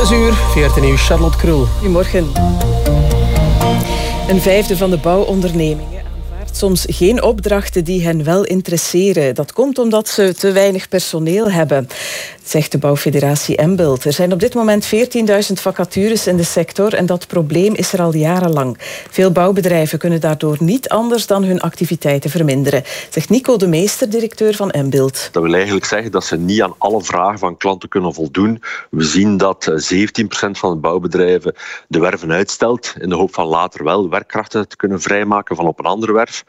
6 uur, 14 uur, Charlotte Krul. Goedemorgen. Een vijfde van de bouwondernemingen soms geen opdrachten die hen wel interesseren. Dat komt omdat ze te weinig personeel hebben zegt de bouwfederatie Embild. Er zijn op dit moment 14.000 vacatures in de sector en dat probleem is er al jarenlang. Veel bouwbedrijven kunnen daardoor niet anders dan hun activiteiten verminderen, zegt Nico de Meester, directeur van Embild. Dat wil eigenlijk zeggen dat ze niet aan alle vragen van klanten kunnen voldoen. We zien dat 17% van de bouwbedrijven de werven uitstelt in de hoop van later wel werkkrachten te kunnen vrijmaken van op een andere werf.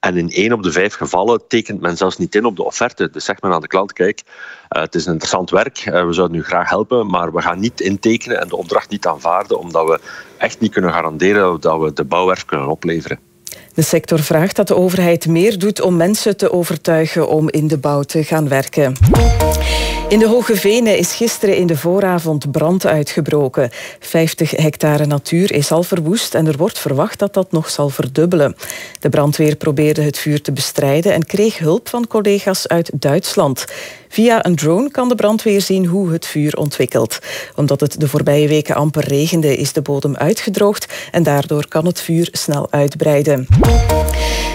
En in één op de vijf gevallen tekent men zelfs niet in op de offerte. Dus zegt men aan de klant, kijk, uh, het is een interessant werk, uh, we zouden u graag helpen, maar we gaan niet intekenen en de opdracht niet aanvaarden, omdat we echt niet kunnen garanderen dat we de bouwwerf kunnen opleveren. De sector vraagt dat de overheid meer doet om mensen te overtuigen om in de bouw te gaan werken. In de Hoge Venen is gisteren in de vooravond brand uitgebroken. 50 hectare natuur is al verwoest en er wordt verwacht dat dat nog zal verdubbelen. De brandweer probeerde het vuur te bestrijden en kreeg hulp van collega's uit Duitsland. Via een drone kan de brandweer zien hoe het vuur ontwikkelt. Omdat het de voorbije weken amper regende, is de bodem uitgedroogd en daardoor kan het vuur snel uitbreiden.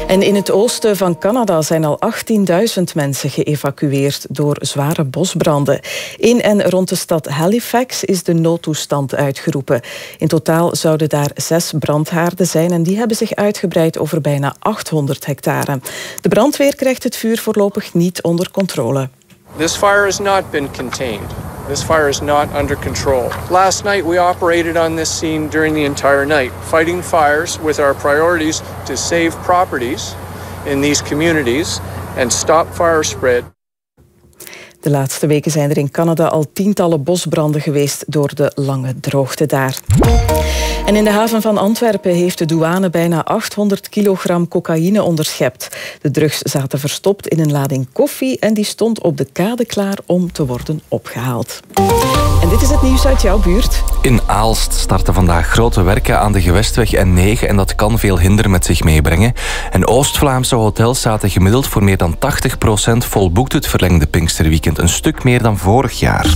En in het oosten van Canada zijn al 18.000 mensen geëvacueerd door zware bosbranden. In en rond de stad Halifax is de noodtoestand uitgeroepen. In totaal zouden daar zes brandhaarden zijn en die hebben zich uitgebreid over bijna 800 hectare. De brandweer krijgt het vuur voorlopig niet onder controle. This fire has not been contained. This fire is not under control. Last night we operated on this scene during the entire night, fighting fires with our priorities to save properties in these communities and stop fire spread. De laatste weken zijn er in Canada al tientallen bosbranden geweest door de lange droogte daar. En in de haven van Antwerpen heeft de douane bijna 800 kilogram cocaïne onderschept. De drugs zaten verstopt in een lading koffie en die stond op de kade klaar om te worden opgehaald. En dit is het nieuws uit jouw buurt. In Aalst starten vandaag grote werken aan de gewestweg N9 en dat kan veel hinder met zich meebrengen. En Oost-Vlaamse hotels zaten gemiddeld voor meer dan 80% volboekt het verlengde Pinksterweekend. Een stuk meer dan vorig jaar.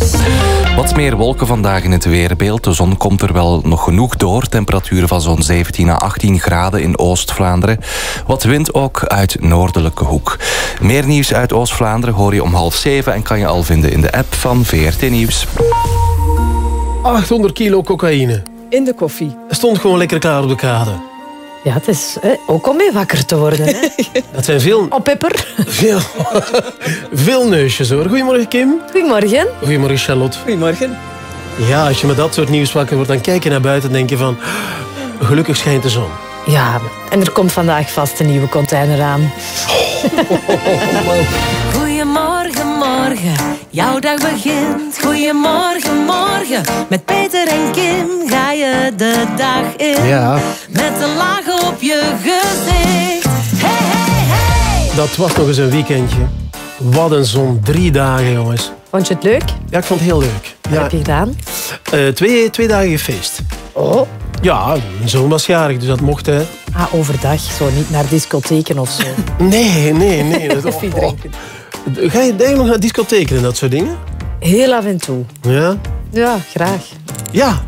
Wat meer wolken vandaag in het weerbeeld. De zon komt er wel nog genoeg door. Temperaturen van zo'n 17 à 18 graden in Oost-Vlaanderen. Wat wind ook uit noordelijke hoek. Meer nieuws uit Oost-Vlaanderen hoor je om half zeven en kan je al vinden in de app van VRT Nieuws. 800 kilo cocaïne. In de koffie. Stond gewoon lekker klaar op de kade. Ja, het is hè, ook om mee wakker te worden. Hè? Dat zijn veel... Op pepper. Veel, veel neusjes hoor. Goedemorgen Kim. Goedemorgen. Goedemorgen Charlotte. Goedemorgen. Ja, als je met dat soort nieuws wakker wordt, dan kijk je naar buiten en denk je van... Gelukkig schijnt de zon. Ja, en er komt vandaag vast een nieuwe container aan. Goedemorgen, morgen, jouw dag begint. Goedemorgen, morgen, met Peter en Kim ga je de dag in. Ja. Met een laag op je gezicht. Hey, hey, hey. Dat was nog eens een weekendje. Wat een zon. Drie dagen, jongens. Vond je het leuk? Ja, ik vond het heel leuk. Wat Ja, heb je gedaan? eh, twee, twee dagen feest. Oh. Ja, mijn zoon was jarig, dus dat mocht hè. Ah, overdag, zo niet naar discotheken of zo. Nee, nee, nee. Dat, Koffie drinken. Ga je eigenlijk nog naar discotheken en dat soort dingen? Heel af en toe. Ja? Ja, graag. Ja.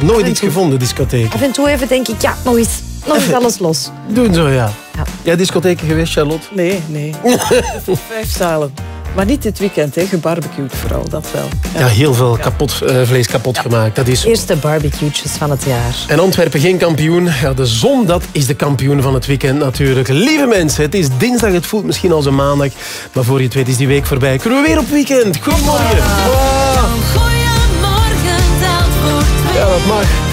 Nooit iets toe. gevonden, discotheken. Af en toe even denk ik, ja, nog eens, nog eens alles los. Doen zo, ja. Ja. Ja, discotheken geweest, Charlotte? Nee, nee. Vijf zalen. Maar niet dit weekend, hè. Gebarbecued vooral, dat wel. Ja, heel veel kapot, eh, vlees kapot gemaakt. Dat is. Eerste barbecue'tjes van het jaar. En Antwerpen geen kampioen. Ja, de zon, dat is de kampioen van het weekend natuurlijk. Lieve mensen, het is dinsdag, het voelt misschien als een maandag. Maar voor je het weet is die week voorbij. Kunnen we weer op weekend? Goedemorgen. Wow. Zandvoort. Ja, dat mag.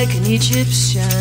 like an Egyptian.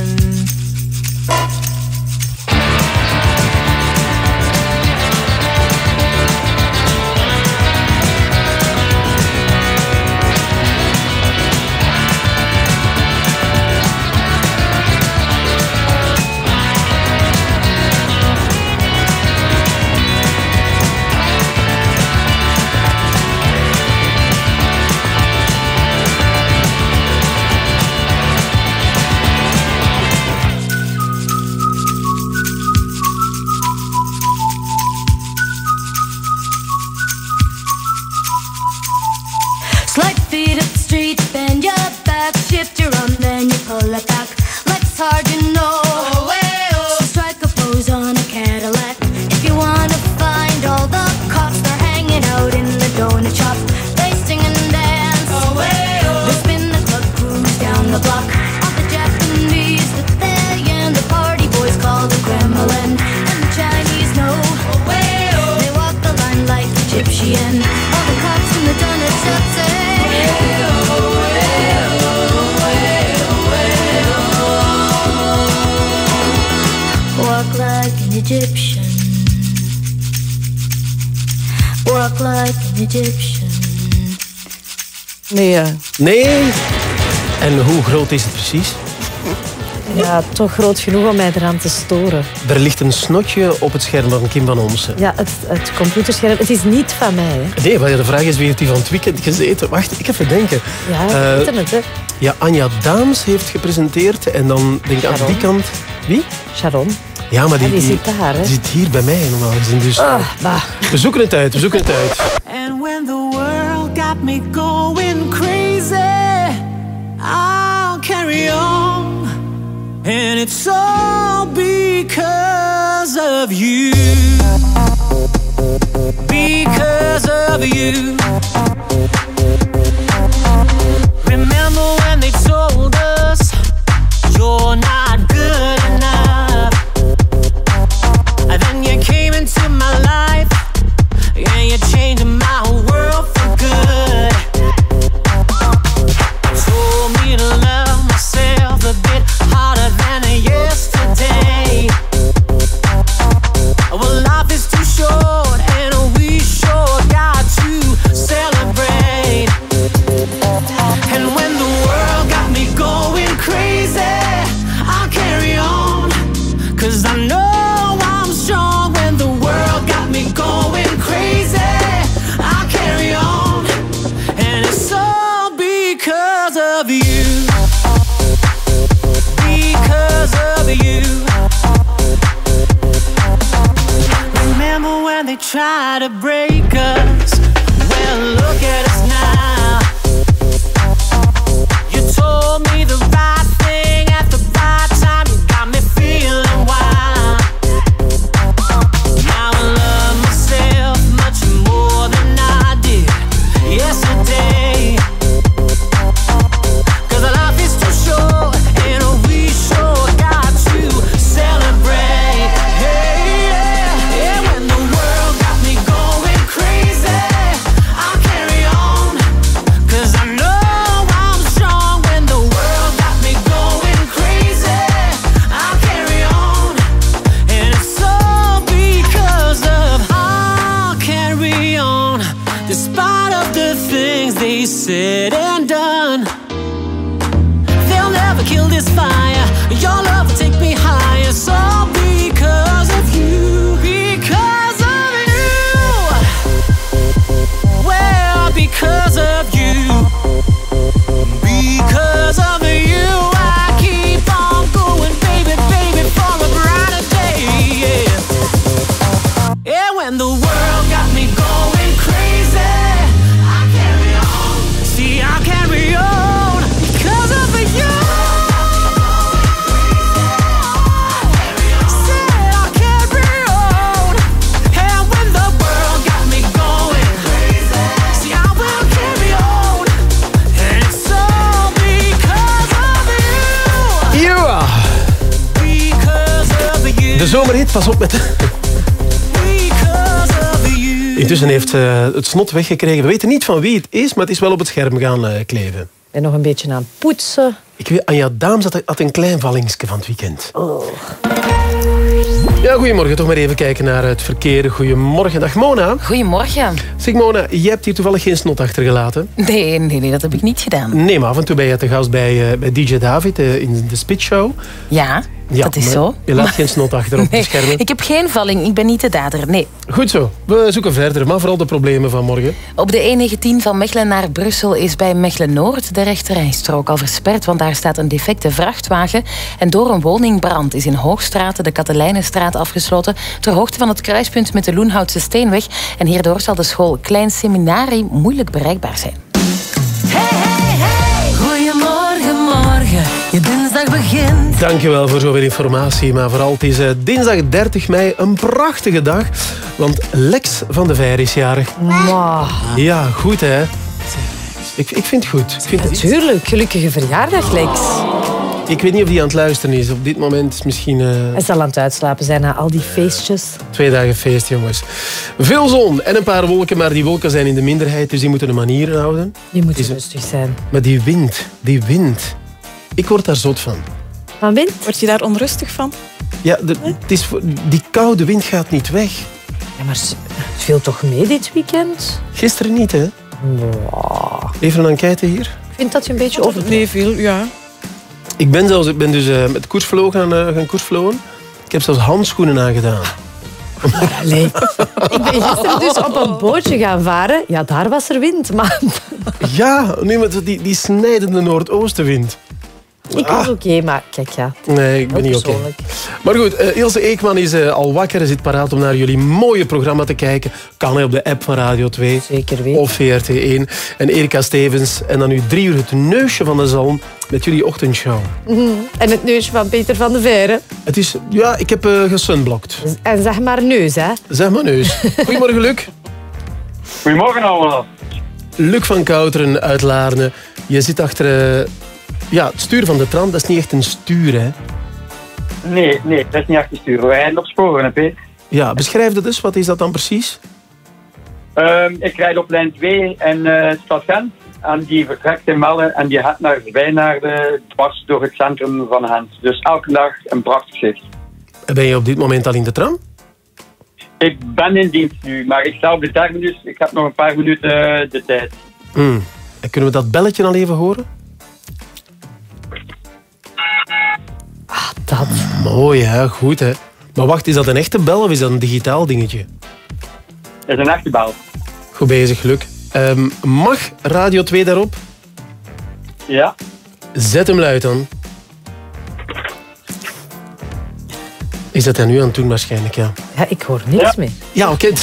precies? Ja, toch groot genoeg om mij eraan te storen. Er ligt een snotje op het scherm van Kim van Omsen. Ja, het, het computerscherm. Het is niet van mij. Nee, maar de vraag is wie heeft die van het weekend gezeten? Wacht, ik even denken. Ja, uh, eh, internet, hè? Ja, Anja Daams heeft gepresenteerd. En dan denk ik aan die kant... Wie? Sharon. Ja, maar die, die, zit, die zit hier bij mij normaal gezien. Dus, ah, we zoeken het uit, we zoeken het uit. het snot weggekregen. We weten niet van wie het is, maar het is wel op het scherm gaan eh, kleven. En nog een beetje aan poetsen. Ik weet, Anja Daams had, had een klein vallingske van het weekend. Oh. Ja, goedemorgen. Toch maar even kijken naar het verkeer. Goedemorgen. Dag Mona. Goedemorgen. Zeg Mona, jij hebt hier toevallig geen snot achtergelaten. Nee, nee, nee, dat heb ik niet gedaan. Nee, maar af en toe ben je te gast bij, eh, bij DJ David eh, in de Spitshow. Ja, ja, dat is zo. Je laat geen snot achter op nee, de schermen. Ik heb geen valling. Ik ben niet de dader. Nee. Goed zo. We zoeken verder, maar vooral de problemen van morgen. Op de E19 van Mechelen naar Brussel is bij Mechelen-Noord de rechterrijstrook al versperd, want daar staat een defecte vrachtwagen. En door een woningbrand is in Hoogstraat de Katelijnenstraat afgesloten ter hoogte van het kruispunt met de Loenhoutse Steenweg. En hierdoor zal de school Klein Seminarie moeilijk bereikbaar zijn. Dinsdag begint. Dankjewel voor zoveel informatie. Maar vooral, het is eh, dinsdag 30 mei een prachtige dag. Want Lex van de Veer is jarig. Ja, goed hè. Ik, ik vind het goed. Ik, vind het, Natuurlijk, gelukkige verjaardag, Lex. ik weet niet of hij aan het luisteren is. Op dit moment is misschien eh, Hij zal aan het uitslapen zijn na al die feestjes. twee dagen feest, jongens. Veel zon en een paar wolken, maar die wolken zijn in de minderheid. Dus die moeten de manieren houden. Je moet Is het- rustig zijn. Maar die wind, die wind. Ik word daar zot van. Van wind? Word je daar onrustig van? Ja, de- het is, voor- die koude wind gaat niet weg. Ja, maar het viel toch mee dit weekend? Gisteren niet, hè? Even een enquête hier. Ik vind dat je een beetje over... Nee, veel, ja. Ik ben, zelfs, ik ben dus eh, met koersvlogen gaan, eh, gaan koersvlogen. Ik heb zelfs handschoenen aangedaan. Allee. Ik ben gisteren dus op een bootje gaan varen. Ja, daar was er wind, maar Ja, nee, maar die, die snijdende noordoostenwind. Ik was oké. maar kijk, ja, Nee, ik ben niet oké. Maar goed, eh, Ilse Eekman is eh, al wakker en zit paraat om naar jullie mooie programma te kijken. Kan hij op de app van Radio 2 Zeker weten. of VRT1. En Erika Stevens. En dan nu drie uur het neusje van de zalm met jullie ochtendshow. En het neusje van Peter van de Veire. Het is, ja, ik heb eh gesunblocked. En zeg maar neus, hè. Zeg maar neus. Goedemorgen, Luc. Goedemorgen allemaal. Luc van Kouteren uit Laarne. Je zit achter eh, ja, het stuur van de tram. Dat is niet echt een stuur, hè? Nee, nee, dat is niet achter sturen. Wij rijden op sporen, hè. Ja, beschrijf dat eens. Wat is dat dan precies? Ehm, ik rijd op lijn 2 en eh stad Gent. En die vertrekt in Melle en die gaat naar Wijnaarden, dwars door het centrum van Gent. Dus elke dag een prachtig zicht. Ben je op dit moment al in de tram? Ik ben in dienst nu, maar ik sta op de terminus. Ik heb nog een paar minuten eh, de tijd. Hmm. En kunnen we dat belletje al even horen? Dat. Mooi, hè? Goed, hè? Maar wacht, is dat een echte bel of is dat een digitaal dingetje? Dat is een echte bel. Goed bezig, Luc. Ehm, mag Radio 2 daarop? Ja. Zet hem luid dan. Is dat hij nu aan het doen waarschijnlijk, ja. Ja, ik hoor niks Ja. meer. Ja, oké.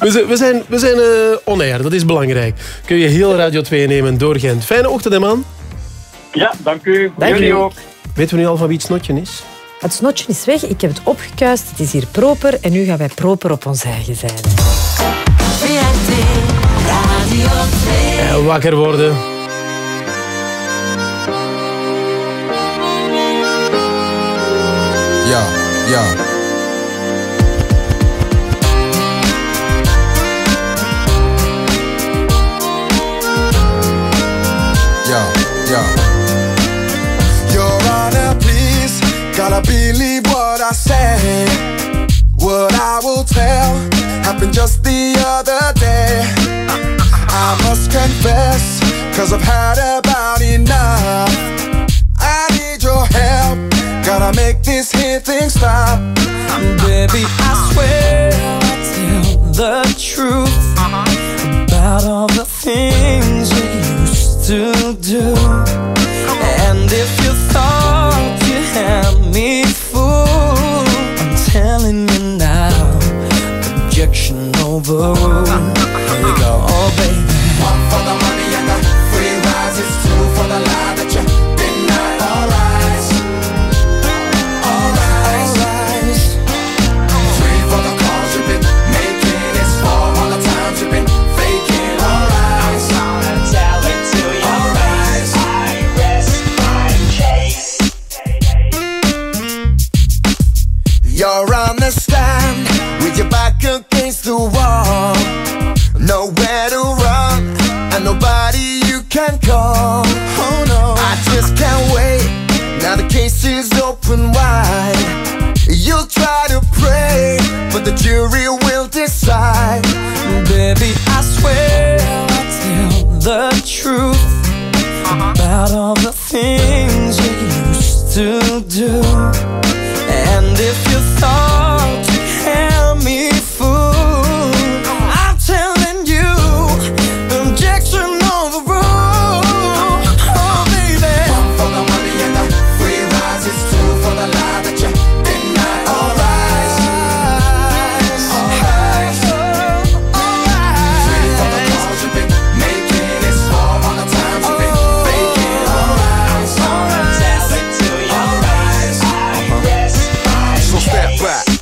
We zijn, we zijn, we zijn eh, on air, dat is belangrijk. Kun je heel Radio 2 nemen door Gent. Fijne ochtend, hè, man. Ja, dank u. Dank Jullie u. ook. Weten we nu al van wie het snotje is? Het snotje is weg, ik heb het opgekuist, het is hier proper en nu gaan wij proper op ons eigen zijn. VRT Radio 2. En wakker worden. Ja, ja. Ja, gotta believe what I say. What I will tell happened just the other day. I must confess, cause I've had about enough. I need your help, gotta make this here thing stop. Baby, I swear I'll tell the truth about all the things you used to do. And if you over. against the wall Nowhere to run And nobody you can call. Oh no. I just can't wait. Now the case is open wide. You'll try to pray But the jury will decide. Baby, I swear I'll tell the truth About all the things you used to do.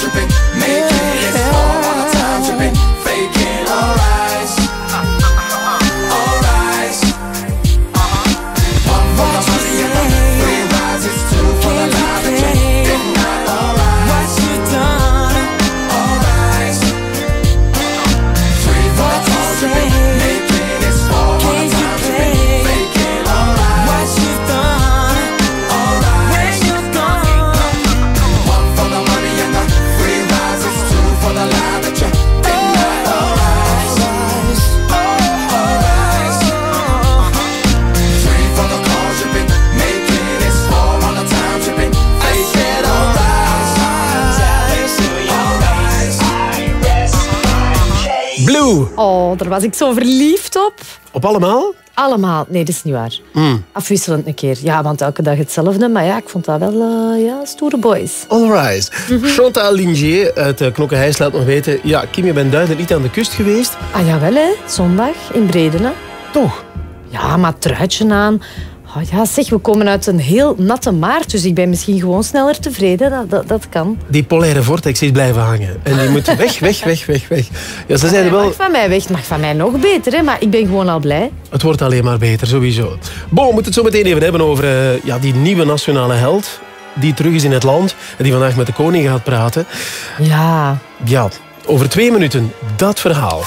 The calls you've been making. It's four Blue. Oh, daar was ik zo verliefd op. Op allemaal? Allemaal. Nee, dat is niet waar. Mm. Afwisselend een keer. Ja, want elke dag hetzelfde. Maar ja, ik vond dat wel eh, ja, stoere boys. Alright. Chantal Lingier uit uh, Knokke-Heijs laat nog weten... Ja, Kim, je bent duidelijk niet aan de kust geweest. Ah, jawel hè. Zondag in Bredene. Toch? Ja, maar truitje aan. Oh, ja, zeg, we komen uit een heel natte maart. Dus ik ben misschien gewoon sneller tevreden. Dat, dat, dat kan. Die polaire vortex is blijven hangen. En die moet weg, weg, weg, weg, weg. Ja, ze zeiden wel... mag van mij weg. Het mag van mij nog beter, hè. Maar ik ben gewoon al blij. Het wordt alleen maar beter, sowieso. Bon, we moeten het zo meteen even hebben over eh, ja, die nieuwe nationale held. Die terug is in het land en die vandaag met de koning gaat praten. Ja. Ja, over twee minuten dat verhaal.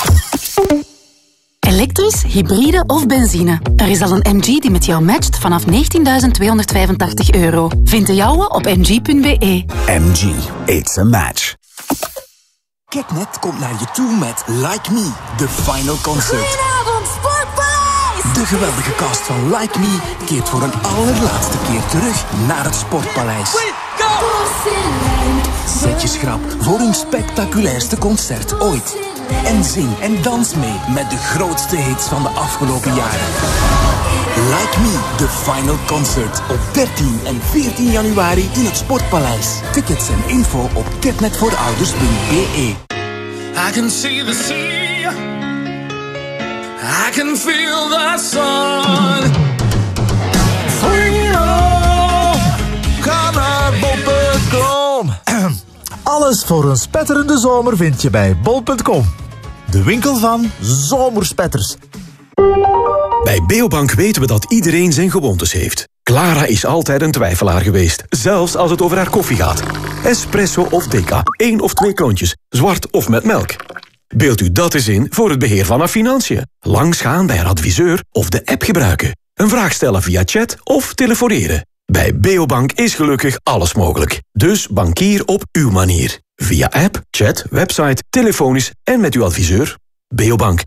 Elektrisch, hybride of benzine. Er is al een MG die met jou matcht vanaf 19.285 euro. Vind de jouwe op mg.be. MG, it's a match. Kicnet komt naar je toe met Like Me, the final concert. Goedenavond, Sportpaleis! De geweldige cast van Like Me keert voor een allerlaatste keer terug naar het Sportpaleis. Zet je schrap voor hun spectaculairste concert ooit. En zing en dans mee met de grootste hits van de afgelopen jaren. Like Me, the final concert op 13 en 14 januari in het Sportpaleis. Tickets en info op catnetvoorouders.be. I can see the sea. I can feel the sun. Ga naar bol.com. Alles voor een spetterende zomer vind je bij bol.com. De winkel van zomerspetters. Bij Beobank weten we dat iedereen zijn gewoontes heeft. Clara is altijd een twijfelaar geweest, zelfs als het over haar koffie gaat. Espresso of decaf, één of twee klontjes, zwart of met melk. Beeld u dat eens in voor het beheer van haar financiën. Langs gaan bij haar adviseur of de app gebruiken. Een vraag stellen via chat of telefoneren. Bij Beobank is gelukkig alles mogelijk. Dus bankier op uw manier. Via app, chat, website, telefonisch en met uw adviseur. Beobank.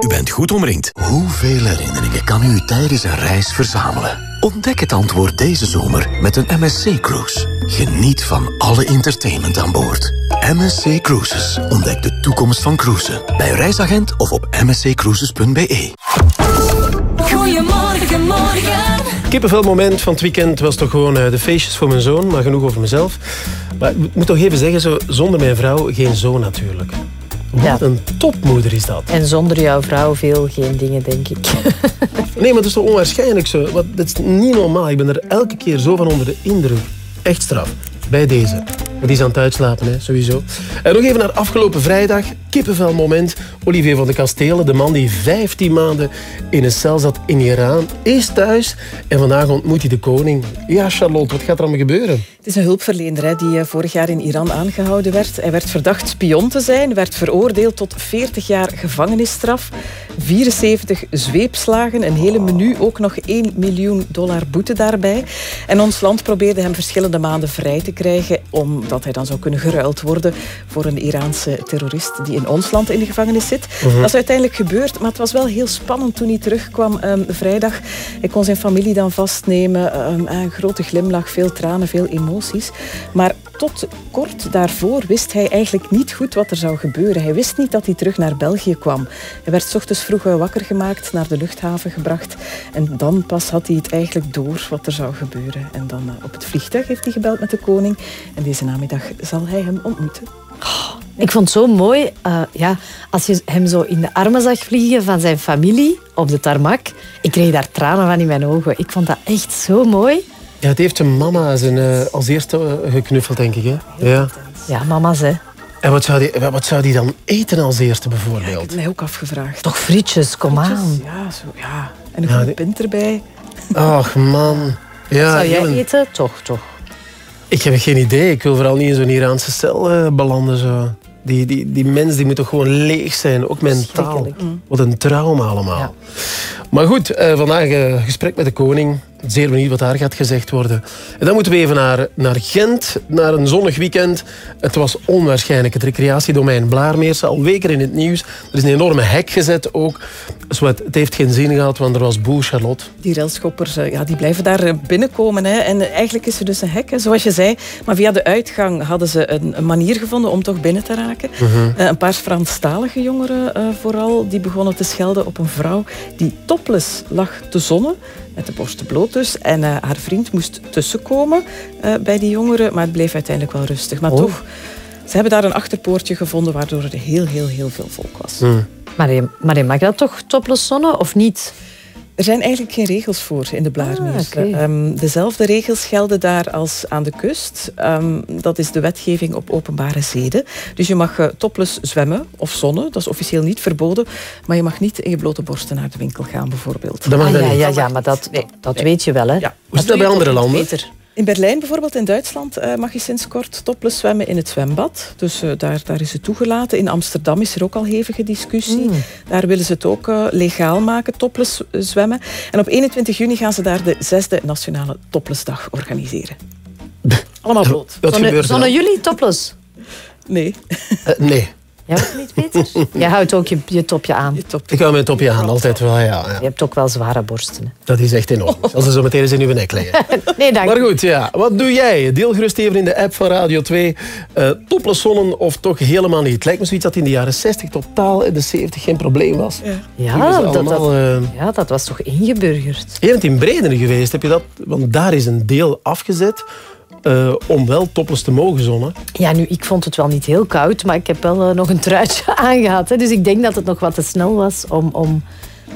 U bent goed omringd. Hoeveel herinneringen kan u tijdens een reis verzamelen? Ontdek het antwoord deze zomer met een MSC Cruise. Geniet van alle entertainment aan boord. MSC Cruises. Ontdek de toekomst van cruisen. Bij reisagent of op msccruises.be. Goedemorgen, morgen. Kippenvelmoment van het weekend was toch gewoon eh, de feestjes voor mijn zoon, maar genoeg over mezelf. Maar ik moet toch even zeggen, zo, zonder mijn vrouw geen zoon natuurlijk. Wat een topmoeder is dat. En zonder jouw vrouw veel geen dingen, denk ik. Nee, maar dat is toch onwaarschijnlijk zo. Wat, dat is niet normaal. Ik ben er elke keer zo van onder de indruk. Echt straf. Bij deze. Die is aan het uitslapen, hè, sowieso. En nog even naar afgelopen vrijdag. Kippenvel moment. Olivier van de Kastelen, de man die 15 maanden in een cel zat in Iran, is thuis. En vandaag ontmoet hij de koning. Ja, Charlotte, wat gaat er allemaal gebeuren? Het is een hulpverlener hè, die eh, vorig jaar in Iran aangehouden werd. Hij werd verdacht spion te zijn, werd veroordeeld tot 40 jaar gevangenisstraf, 74 zweepslagen, een hele menu, ook nog 1 miljoen dollar boete daarbij. En ons land probeerde hem verschillende maanden vrij te krijgen, omdat hij dan zou kunnen geruild worden voor een Iraanse terrorist die in ons land in de gevangenis zit. Mhm. Dat is uiteindelijk gebeurd, maar het was wel heel spannend toen hij terugkwam ehm, vrijdag. Hij kon zijn familie dan vastnemen, ehm, een grote glimlach, veel tranen, veel emoties. Maar tot kort daarvoor wist hij eigenlijk niet goed wat er zou gebeuren. Hij wist niet dat hij terug naar België kwam. Hij werd ochtends vroeg wakker gemaakt, naar de luchthaven gebracht. En dan pas had hij het eigenlijk door wat er zou gebeuren. En dan eh, op het vliegtuig heeft hij gebeld met de koning. En deze namiddag zal hij hem ontmoeten. Ik vond het zo mooi, eh, ja, als je hem zo in de armen zag vliegen van zijn familie op de tarmac. Ik kreeg daar tranen van in mijn ogen. Ik vond dat echt zo mooi. Ja, het heeft zijn mama zijn, eh, als eerste eh, geknuffeld, denk ik. Hè? Ja. Ja, mama's, hè. En wat zou, die, wat zou die dan eten als eerste, bijvoorbeeld? Ik heb mij ook afgevraagd. Toch frietjes, kom aan. Ja, zo, ja. En een Ja, goede die- pint erbij. Ach, man. Ja, Zou jij eten? Toch, toch. Ik heb geen idee. Ik wil vooral niet in zo'n Iraanse cel eh, belanden. Zo. Die, die, die mens die moet toch gewoon leeg zijn, ook mentaal. Mm. Wat een trauma allemaal. Maar goed, eh, vandaag eh, gesprek met de koning. Zeer benieuwd wat daar gaat gezegd worden. En dan moeten we even naar, naar Gent, naar een zonnig weekend. Het was onwaarschijnlijk. Het recreatiedomein Blaarmeerse, al weken in het nieuws. Er is een enorme hek gezet ook. Het, het heeft geen zin gehad, want er was boel, Charlotte. Die railschoppers eh, ja, die blijven daar eh, binnenkomen. Hè. En eh, eigenlijk is er dus een hek, zoals je zei. Maar via de uitgang hadden ze een, een manier gevonden om toch binnen te raken. Mhm. Een paar Franstalige jongeren vooral, die begonnen te schelden op een vrouw die topless lag te zonnen. Met de borsten bloot dus. En eh, haar vriend moest tussenkomen eh, bij die jongeren. Maar het bleef uiteindelijk wel rustig. Maar Oh. toch, ze hebben daar een achterpoortje gevonden waardoor er heel, heel, heel veel volk was. Maar je, maar je mag dat toch topless zonnen, of niet? Er zijn eigenlijk geen regels voor in de Blaarmeers. Ah. Ehm, dezelfde regels gelden daar als aan de kust. Ehm, dat is de wetgeving op openbare zeden. Dus je mag eh, topless zwemmen of zonnen. Dat is officieel niet verboden. Maar je mag niet in je blote borsten naar de winkel gaan, bijvoorbeeld. ah, ja, ja, ja, maar dat, dat weet je wel, hè? Ja. Hoe is dat bij andere landen? In Berlijn bijvoorbeeld, in Duitsland, eh, mag je sinds kort topless zwemmen in het zwembad. Dus eh, daar, daar is het toegelaten. In Amsterdam is er ook al hevige discussie. Daar willen ze het ook eh, legaal maken, topless zwemmen. En op 21 juni gaan ze daar de zesde Nationale Toplessdag organiseren. Allemaal bloot. Wat gebeurt er jullie topless? Nee. Nee. Ja, ook niet, Peter? Jij houdt ook je, je topje aan. Ik hou mijn topje aan, altijd wel, ja. ja. Je hebt ook wel zware borsten. hè. Dat is echt enorm. Als ze zo meteen eens in uw nek leggen. Nee, dank Maar goed, ja. Wat doe jij? Deel gerust even in de app van Radio 2. Eh topless zonnen of toch helemaal niet? Het lijkt me zoiets dat in de jaren 60 totaal in de 70 geen probleem was. Ja, dat, dat, eh, ja, dat was toch ingeburgerd? Je bent in Bredene geweest, heb je dat? Want daar is een deel afgezet eh, om wel topless te mogen zonnen. Ja, nu, ik vond het wel niet heel koud, maar ik heb wel eh, nog een truitje aangehad. Hè, dus ik denk dat het nog wat te snel was om... om...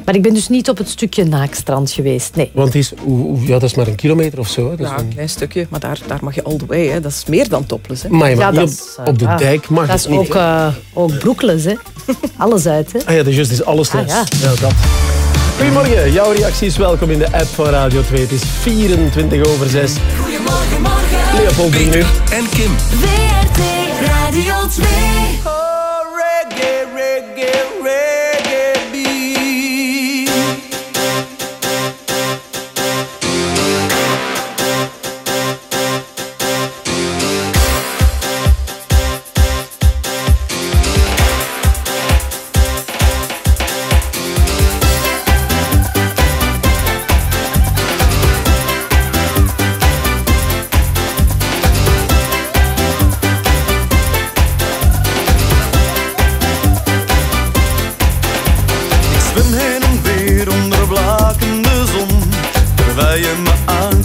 Maar ik ben dus niet op het stukje naakstrand geweest, nee. Want is, ja, dat is maar een kilometer of zo. hè. Dat is Ja, een- klein stukje, maar daar, daar mag je all the way. Hè. Dat is meer dan topless. Hè. Maar je mag Ja, niet dat op, is, eh, op de ja. dijk mag Dat het is niet. ook, eh ook broekless, hè. Alles uit, hè. Ah ja, dus juist, is alles. Ah, ja. dat. Goedemorgen, jouw reactie is welkom in de app van Radio 2. Het is 24 over 6. Goedemorgen, morgen. Leopold 3 uur. En Kim. WRT Radio 2.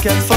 Aankijkt van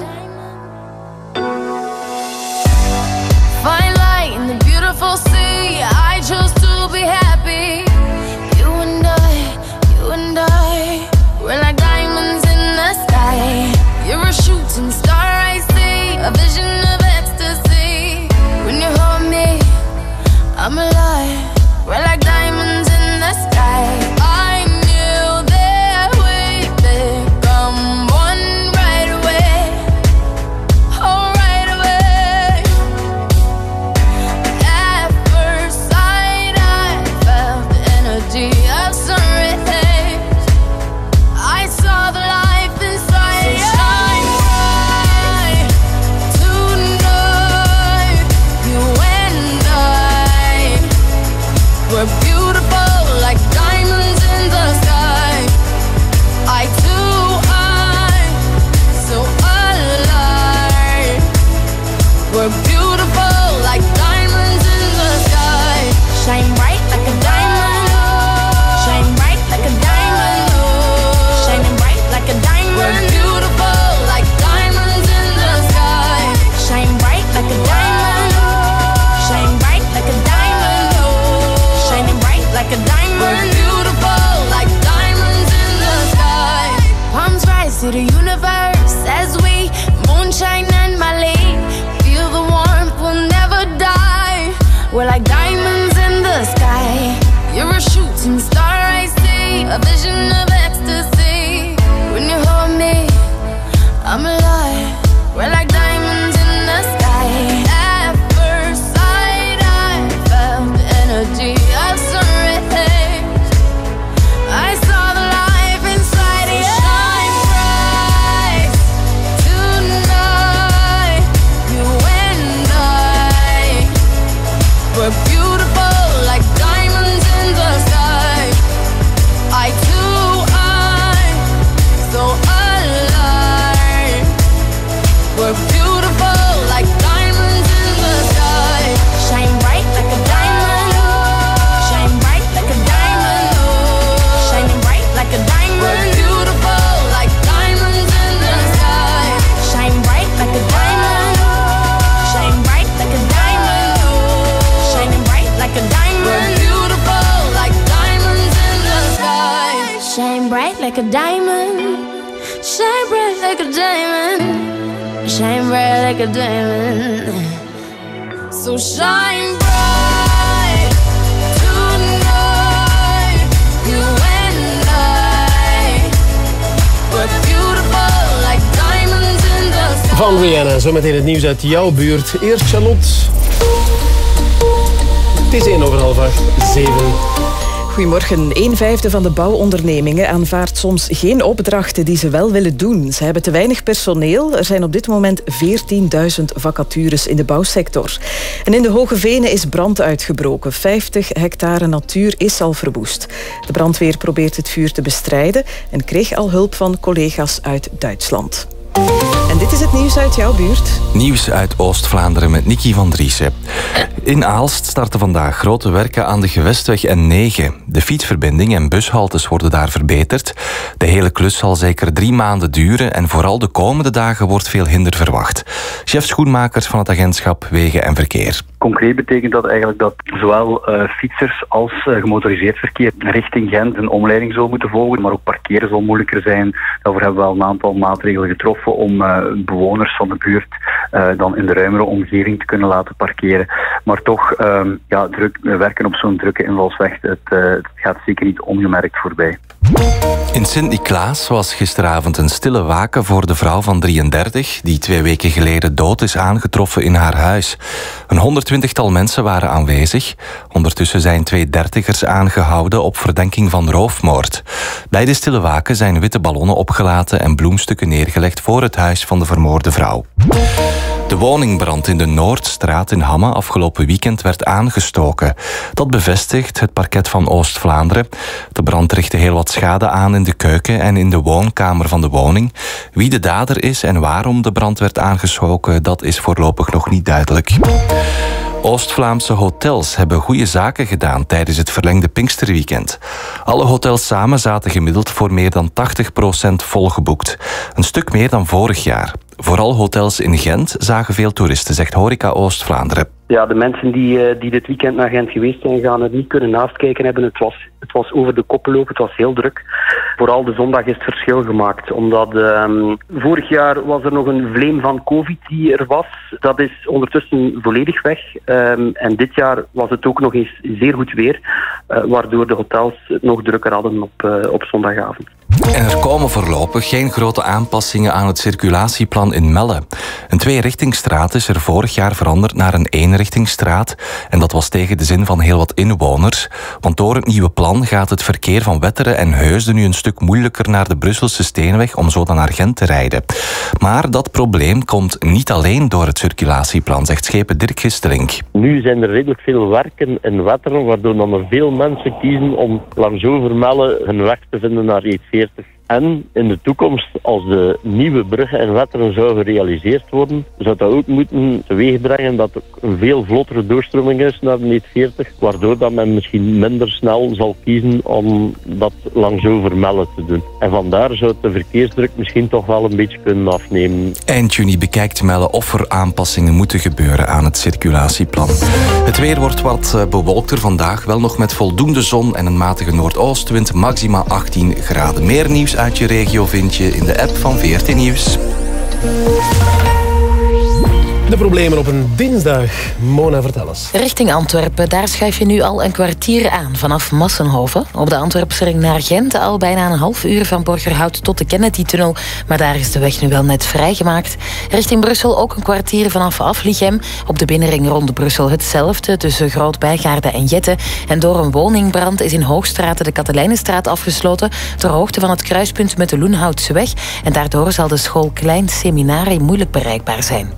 Zometeen het nieuws uit jouw buurt. Eerst Charlotte. Het is 1 over half acht, 7. Goedemorgen. Een vijfde van de bouwondernemingen aanvaardt soms geen opdrachten die ze wel willen doen. Ze hebben te weinig personeel. Er zijn op dit moment 14.000 vacatures in de bouwsector. En in de Hoge Venen is brand uitgebroken. 50 hectare natuur is al verwoest. De brandweer probeert het vuur te bestrijden en kreeg al hulp van collega's uit Duitsland. En dit is het nieuws uit jouw buurt. Nieuws uit Oost-Vlaanderen met Nicky van Driessen. In Aalst starten vandaag grote werken aan de gewestweg N9. De fietsverbinding en bushaltes worden daar verbeterd. De hele klus zal zeker drie maanden duren en vooral de komende dagen wordt veel hinder verwacht. Chef schoenmakers van het agentschap Wegen en Verkeer. Concreet betekent dat eigenlijk dat zowel eh, fietsers als eh, gemotoriseerd verkeer richting Gent een omleiding zullen moeten volgen, maar ook parkeren zal moeilijker zijn. Daarvoor hebben we al een aantal maatregelen getroffen om eh, bewoners van de buurt dan in de ruimere omgeving te kunnen laten parkeren. Maar toch, ehm, ja, druk, werken op zo'n drukke invalsweg, het, het gaat zeker niet ongemerkt voorbij. In Sint-Niklaas was gisteravond een stille waken voor de vrouw van 33... die twee weken geleden dood is aangetroffen in haar huis. Een 120-tal mensen waren aanwezig. Ondertussen zijn twee dertigers aangehouden op verdenking van roofmoord. Bij de stille waken zijn witte ballonnen opgelaten... en bloemstukken neergelegd voor het huis van de vermoorde vrouw. De woningbrand in de Noordstraat in Hamme afgelopen weekend werd aangestoken. Dat bevestigt het parket van Oost-Vlaanderen. De brand richtte heel wat schade aan in de keuken en in de woonkamer van de woning. Wie de dader is en waarom de brand werd aangestoken, dat is voorlopig nog niet duidelijk. Oost-Vlaamse hotels hebben goede zaken gedaan tijdens het verlengde Pinksterweekend. Alle hotels samen zaten gemiddeld voor meer dan 80% volgeboekt. Een stuk meer dan vorig jaar. Vooral hotels in Gent zagen veel toeristen, zegt Horeca Oost-Vlaanderen. Ja, de mensen die, eh, die dit weekend naar Gent geweest zijn, gaan het niet kunnen naastkijken hebben. Het was, het was over de koppen lopen, het was heel druk. Vooral de zondag is het verschil gemaakt. Omdat ehm, vorig jaar was er nog een vleem van COVID die er was. Dat is ondertussen volledig weg. Ehm, en dit jaar was het ook nog eens zeer goed weer. eh, waardoor de hotels het nog drukker hadden op, eh, op zondagavond. En er komen voorlopig geen grote aanpassingen aan het circulatieplan in Melle. Een tweerichtingstraat is er vorig jaar veranderd naar een eenrichtingstraat. En dat was tegen de zin van heel wat inwoners. Want door het nieuwe plan gaat het verkeer van Wetteren en Heusden nu een stuk moeilijker naar de Brusselse Steenweg om zo dan naar Gent te rijden. Maar dat probleem komt niet alleen door het circulatieplan, zegt schepen Dirk Gisterink. Nu zijn er redelijk veel werken in Wetteren, waardoor dan er veel mensen kiezen om langs hun weg te vinden naar E40. En in de toekomst, als de nieuwe bruggen in Wetteren zou gerealiseerd worden, zou dat ook moeten teweegbrengen dat er een veel vlottere doorstroming is naar de E40, waardoor dat men misschien minder snel zal kiezen om dat langs Overmelle te doen. En vandaar zou de verkeersdruk misschien toch wel een beetje kunnen afnemen. Eind juni bekijkt Melle of er aanpassingen moeten gebeuren aan het circulatieplan. Het weer wordt wat eh, bewolkter vandaag, wel nog met voldoende zon en een matige noordoostwind, maxima 18 graden. Meer nieuws uit je regio vind je in de app van VRT Nieuws. De problemen op een dinsdag. Mona, vertel eens. Richting Antwerpen, daar schuif je nu al een kwartier aan vanaf Massenhoven. Op de Antwerpse ring naar Gent al bijna een half uur van Borgerhout tot de Kennedy-tunnel. Maar daar is de weg nu wel net vrijgemaakt. Richting Brussel ook een kwartier vanaf Aflichem. Op de binnenring rond Brussel hetzelfde tussen Groot-Bijgaarde en Jette. En door een woningbrand is in Hoogstraat de Katelijnenstraat afgesloten. Ter hoogte van het kruispunt met de Loenhoutse weg. En daardoor zal de school Klein Seminari moeilijk bereikbaar zijn.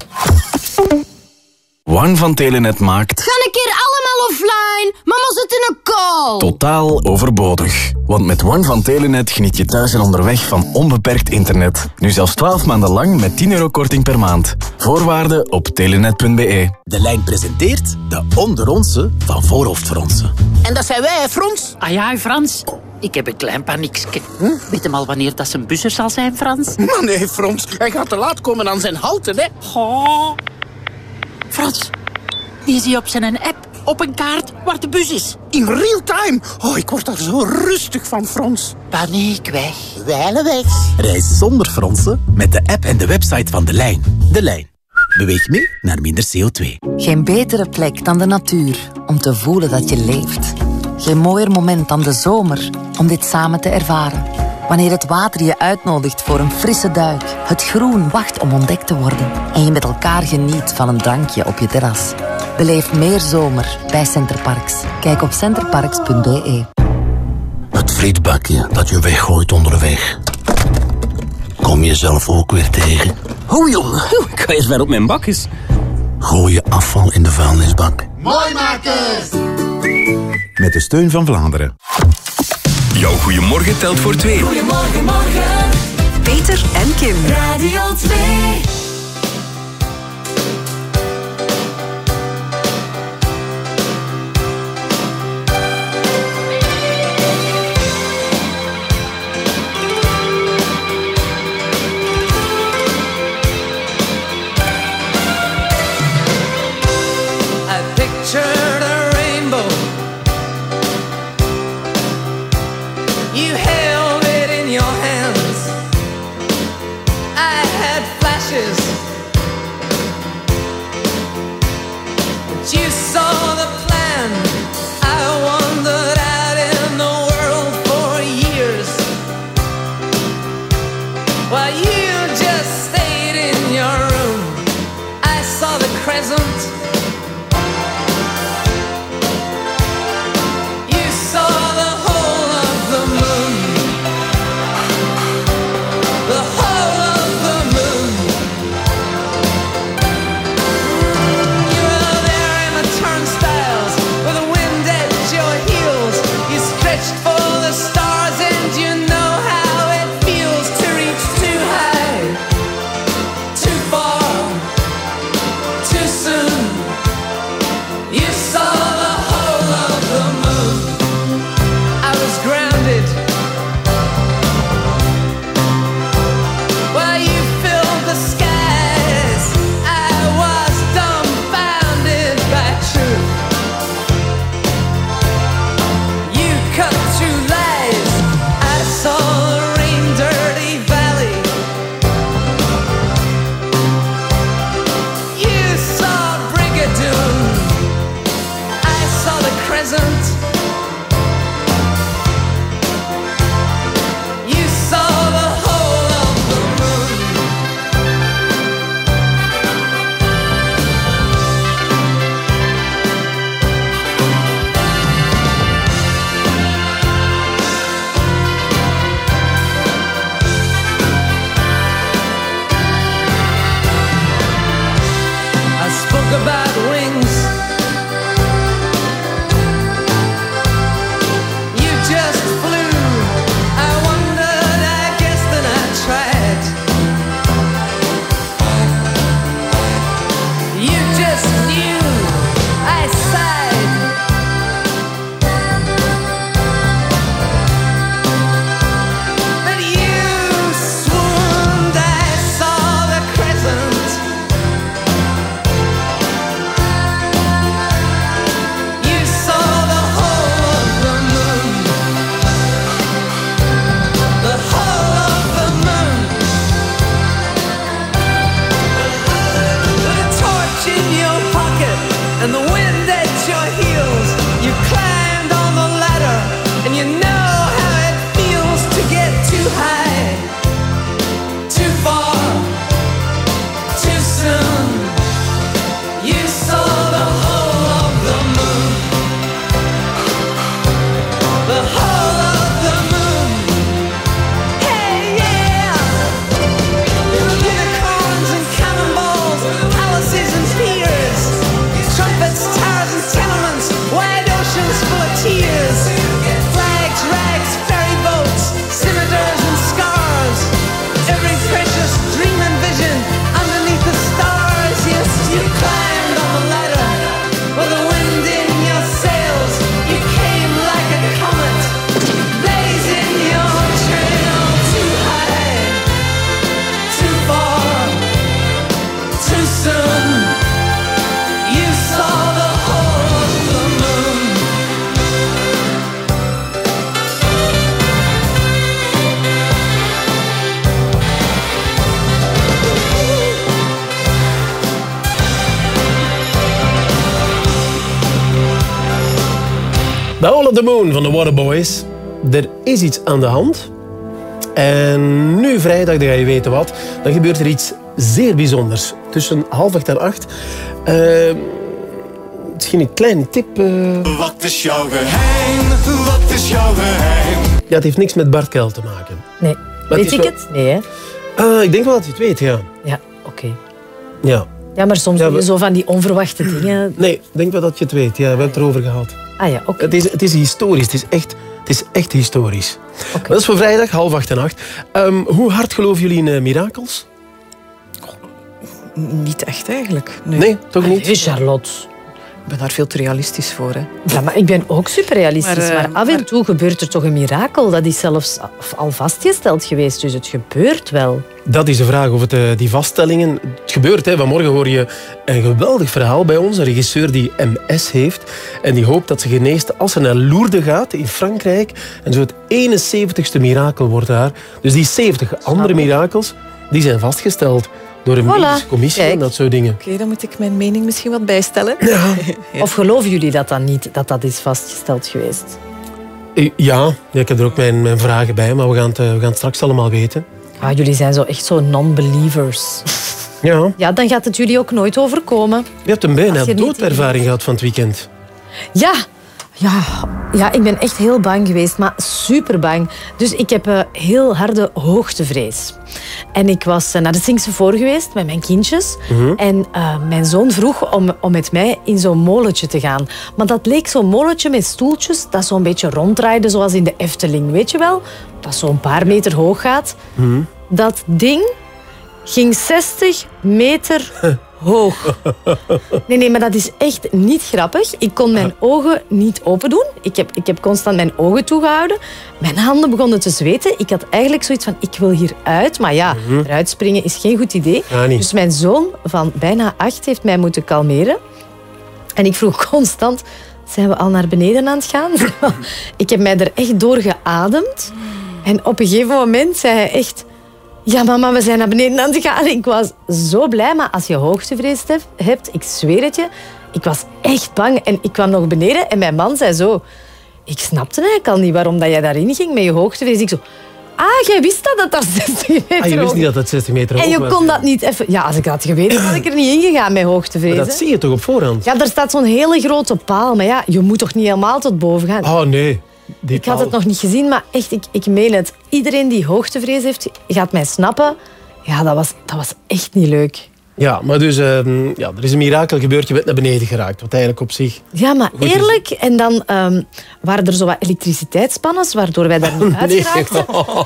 One van Telenet maakt Ga een keer offline. Mama zit in een call. totaal overbodig. Want met One van Telenet geniet je thuis en onderweg van onbeperkt internet. Nu zelfs 12 maanden lang met 10 euro korting per maand. Voorwaarden op telenet.be. De lijn presenteert de onderonsen van Voorhoofdfronsen. En dat zijn wij, hè, Frans? Ah ja, Frans. Ik heb een klein paniekske. Weet hem al wanneer dat zijn busser zal zijn, Frans? Maar nee, Frans, hij gaat te laat komen aan zijn houten, hè? Oh. Frans, die zie je op zijn app op een kaart waar de bus is. In real time. Oh, ik word daar zo rustig van, Frans. Paniek weg. Wijlen weg. Reis zonder fronsen met de app en de website van De Lijn. De Lijn. Beweeg mee naar minder CO2. Geen betere plek dan de natuur om te voelen dat je leeft. Geen mooier moment dan de zomer om dit samen te ervaren. Wanneer het water je uitnodigt voor een frisse duik, het groen wacht om ontdekt te worden en je met elkaar geniet van een drankje op je terras. Beleef meer zomer bij Centerparks. Kijk op centerparks.be. Het frietbakje dat je weggooit onderweg. Kom je zelf ook weer tegen? Hoe jongen, ik ga eens ver op mijn bakjes. Gooi je afval in de vuilnisbak. Mooi makers! Met de steun van Vlaanderen. Jouw goeiemorgen telt voor twee. Goedemorgen, morgen. Peter en Kim. Radio 2. Of the Moon van de Waterboys. Er is iets aan de hand. En nu vrijdag, dan ga je weten wat. Dan gebeurt er iets zeer bijzonders. Tussen half acht en acht. Eh, misschien een kleine tip. eh. Wat is jouw geheim? Wat is jouw geheim? Ja, het heeft niks met Bart Kuil te maken. Nee. Maar Weet ik wel- het? Nee, hè? Ah, ik denk wel dat je het weet, ja. Ja, oké. Ja. Ja, maar soms Ja, we- zo van die onverwachte dingen. Nee, ik denk wel dat je het weet. Ja, we hebben het erover gehad. Ah ja, oké. Het is, het is historisch. Het is echt, het is echt historisch. Dat is voor vrijdag, half acht en acht. Ehm, hoe hard geloven jullie in eh, mirakels? Niet echt eigenlijk. Nee, Nee, toch niet? Nee, Charlotte. Ik ben daar veel te realistisch voor. Hè. Ja, maar ik ben ook super realistisch. Maar, Maar, eh, af en toe gebeurt er toch een mirakel. Dat is zelfs al vastgesteld geweest. Dus het gebeurt wel. Dat is de vraag of het, eh, die vaststellingen... Het gebeurt, hè. Vanmorgen hoor je een geweldig verhaal bij ons. Een regisseur die MS heeft. En die hoopt dat ze geneest als ze naar Lourdes gaat in Frankrijk. En zo het 71ste mirakel wordt daar. Dus die 70 andere mirakels, die zijn vastgesteld door een Voilà, medische commissie en dat soort dingen. Oké, dan moet ik mijn mening misschien wat bijstellen. Of geloven jullie dat dan niet, dat dat is vastgesteld geweest? Eh, Ja, ja, ik heb er ook mijn, mijn vragen bij, maar we gaan, het, eh, we gaan het straks allemaal weten. Ah, jullie zijn zo echt zo non-believers. Ja. Ja, dan gaat het jullie ook nooit overkomen. Je hebt een bijna doodervaring gehad van het weekend. Ja, ja, ja, ik ben echt heel bang geweest, maar super bang. Dus ik heb eh, heel harde hoogtevrees. En ik was eh, naar de Singse voor geweest met mijn kindjes. Mhm. En eh, mijn zoon vroeg om, om met mij in zo'n molentje te gaan. Maar dat leek zo'n molentje met stoeltjes dat zo'n beetje ronddraaide, zoals in de Efteling. Weet je wel? Dat zo'n paar meter hoog gaat. Dat ding ging 60 meter hoog. Nee, nee, maar dat is echt niet grappig. Ik kon mijn ogen niet open doen. Ik heb, ik heb constant mijn ogen toegehouden. Mijn handen begonnen te zweten. Ik had eigenlijk zoiets van, ik wil hier uit. Maar ja, Mhm. eruit springen is geen goed idee. Ja, niet. Dus mijn zoon van bijna acht heeft mij moeten kalmeren. En ik vroeg constant, zijn we al naar beneden aan het gaan? ik heb mij er echt door geademd. En op een gegeven moment zei hij echt... Ja, mama, we zijn naar beneden aan het gaan. Ik was zo blij, maar als je hoogtevrees hebt, ik zweer het je, ik was echt bang. En ik kwam nog beneden en mijn man zei zo... Ik snapte eigenlijk al niet waarom dat jij daarin ging met je hoogtevrees. Ik zo... Ah, jij wist dat dat daar 60 meter Ah, je wist niet dat het 60 meter hoog En je was. kon dat niet even... Ja, als ik had geweten, had ik er niet ingegaan met hoogtevrees. Maar dat zie je toch op voorhand? Ja, daar staat zo'n hele grote paal. Maar ja, je moet toch niet helemaal tot boven gaan? Oh nee. Die ik had het nog niet gezien, maar echt, ik, ik meen het. Iedereen die hoogtevrees heeft, gaat mij snappen. Ja, dat was, dat was echt niet leuk. Ja, maar dus ehm, ja, er is een mirakel gebeurd. Je bent naar beneden geraakt. Wat eigenlijk op zich... Ja, maar is- eerlijk. En dan ehm, waren er zo wat elektriciteitsspannen, waardoor wij daar niet Nee. uitgeraakten.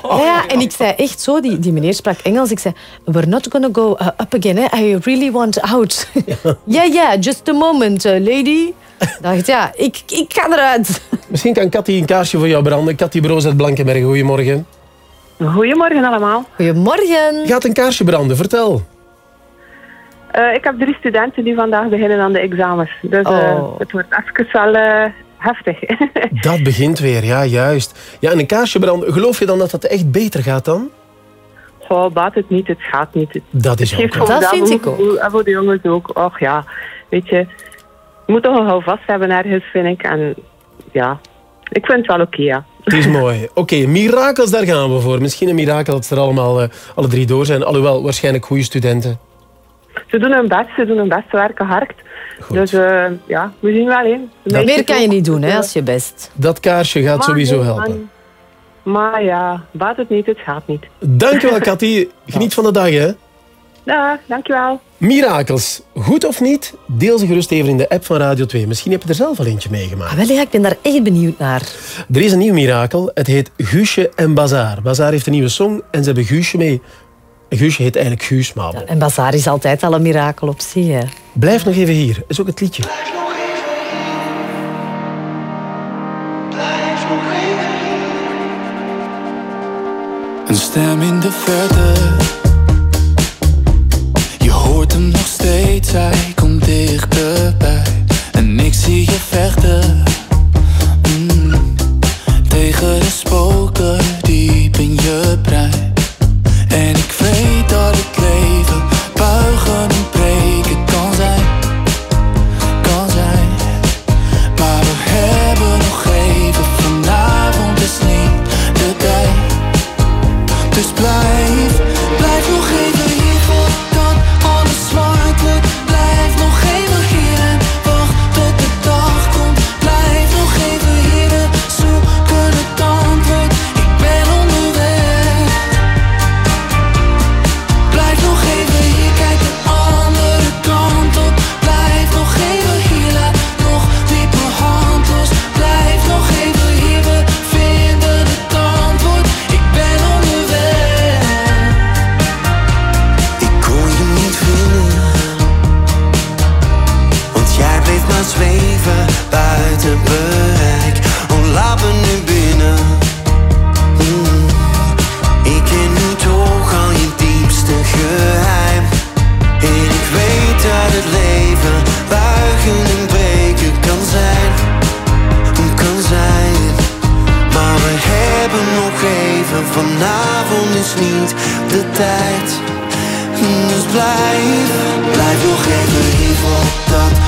Ja, ja, en ik zei echt zo, die, die meneer sprak Engels. Ik zei, we're not gonna go uh, up again. Hè. I really want out. Ja, ja, just a moment, uh, lady. Ik dacht, ja, ik, ik ga eruit. Misschien kan Cathy een kaarsje voor jou branden. Cathy Broos uit Blankenbergen, goedemorgen. Goedemorgen allemaal. Goedemorgen. Gaat een kaarsje branden, vertel. Eh, ik heb drie studenten die vandaag beginnen aan de examens. Dus eh, Oh. het wordt even wel eh, heftig. Dat begint weer, ja, juist. Ja, en een kaarsje branden. Geloof je dan dat dat echt beter gaat dan? Goh, baat het niet, het gaat niet. Dat is het ook Dat vind ik gevoel. En voor de jongens ook. Och ja, weet je. Je moet toch een houvast hebben ergens, vind ik. En ja, ik vind het wel oké, ja. Het is mooi. Oké, mirakels, daar gaan we voor. Misschien een mirakel dat ze er allemaal eh, alle drie door zijn. Alhoewel, waarschijnlijk goede studenten. Ze doen hun best, ze doen hun best, ze werken hard. Dus eh, ja, we zien wel één. Meer kan je niet doen hè, als je best. Dat kaarsje gaat sowieso helpen. Maar ja, baat het niet, het gaat niet. Dankjewel, Cathy. Geniet van de dag, hè. Dag, dankjewel. Mirakels, goed of niet? Deel ze gerust even in de app van Radio 2. Misschien heb je er zelf al eentje meegemaakt. Ah, wel, ja, ik ben daar echt benieuwd naar. Er is een nieuw mirakel. Het heet Guusje en Bazaar. Bazaar heeft een nieuwe song en ze hebben Guusje mee. Guusje heet eigenlijk Guus, maar bon. En Bazaar is altijd al een mirakel op zich. Hè. Blijf nog even hier. Is ook het liedje. Een stem in de verte. Hoort hem nog steeds, hij komt dichterbij. En ik zie je vechten. Mm. Tegen de spoken diep in je brein. Tijd. Dus blijf, blijf nog even hier voordat alles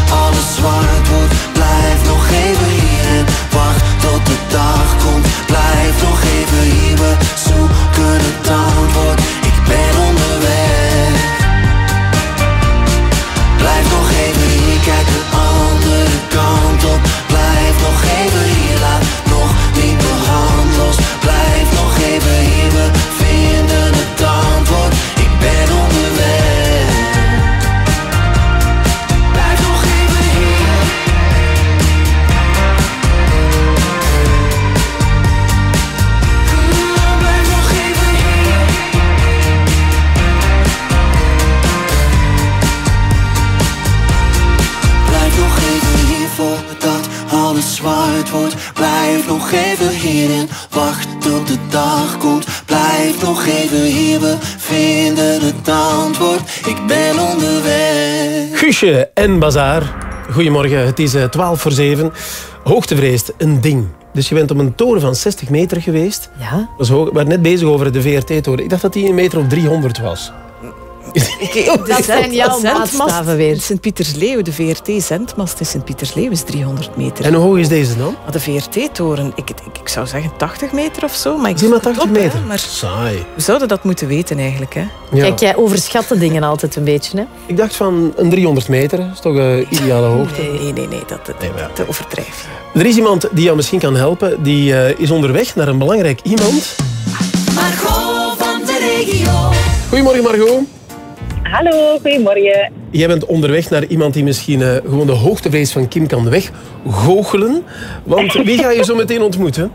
nog even hier en wacht tot de dag komt. Blijf nog even hier, we vinden het antwoord. Ik ben onderweg. Guusje en Bazaar. Goedemorgen, het is eh, 12 voor 7. Hoogtevrees, een ding. Dus je bent op een toren van 60 meter geweest. Ja. We waren net bezig over de VRT-toren. Ik dacht dat die een meter op 300 was. Dat zijn jouw maatstaven weer. Sint-Pietersleeuw, de VRT-zendmast in Sint-Pietersleeuw is 300 meter. En hoe hoog is deze dan? De VRT-toren, ik, ik, ik zou zeggen 80 meter of zo. Maar ik Zie maar 80 op, hè, meter. maar Saai. we zouden dat moeten weten eigenlijk. Hè? Ja. Kijk, jij overschat de dingen altijd een beetje. Hè? Ik dacht van een 300 meter. Dat is toch een ideale hoogte? Nee, nee, nee, nee dat, dat, overdrijf je. Er is iemand die jou misschien kan helpen. Die eh, is onderweg naar een belangrijk iemand. Margot van de regio. Goedemorgen Margot. Hallo, goedemorgen. Jij bent onderweg naar iemand die misschien eh, gewoon de hoogtevrees van Kim kan weggoochelen. Want wie ga je zo meteen ontmoeten?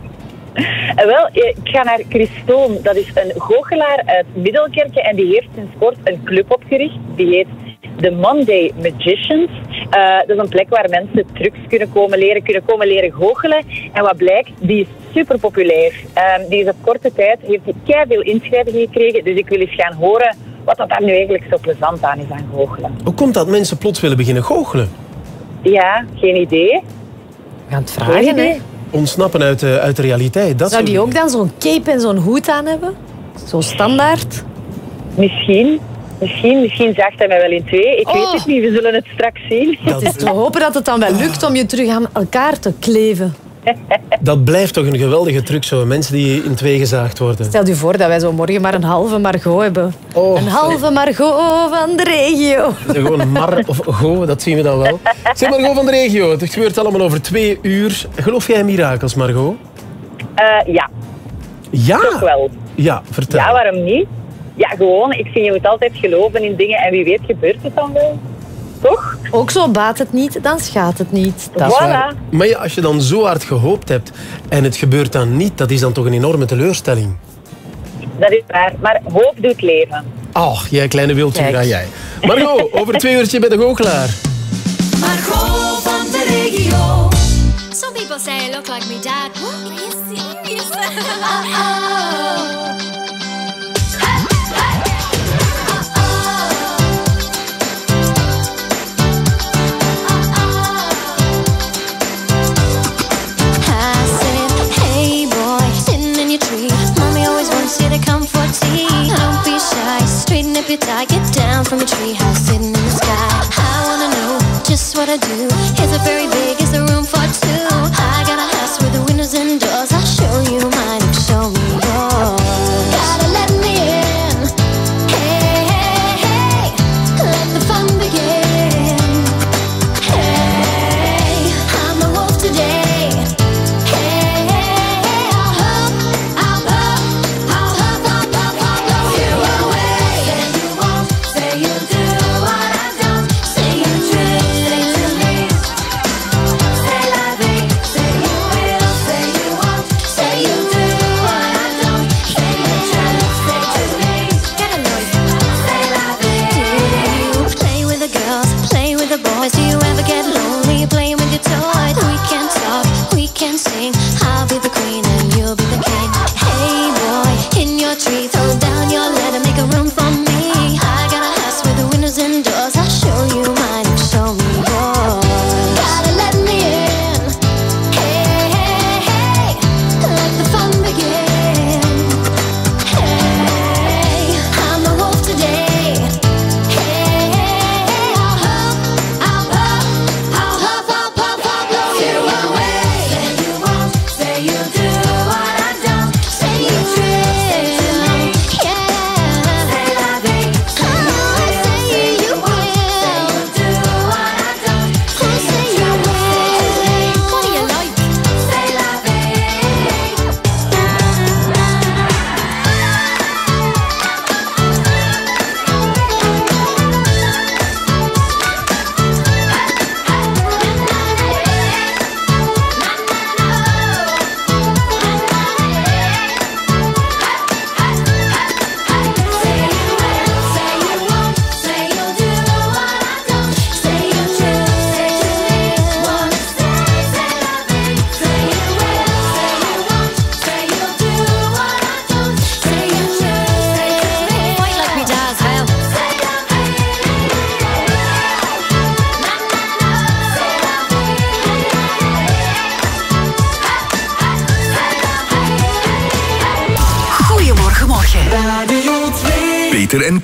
Eh, wel, eh, ik ga naar Christoon. Dat is een goochelaar uit Middelkerken en die heeft sinds kort een club opgericht. Die heet The Monday Magicians. Dat is een plek waar mensen trucs kunnen komen leren, kunnen komen leren goochelen. En wat blijkt, die is super populair. Die is op korte tijd, heeft hij veel inschrijvingen gekregen. Dus ik wil eens gaan horen wat dat daar nu eigenlijk zo plezant aan is aan goochelen. Hoe komt dat mensen plots willen beginnen goochelen? Ja, geen idee. We gaan het vragen. Hè? Ontsnappen uit de, uit de realiteit. Dat Zou die ook dan zo'n cape en zo'n hoed aan hebben? Zo standaard? Misschien. Misschien, misschien zaagt hij mij wel in twee. Ik weet Oh. het niet, we zullen het straks zien. Is te hopen dat het dan wel lukt om je terug aan elkaar te kleven. Dat blijft toch een geweldige truc, zo. Mensen die in twee gezaagd worden. Stel je voor dat wij zo morgen maar een halve Margot hebben. Oh, een halve Margot van de regio. Gewoon mar of go, dat zien we dan wel. Zeg Margot van de regio, het gebeurt allemaal over twee uur. Geloof jij in mirakels, Margot? Eh, ja, Ja? toch wel. Ja, vertel. Ja, waarom niet? Ja, gewoon. Ik vind, je moet altijd geloven in dingen en wie weet gebeurt het dan wel. Toch? Ook zo baat het niet, dan schaadt het niet. Dat is Voilà. waar. Maar ja, als je dan zo hard gehoopt hebt en het gebeurt dan niet, dat is dan toch een enorme teleurstelling. Dat is waar. Maar hoop doet leven. Ach, jij kleine wildtuur, ga jij. Margot, over twee uurtje bij de goochelaar. Margot van de regio. Some people say I look like my dad. What? Are you serious?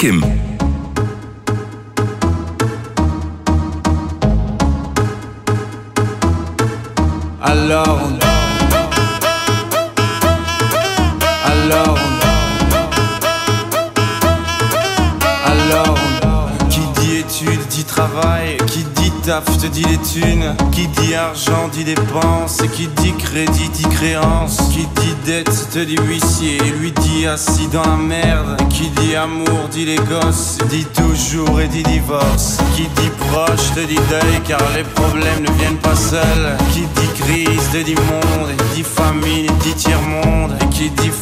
Kim.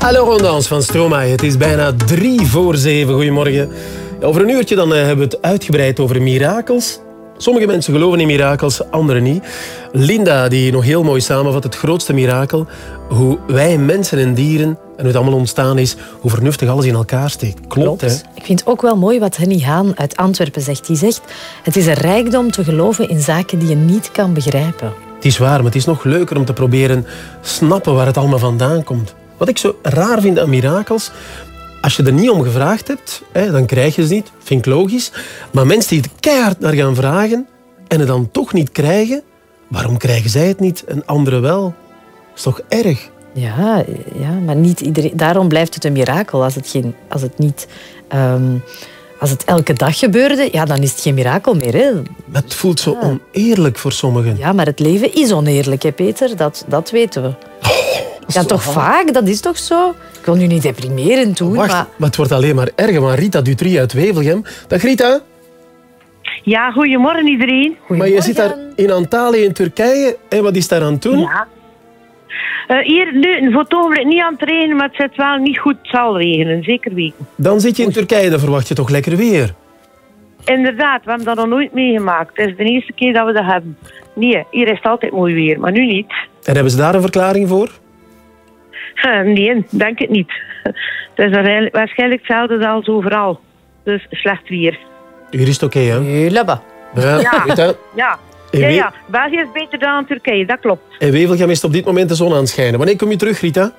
Alors on dans van Stromae. Het is bijna drie voor zeven. Goedemorgen. Over een uurtje dan eh, hebben we het uitgebreid over mirakels. Sommige mensen geloven in mirakels, anderen niet. Linda, die nog heel mooi samenvat, het grootste mirakel. Hoe wij mensen en dieren, en hoe het allemaal ontstaan is, hoe vernuftig alles in elkaar steekt. Klopt, hè? Ik vind ook wel mooi wat Henny Haan uit Antwerpen zegt. Die zegt, het is een rijkdom te geloven in zaken die je niet kan begrijpen. Het is waar, maar het is nog leuker om te proberen snappen waar het allemaal vandaan komt. Wat ik zo raar vind aan mirakels, als je er niet om gevraagd hebt, hè, dan krijg je ze niet. Vind ik logisch. Maar mensen die er keihard naar gaan vragen en het dan toch niet krijgen, waarom krijgen zij het niet en anderen wel? Dat is toch erg? Ja, ja maar niet iedereen. Daarom blijft het een mirakel. Als het, geen, als het niet. ehm, als het elke dag gebeurde, ja, dan is het geen mirakel meer. Hè. Maar het voelt zo oneerlijk voor sommigen. Ja, maar het leven is oneerlijk, hè, Peter? Dat, dat weten we. ja, toch vaak? Dat is toch zo? Ik wil nu niet deprimerend doen, Wacht, maar... maar het wordt alleen maar erger. Maar Rita Dutrie uit Wevelgem. Dag Rita. Ja, goedemorgen iedereen. Maar je zit daar in Antalya in Turkije. En wat is daar aan het doen? Ja. Eh, hier nu, voor het ogenblik niet aan het regenen, maar het zit wel niet goed. Het zal regenen, zeker weten. Dan zit je in Turkije, dan verwacht je toch lekker weer. Inderdaad, we hebben dat nog nooit meegemaakt. Het is de eerste keer dat we dat hebben. Nee, hier is het altijd mooi weer, maar nu niet. En hebben ze daar een verklaring voor? Eh, nee, denk het niet. Het is waarschijnlijk- waarschijnlijk hetzelfde als overal. Dus slecht weer. Hier is het oké, hè? Labba. Ja. Ja. Ja, ja. België is beter dan Turkije, dat klopt. In Wevelgem is op dit moment de zon aan het schijnen. Wanneer kom je terug, Rita?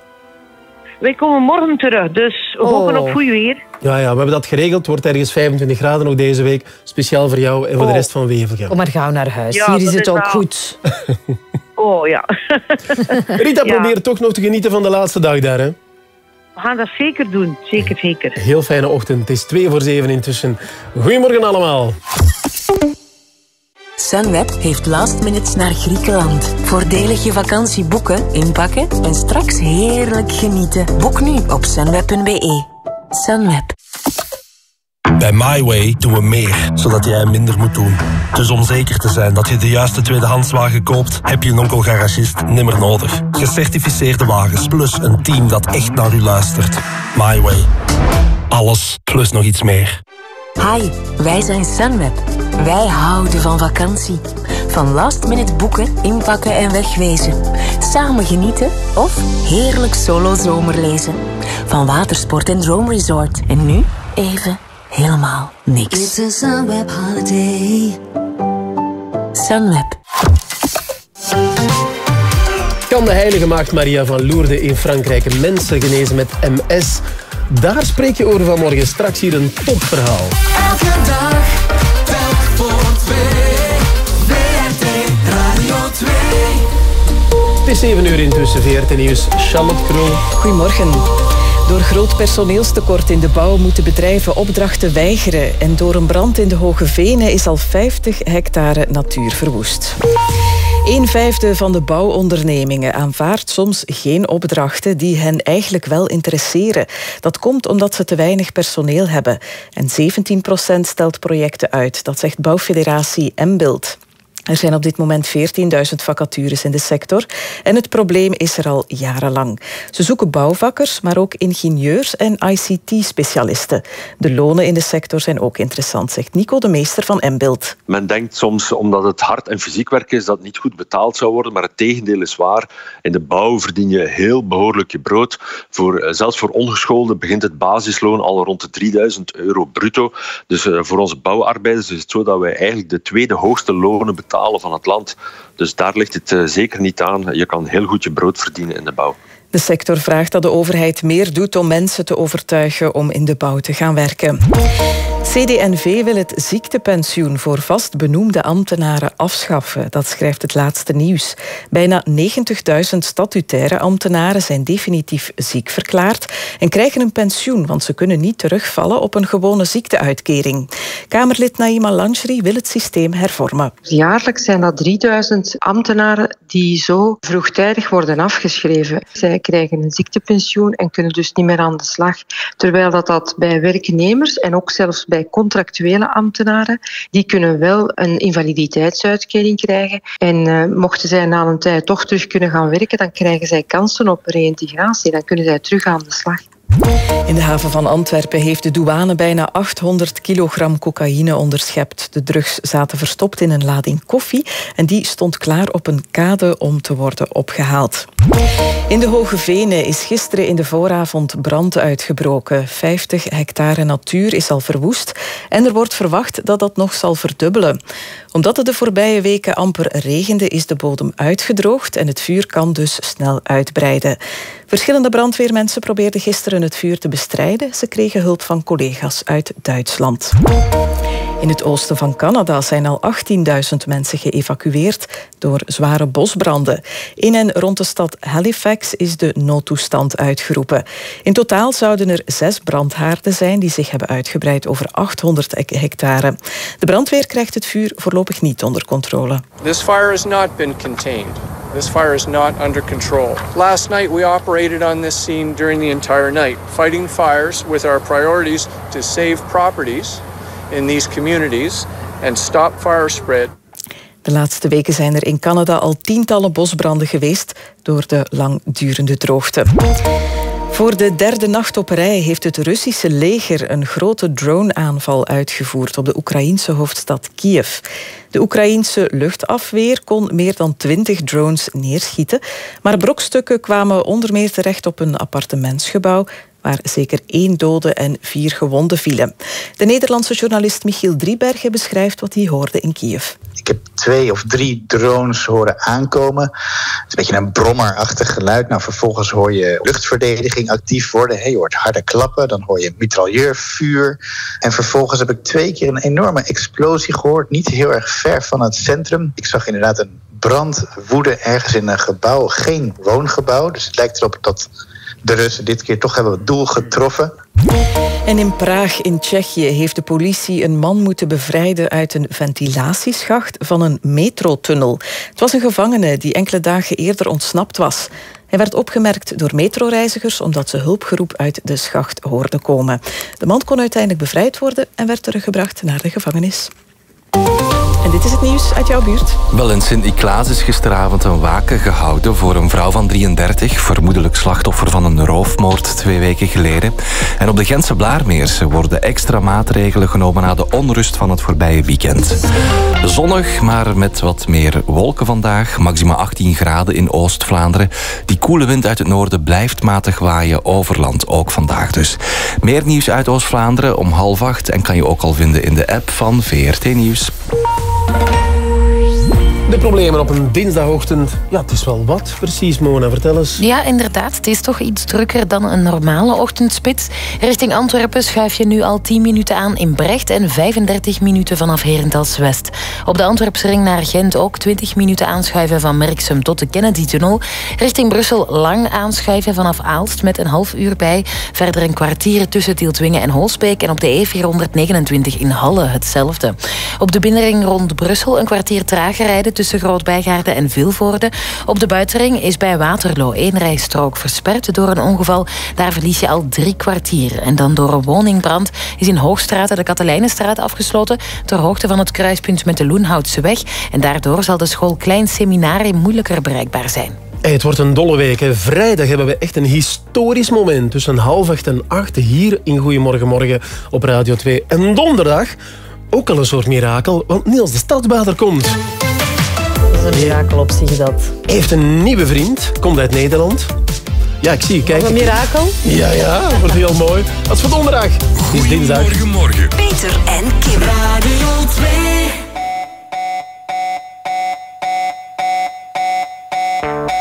Wij komen morgen terug, dus we hopen op goed weer. Ja, ja, we hebben dat geregeld. Het wordt ergens 25 graden nog deze week. Speciaal voor jou en voor de Oh. rest van Wevelgem. Kom maar gauw naar huis. Ja, Hier is het is ook wel- goed. Oh ja. Rita, Ja. probeer toch nog te genieten van de laatste dag daar. Hè? We gaan dat zeker doen, zeker, zeker. Heel fijne ochtend. Het is twee voor zeven intussen. Goedemorgen allemaal. Sunweb heeft last minutes naar Griekenland. Voordelig je vakantie boeken, inpakken en straks heerlijk genieten. Boek nu op sunweb.be. Sunweb. Bij MyWay doen we meer, zodat jij minder moet doen. Dus om zeker te zijn dat je de juiste tweedehandswagen koopt, heb je een onkel garagist nimmer nodig. Gecertificeerde wagens, plus een team dat echt naar u luistert. MyWay. Alles, plus nog iets meer. Hi, wij zijn Sunweb. Wij houden van vakantie. Van last minute boeken, inpakken en wegwezen. Samen genieten of heerlijk solo zomerlezen. Van watersport en droomresort. En nu even helemaal niks. It's a Sunweb holiday. Sunweb. Kan de heilige maagd Maria van Lourdes in Frankrijk mensen genezen met MS? Daar spreek je over vanmorgen. Straks hier een topverhaal. Elke dag, telk voor twee. VRT Radio 2. Het is 7 uur intussen, VRT Nieuws. Charlotte Krul. Goedemorgen. Door groot personeelstekort in de bouw moeten bedrijven opdrachten weigeren. En door een brand in de Hoge Venen is al 50 hectare natuur verwoest. Een vijfde van de bouwondernemingen aanvaardt soms geen opdrachten die hen eigenlijk wel interesseren. Dat komt omdat ze te weinig personeel hebben. En 17% stelt projecten uit, dat zegt bouwfederatie Mbild. Er zijn op dit moment 14.000 vacatures in de sector en het probleem is er al jarenlang. Ze zoeken bouwvakkers, maar ook ingenieurs en ICT-specialisten. De lonen in de sector zijn ook interessant, zegt Nico de Meester van Mbild. Men denkt soms, omdat het hard en fysiek werk is, dat het niet goed betaald zou worden. Maar het tegendeel is waar. In de bouw verdien je heel behoorlijk je brood. Voor, eh, zelfs voor ongeschoolden begint het basisloon al rond de 3000 euro bruto. Dus eh, voor onze bouwarbeiders is het zo dat wij eigenlijk de tweede hoogste lonen betalen van het land. Dus daar ligt het eh, zeker niet aan. Je kan heel goed je brood verdienen in de bouw. De sector vraagt dat de overheid meer doet om mensen te overtuigen om in de bouw te gaan werken. CD&V wil het ziektepensioen voor vast benoemde ambtenaren afschaffen. Dat schrijft het laatste nieuws. Bijna 90.000 statutaire ambtenaren zijn definitief ziek verklaard en krijgen een pensioen, want ze kunnen niet terugvallen op een gewone ziekteuitkering. Kamerlid Naima Lanchri wil het systeem hervormen. Jaarlijks zijn dat 3000 ambtenaren die zo vroegtijdig worden afgeschreven. Zij krijgen een ziektepensioen en kunnen dus niet meer aan de slag. Terwijl dat, dat bij werknemers en ook zelfs bij contractuele ambtenaren, die kunnen wel een invaliditeitsuitkering krijgen. En eh, mochten zij na een tijd toch terug kunnen gaan werken, dan krijgen zij kansen op reïntegratie. Dan kunnen zij terug aan de slag. In de haven van Antwerpen heeft de douane bijna 800 kilogram cocaïne onderschept. De drugs zaten verstopt in een lading koffie en die stond klaar op een kade om te worden opgehaald. In de Hoge Venen is gisteren in de vooravond brand uitgebroken. 50 hectare natuur is al verwoest en er wordt verwacht dat dat nog zal verdubbelen. Omdat het de voorbije weken amper regende, is de bodem uitgedroogd en het vuur kan dus snel uitbreiden. Verschillende brandweermensen probeerden gisteren het vuur te bestrijden. Ze kregen hulp van collega's uit Duitsland. In het oosten van Canada zijn al 18.000 mensen geëvacueerd door zware bosbranden. In en rond de stad Halifax is de noodtoestand uitgeroepen. In totaal zouden er zes brandhaarden zijn die zich hebben uitgebreid over 800 hectare. De brandweer krijgt het vuur voorlopig niet onder controle. This fire has not been contained. This fire is not under control. Last night we operated on this scene during the entire night, fighting fires with our priorities to save properties in these communities and stop fire spread. De laatste weken zijn er in Canada al tientallen bosbranden geweest door de langdurende droogte. Voor de derde nacht op rij heeft het Russische leger een grote drone-aanval uitgevoerd op de Oekraïense hoofdstad Kiev. De Oekraïense luchtafweer kon meer dan twintig drones neerschieten, maar brokstukken kwamen onder meer terecht op een appartementsgebouw, waar zeker één dode en vier gewonden vielen. De Nederlandse journalist Michiel Driebergen beschrijft wat hij hoorde in Kiev. Ik heb twee of drie drones horen aankomen. Het is een beetje een brommerachtig geluid. Nou, vervolgens hoor je luchtverdediging actief worden. Je hoort harde klappen, dan hoor je mitrailleurvuur. En vervolgens heb ik twee keer een enorme explosie gehoord. Niet heel erg ver van het centrum. Ik zag inderdaad een brand woeden ergens in een gebouw. Geen woongebouw. Dus het lijkt erop dat de Russen dit keer toch hebben het doel getroffen. En in Praag in Tsjechië heeft de politie een man moeten bevrijden uit een ventilatieschacht van een metrotunnel. Het was een gevangene die enkele dagen eerder ontsnapt was. Hij werd opgemerkt door metroreizigers omdat ze hulpgeroep uit de schacht hoorden komen. De man kon uiteindelijk bevrijd worden en werd teruggebracht naar de gevangenis. En dit is het nieuws uit jouw buurt. Wel, in Sint-Niklaas is gisteravond een waken gehouden voor een vrouw van 33, vermoedelijk slachtoffer van een roofmoord twee weken geleden. En op de Gentse Blaarmeersen worden extra maatregelen genomen na de onrust van het voorbije weekend. Zonnig, maar met wat meer wolken vandaag. Maxima 18 graden in Oost-Vlaanderen. Die koele wind uit het noorden blijft matig waaien over land, ook vandaag dus. Meer nieuws uit Oost-Vlaanderen om half acht en kan je ook al vinden in de app van VRT Nieuws. Plus. Problemen op een dinsdagochtend. Ja, het is wel wat precies, Mona. Vertel eens. Ja, inderdaad. Het is toch iets drukker dan een normale ochtendspits. Richting Antwerpen schuif je nu al 10 minuten aan in Brecht en 35 minuten vanaf Herentals West. Op de Antwerpse ring naar Gent ook 20 minuten aanschuiven van Merksem tot de Kennedy-tunnel. Richting Brussel lang aanschuiven vanaf Aalst met een half uur bij. Verder een kwartier tussen Tieltwingen en Holsbeek. En op de E429 in Halle hetzelfde. Op de binnenring rond Brussel een kwartier trager rijden tussen Groot-Bijgaarden en Vilvoorde. Op de buitenring is bij Waterloo één rijstrook versperd door een ongeval. Daar verlies je al drie kwartier. En dan door een woningbrand is in Hoogstraat de Katelijnenstraat afgesloten ter hoogte van het kruispunt met de Loenhoutse weg. En daardoor zal de school Klein Seminarium moeilijker bereikbaar zijn. Het wordt een dolle week. Vrijdag hebben we echt een historisch moment. Tussen half acht en acht hier in Goedemorgen Morgen op Radio 2. En donderdag ook al een soort mirakel, want Niels de Stadsbader komt. Dat is een mirakel op zich dat. Heeft een nieuwe vriend, komt uit Nederland. Ja, ik zie je kijken. Een mirakel? Ja, ja, dat wordt heel mooi. Dat is voor donderdag. Het is dinsdag. Goedemorgen. Peter en Kim. Radio 2. No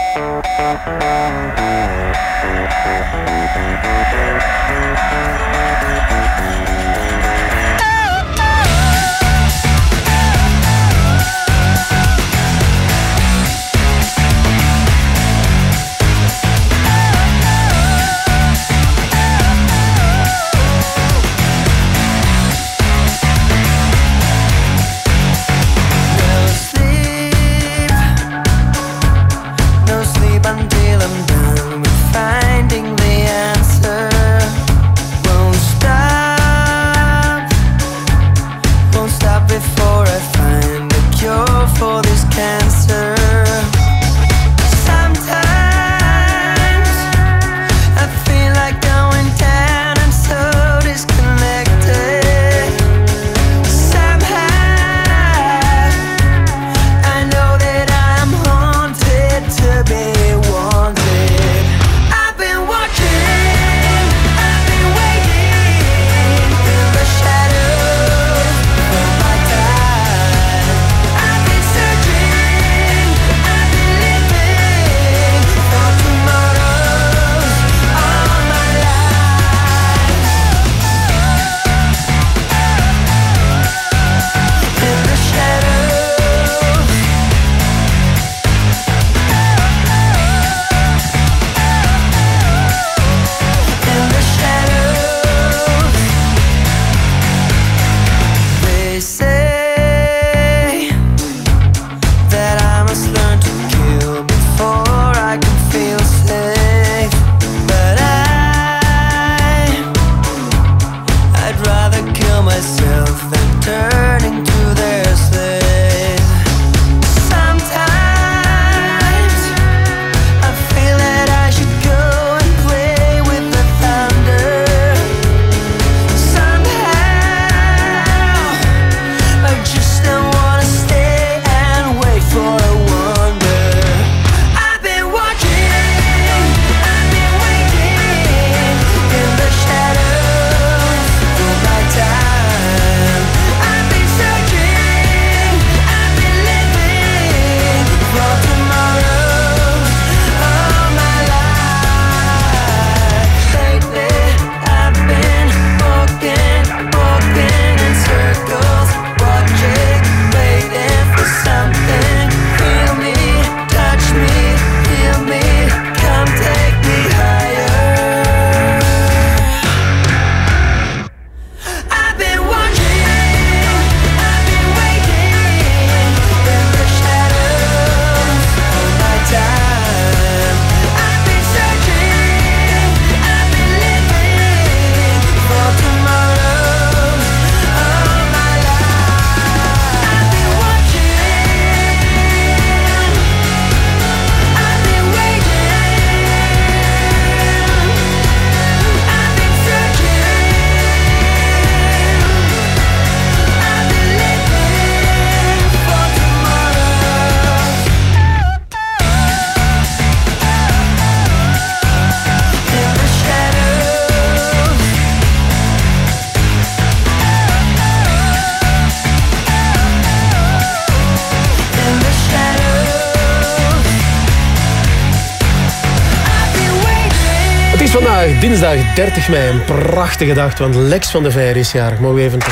dinsdag 30 mei een prachtige dag, want Lex van de Veer is jarig. Mogen we even te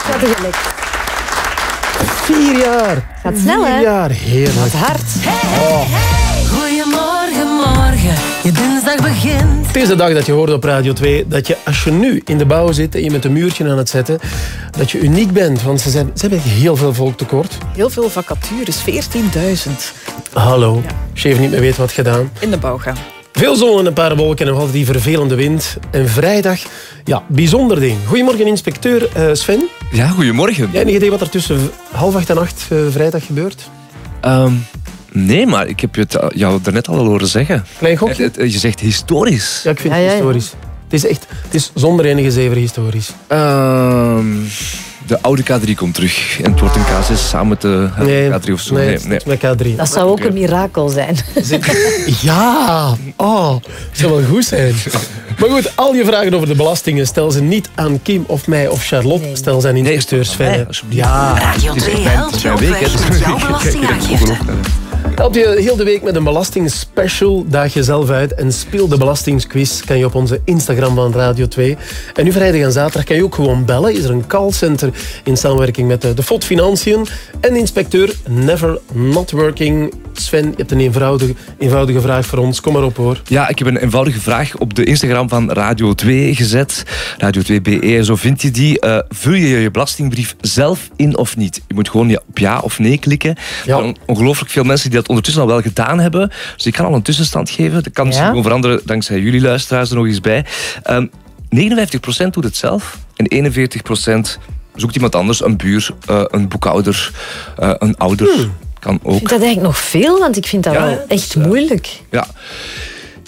Schattige Lex. Vier jaar. Gaat snel, hè? Vier jaar, heerlijk. Gaat hard. Oh. Goedemorgen, morgen. Je dinsdag begint. Het is de dag dat je hoorde op Radio 2 dat je als je nu in de bouw zit en je met een muurtje aan het zetten, dat je uniek bent. Want ze, zijn, ze hebben echt heel veel volk tekort. Heel veel vacatures, 14.000 Hallo, chef niet meer weet wat gedaan. in de bouw gaan. Veel zon en een paar wolken en nog altijd die vervelende wind. En vrijdag, ja, bijzonder ding. Goedemorgen, inspecteur eh, Sven. Ja, goedemorgen. Jij enig idee wat er tussen half acht en acht eh, vrijdag gebeurt? Ehm, nee, maar ik heb je het jou daarnet al horen zeggen. Klein gokje? Je zegt historisch. Ja, ik vind het historisch. Het is echt, het is zonder enige zever historisch. Ehm, de oude K3 komt terug. En het wordt een K6 samen met de Nee, K3 of zo. nee, het is niks met K3. Dat zou ook een mirakel zijn. Ja, oh, dat zou wel goed zijn. Maar goed, al je vragen over de belastingen stel ze niet aan Kim of mij of Charlotte. Stel ze aan inspecteur Sven. Ja. Radio 2 helpt je op weg met jouw belastingaangifte. Help je heel de week met een belastingspecial. Daag jezelf uit en speel de belastingsquiz. Kan je op onze Instagram van Radio 2. En nu vrijdag en zaterdag kan je ook gewoon bellen. Is er een callcenter in samenwerking met de, FOD Financiën. En inspecteur Never Not Working. Sven, je hebt een eenvoudige, eenvoudige vraag voor ons. Kom maar op hoor. Ja, ik heb een eenvoudige vraag op de Instagram van Radio 2 gezet. Radio 2 BE, zo vind je die. Eh, vul je je belastingbrief zelf in of niet? Je moet gewoon op ja of nee klikken. Ongelooflijk veel mensen die dat ondertussen al wel gedaan hebben. Dus ik kan al een tussenstand geven. Dat kan misschien Ja. gewoon veranderen dankzij jullie luisteraars er nog eens bij. Ehm 59% doet het zelf en 41% zoekt iemand anders. Een buur, eh, een boekhouder, eh, een ouder. Kan Ik ook. vind dat eigenlijk nog veel, want ik vind dat Ja, wel hè? echt moeilijk. Ja.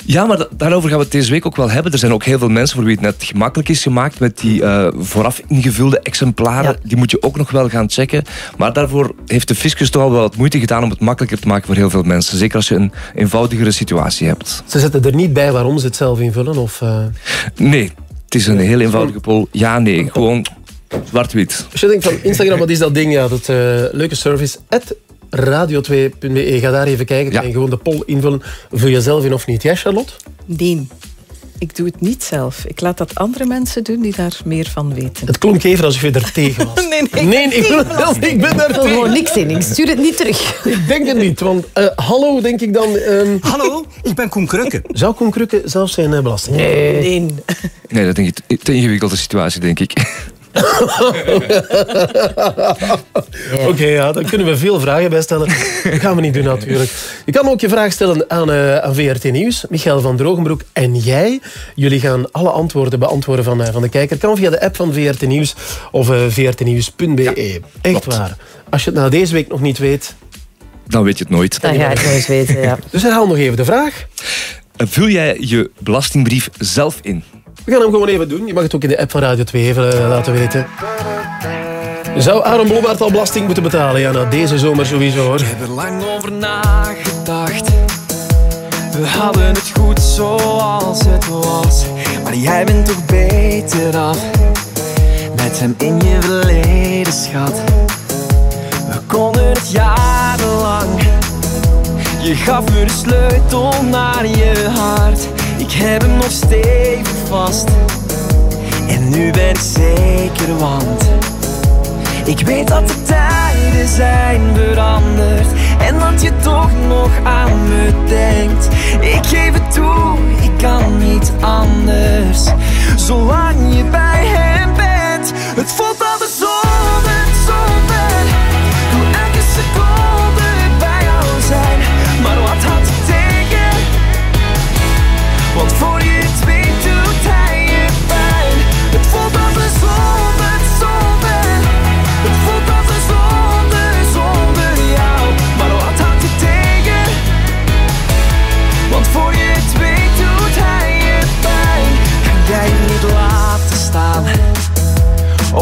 Ja, maar da- daarover gaan we het deze week ook wel hebben. Er zijn ook heel veel mensen voor wie het net gemakkelijk is gemaakt met die eh, vooraf ingevulde exemplaren. Die moet je ook nog wel gaan checken. Maar daarvoor heeft de fiscus toch al wel wat moeite gedaan om het makkelijker te maken voor heel veel mensen. Zeker als je een eenvoudigere situatie hebt. Ze zetten er niet bij waarom ze het zelf invullen. Of, eh, Nee, het is een heel eenvoudige poll. Ja, nee, gewoon zwart-wit. Als je denkt van Instagram, wat is dat ding? Ja, dat eh, leuke service. At radio2.be. Ga daar even kijken. En gewoon de poll invullen. Vul je zelf in of niet? Jij, Charlotte? Nee, ik doe het niet zelf. Ik laat dat andere mensen doen die daar meer van weten. Het klonk even alsof je er tegen was. Nee, nee, nee, ik, ben, ik ben daar tegen. Gewoon niks in. Ik stuur het niet terug. Ik denk het niet, want eh, hallo denk ik dan... ehm, Hallo, ik ben Koen Krukke. Zou Koen Krukke zelf zijn eh, belasting? Nee. Nee, dat denk ik te ingewikkelde situatie, denk ik. Oké, ja, daar kunnen we veel vragen bij stellen. Dat gaan we niet doen natuurlijk. Je kan ook je vraag stellen aan, eh, aan VRT Nieuws. Michael van Drogenbroek en jij. Jullie gaan alle antwoorden beantwoorden van, eh, van de kijker. Kan via de app van VRT Nieuws of eh vrtnieuws.be. Echt waar. Als je het nou deze week nog niet weet... Dan weet je het nooit. Dan ga je het nooit weten, ja. Dus herhaal nog even de vraag. Vul jij je belastingbrief zelf in? We gaan hem gewoon even doen. Je mag het ook in de app van Radio 2 even eh, laten weten. Zou Aaron Blommaert al belasting moeten betalen? Ja, nou, deze zomer sowieso hoor. Ik heb er lang over nagedacht. We hadden het goed zoals het was. Maar jij bent toch beter af. Met hem in je verleden, schat. We konden het jarenlang. Je gaf me de sleutel naar je hart. Ik heb hem nog stevig vast. En nu ben ik zeker, want ik weet dat de tijden zijn veranderd. En dat je toch nog aan me denkt. Ik geef het toe, ik kan niet anders. Zolang je bij hem bent Het voelt zonder,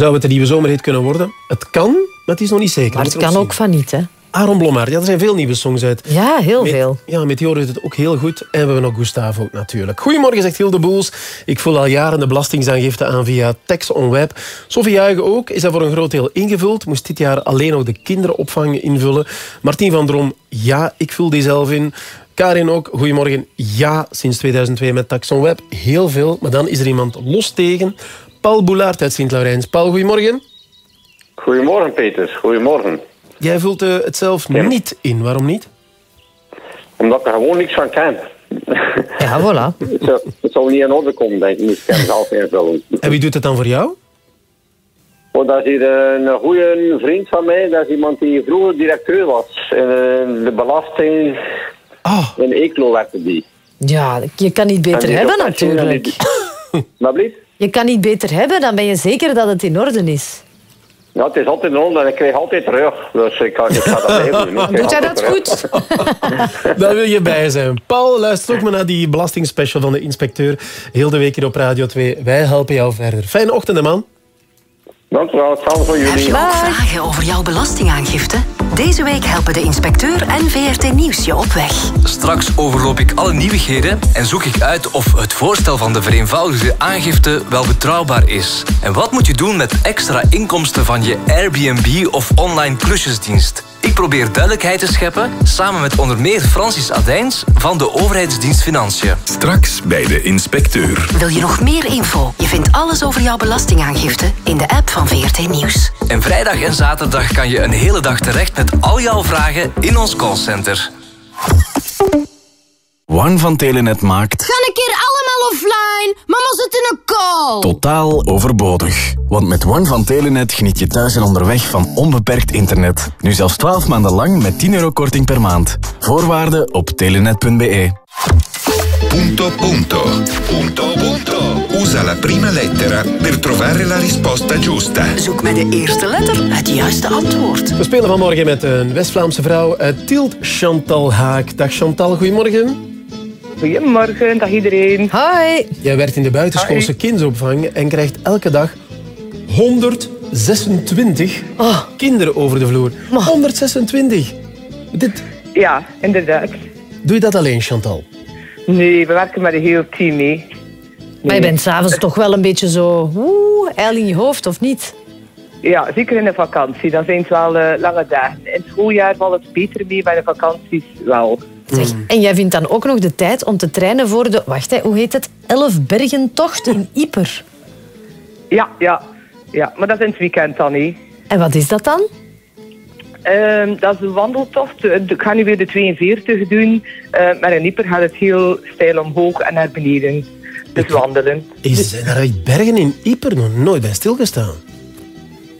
Zou het een nieuwe zomerhit kunnen worden? Het kan, maar het is nog niet zeker. Maar het kan ook van niet, hè? Aaron Blommaert, ja, er zijn veel nieuwe songs uit. Ja, heel Met- veel. Ja, Meteor doet het ook heel goed. En we hebben nog Gustavo ook natuurlijk. Goedemorgen, zegt Hilde Boels. Ik voel al jaren de belastingaangifte aan via Text on Web. Sophie Juigen ook. Is dat voor een groot deel ingevuld. Moest dit jaar alleen nog de kinderopvang invullen. Martien van Drom, ja, ik vul die zelf in. Karin ook, goedemorgen. Ja, sinds 2002 met Tax on Web. Heel veel, maar dan is er iemand los tegen. Paul Boulaert uit Sint-Laurens. Paul, goedemorgen. Goedemorgen, Peters. Goedemorgen. Jij vult eh, het zelf niet in. Waarom niet? Omdat ik er gewoon niks van ken. Ja, voilà. het, zou, het zou niet in orde komen, denk ik. Ik hem zelf invullen. En wie doet het dan voor jou? Oh, dat is hier een goede vriend van mij. Dat is iemand die vroeger directeur was. In eh, de belasting... In Eeklo werkte die. Ja, je kan niet En beter hebben en natuurlijk. Wat blieft? Je kan niet beter hebben, dan ben je zeker dat het in orde is. Ja, het is altijd in orde en ik krijg altijd terug. Dus ik, kan, ik ga dat doen. Doet hij altijd dat terug. goed? Daar wil je bij zijn. Paul, luister ook maar naar die belastingspecial van de inspecteur. Heel de week hier op Radio 2. Wij helpen jou verder. Fijne ochtend, man. Dank u wel. Hetzelfde voor Heb jullie. je ook vragen over jouw belastingaangifte? Deze week helpen de inspecteur en VRT Nieuws je op weg. Straks overloop ik alle nieuwigheden en zoek ik uit of het voorstel van de vereenvoudigde aangifte wel betrouwbaar is. En wat moet je doen met extra inkomsten van je Airbnb of online klusjesdienst? Ik probeer duidelijkheid te scheppen samen met onder meer Francis Adijns van de Overheidsdienst Financiën. Straks bij de inspecteur. Wil je nog meer info? Je vindt alles over jouw belastingaangifte in de app van VRT Nieuws. En vrijdag en zaterdag kan je een hele dag terecht met al jouw vragen in ons callcenter. One van Telenet maakt Ga een keer allemaal offline. Mama zit in een call. totaal overbodig. Want met One van Telenet geniet je thuis en onderweg van onbeperkt internet. Nu zelfs 12 maanden lang met 10 euro korting per maand. Voorwaarden op telenet.be. Punto punto. Punto punto. Usa la prima lettera per trovare la risposta giusta. Zoek met de eerste letter het juiste antwoord. We spelen vanmorgen met een West-Vlaamse vrouw uit Tielt, Chantal Haak. Dag Chantal, goedemorgen. Goedemorgen, dag iedereen. Hoi. Jij werkt in de buitenschoolse kinderopvang en krijgt elke dag 126 kinderen over de vloer. 126. Dit... Ja, inderdaad. Doe je dat alleen, Chantal? Nee, we werken met een heel team mee. Maar je bent s'avonds toch wel een beetje zo... Oeh, eil in je hoofd, of niet? Ja, zeker in de vakantie. Dan zijn het wel eh, lange dagen. In het schooljaar valt het beter mee, bij de vakanties wel. Zeg, en jij vindt dan ook nog de tijd om te trainen voor de... Wacht, hè, hoe heet het? Elfbergentocht in Ieper. Ja, ja, ja, maar dat is in het weekend dan niet. En wat is dat dan? Ehm, dat is een wandeltocht. Eh, Ik ga nu weer de 42 doen. Eh, maar in Ieper gaat het heel steil omhoog en naar beneden. Dus wandelen. Is, zijn er uit bergen in Ieper nog nooit bij stilgestaan?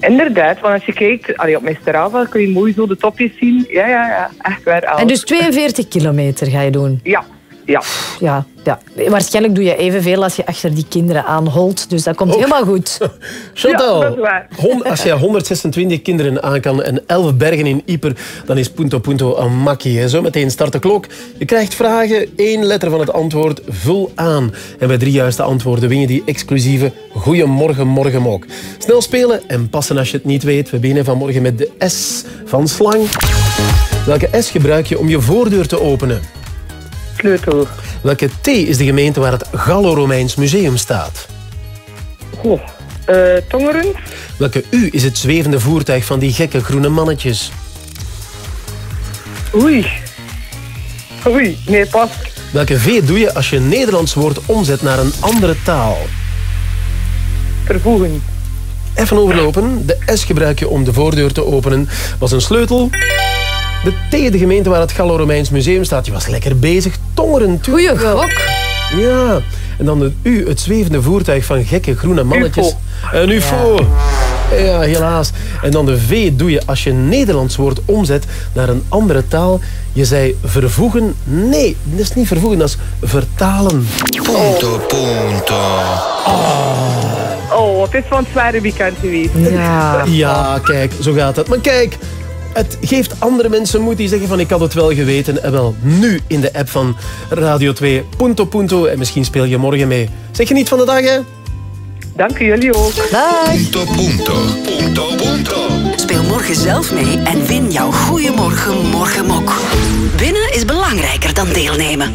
Inderdaad, want als je kijkt allee, op mijn Strava kun je mooi zo de topjes zien. Ja, ja, ja, echt waar. En dus 42 kilometer ga je doen? Ja, ja. Ja, ja. Waarschijnlijk doe je evenveel als je achter die kinderen aanholt. Dus dat komt helemaal goed. Chantal, Ja, dat is waar. hon- als jij 126 kinderen aan kan en 11 bergen in Ieper, dan is Punto Punto een makkie. Zo meteen start de klok. Je krijgt vragen, één letter van het antwoord, vul aan. En bij drie juiste antwoorden win je die exclusieve Goeiemorgen Morgenmok. Snel spelen en passen als je het niet weet. We beginnen vanmorgen met de S van slang. Welke S gebruik je om je voordeur te openen? Sleutel. Welke T is de gemeente waar het Gallo-Romeins museum staat? Goh. Eh, tongeren. Welke U is het zwevende voertuig van die gekke groene mannetjes? Oei. Oei, nee, pas. Welke V doe je als je een Nederlands woord omzet naar een andere taal? Vervoegen. even overlopen. De S gebruik je om de voordeur te openen. Was een sleutel. De T, de gemeente waar het Gallo-Romeins Museum staat, die was lekker bezig. Tongeren, Goeie gok. Ja. En dan de U, het zwevende voertuig van gekke groene mannetjes. Een UFO. Ja, helaas. En dan de V doe je als je een Nederlands woord omzet naar een andere taal. Je zei vervoegen. Nee, dat is niet vervoegen, dat is vertalen. Punto, punto. Oh, het is van een zware weekend geweest. Ja. Ja, kijk, zo gaat het. Maar kijk, het geeft andere mensen moed die zeggen van ik had het wel geweten. En wel nu in de app van Radio 2. Punto Punto. En misschien speel je morgen mee. Zeg je niet van de dag, hè? Dank jullie ook. Punto, punto. Punto, punto. Speel morgen zelf mee en win jouw Goeiemorgen Morgenmok. Winnen is belangrijker dan deelnemen.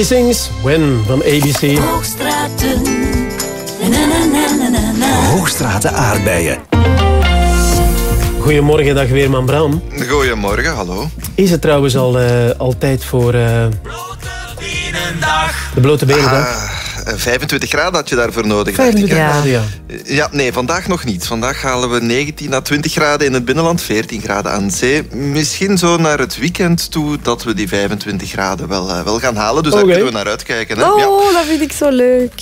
Smokey Sings, When van ABC. Hoogstraten. Na, na, na, na, na, na. Hoogstraten aardbeien. Goedemorgen, dag Weerman Bram. Goedemorgen, hallo. Is het trouwens al, eh, al tijd voor... eh, de blote benendag? Ah, 25 graden had je daarvoor nodig. 25 dacht ik, hè? graden, ja. Ja, nee, vandaag nog niet. Vandaag halen we 19 à 20 graden in het binnenland, 14 graden aan zee. Misschien zo naar het weekend toe dat we die 25 graden wel, eh, wel gaan halen. Dus daar kunnen we naar uitkijken. Hè? Oh, Ja. dat vind ik zo leuk.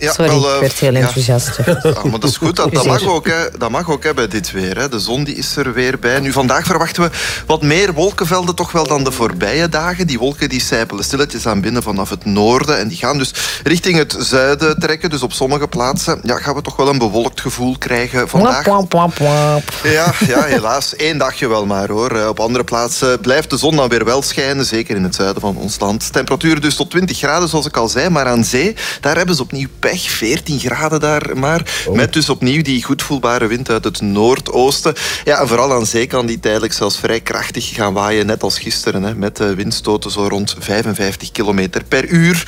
Ja, Sorry, wel, eh, ik werd heel ja. enthousiast. Ja, maar dat is goed, dat, dat, mag, ook, hè. dat mag ook hè, bij dit weer. Hè. De zon die is er weer bij. Nu, vandaag verwachten we wat meer wolkenvelden toch wel dan de voorbije dagen. Die wolken die sijpelen stilletjes aan binnen vanaf het noorden. En die gaan dus richting het zuiden trekken. Dus op sommige plaatsen ja, gaan we toch wel een bewolkt gevoel krijgen vandaag. Wap, wap, wap, wap. Ja, ja, helaas. Eén dagje wel maar hoor. Eh, Op andere plaatsen blijft de zon dan weer wel schijnen. Zeker in het zuiden van ons land. Temperaturen dus tot 20 graden, zoals ik al zei. Maar aan zee, daar hebben ze opnieuw pech. 14 graden daar maar. Met dus opnieuw die goed voelbare wind uit het noordoosten. Ja, en vooral aan zee kan die tijdelijk zelfs vrij krachtig gaan waaien. Net als gisteren. Hè, met eh, windstoten zo rond 55 kilometer per uur.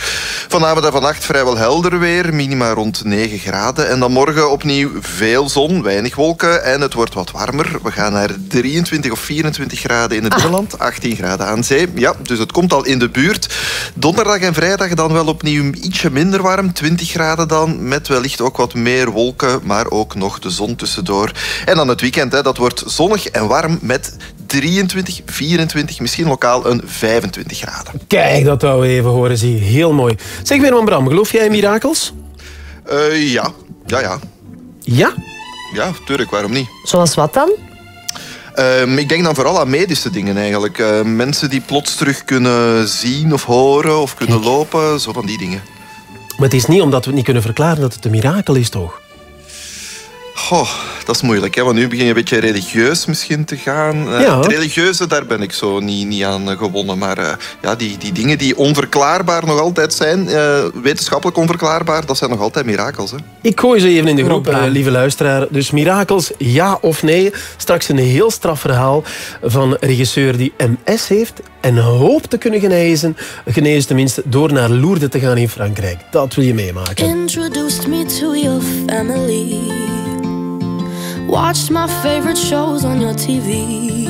Vanavond en vannacht vrijwel helder weer. Minima rond 9 graden. En dan morgen opnieuw veel zon, weinig wolken. En het wordt wat warmer. We gaan naar 23 of 24 graden in het binnenland. 18 graden aan zee. Ja, dus het komt al in de buurt. Donderdag en vrijdag dan wel opnieuw ietsje minder warm. 20 graden dan. Met wellicht ook wat meer wolken. Maar ook nog de zon tussendoor. En dan het weekend. Hè, dat wordt zonnig en warm met 23, 24, misschien lokaal een 25 graden. Kijk, dat wou we even horen, zie. Heel mooi. Zeg Weerman Bram, geloof jij in mirakels? Eh, ja, ja, ja. Ja? Ja, tuurlijk, waarom niet? Zoals wat dan? Ehm, ik denk dan vooral aan medische dingen eigenlijk. Eh, mensen die plots terug kunnen zien of horen of kunnen lopen, zo van die dingen. Maar het is niet omdat we het niet kunnen verklaren dat het een mirakel is, toch? Goh, dat is moeilijk, hè? want nu begin je een beetje religieus misschien te gaan. Eh, Ja. Het religieuze, daar ben ik zo niet, niet aan eh, gewonnen. Maar eh, ja, die, die dingen die onverklaarbaar nog altijd zijn, eh, wetenschappelijk onverklaarbaar, dat zijn nog altijd mirakels. Hè? Ik gooi ze even in de groep, eh, lieve luisteraar. Dus mirakels, ja of nee? Straks een heel straf verhaal van een regisseur die MS heeft en hoopt te kunnen genezen. Genezen tenminste door naar Lourdes te gaan in Frankrijk. Dat wil je meemaken. Introduced me to your family. Watched my favorite shows on your TV.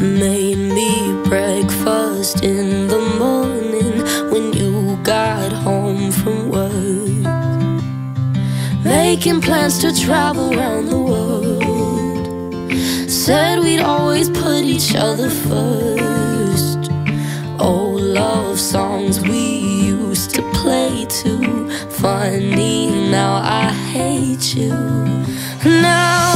Made me breakfast in the morning when you got home from work. Making plans to travel around the world. Said we'd always put each other first. Old love songs we used to play too. Funny, now I hate you. Now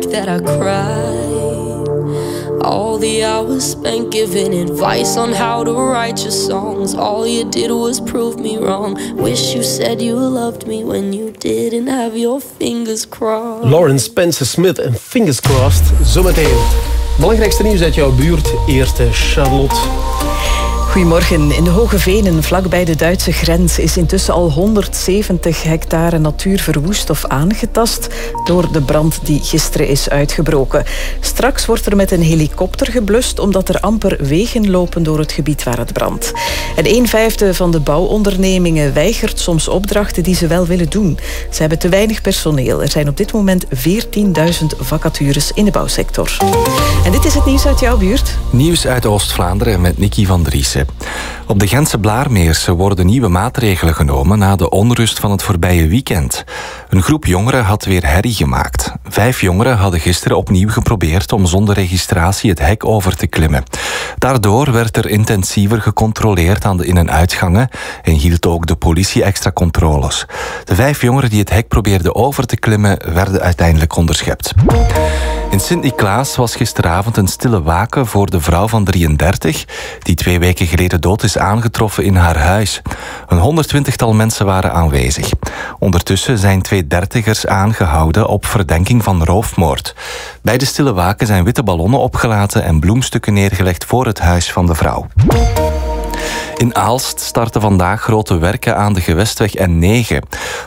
back that I cried. All the hours spent giving advice on how to write your songs. All you did was prove me wrong. Wish you said you loved me when you didn't have your fingers crossed. Lawrence Spencer Smith en Fingers Crossed. Zometeen. Belangrijkste nieuws uit jouw buurt. Eerste Charlotte. Goedemorgen. In de Hoge Venen, vlakbij de Duitse grens, is intussen al 170 hectare natuur verwoest of aangetast door de brand die gisteren is uitgebroken. Straks wordt er met een helikopter geblust omdat er amper wegen lopen door het gebied waar het brandt. En een vijfde van de bouwondernemingen weigert soms opdrachten die ze wel willen doen. Ze hebben te weinig personeel. Er zijn op dit moment 14.000 vacatures in de bouwsector. En dit is het nieuws uit jouw buurt. Nieuws uit Oost-Vlaanderen met Nicky van Driessen. Op de Gentse Blaarmeersen worden nieuwe maatregelen genomen na de onrust van het voorbije weekend. Een groep jongeren had weer herrie gemaakt. Vijf jongeren hadden gisteren opnieuw geprobeerd om zonder registratie het hek over te klimmen. Daardoor werd er intensiever gecontroleerd aan de in- en uitgangen en hield ook de politie extra controles. De vijf jongeren die het hek probeerden over te klimmen werden uiteindelijk onderschept. In Sint-Niklaas was gisteravond een stille waken voor de vrouw van 33, die twee weken geleden dood is aangetroffen in haar huis. Een 120-tal mensen waren aanwezig. Ondertussen zijn twee dertigers aangehouden op verdenking van roofmoord. Bij de stille waken zijn witte ballonnen opgelaten en bloemstukken neergelegd voor het huis van de vrouw. In Aalst starten vandaag grote werken aan de gewestweg N9.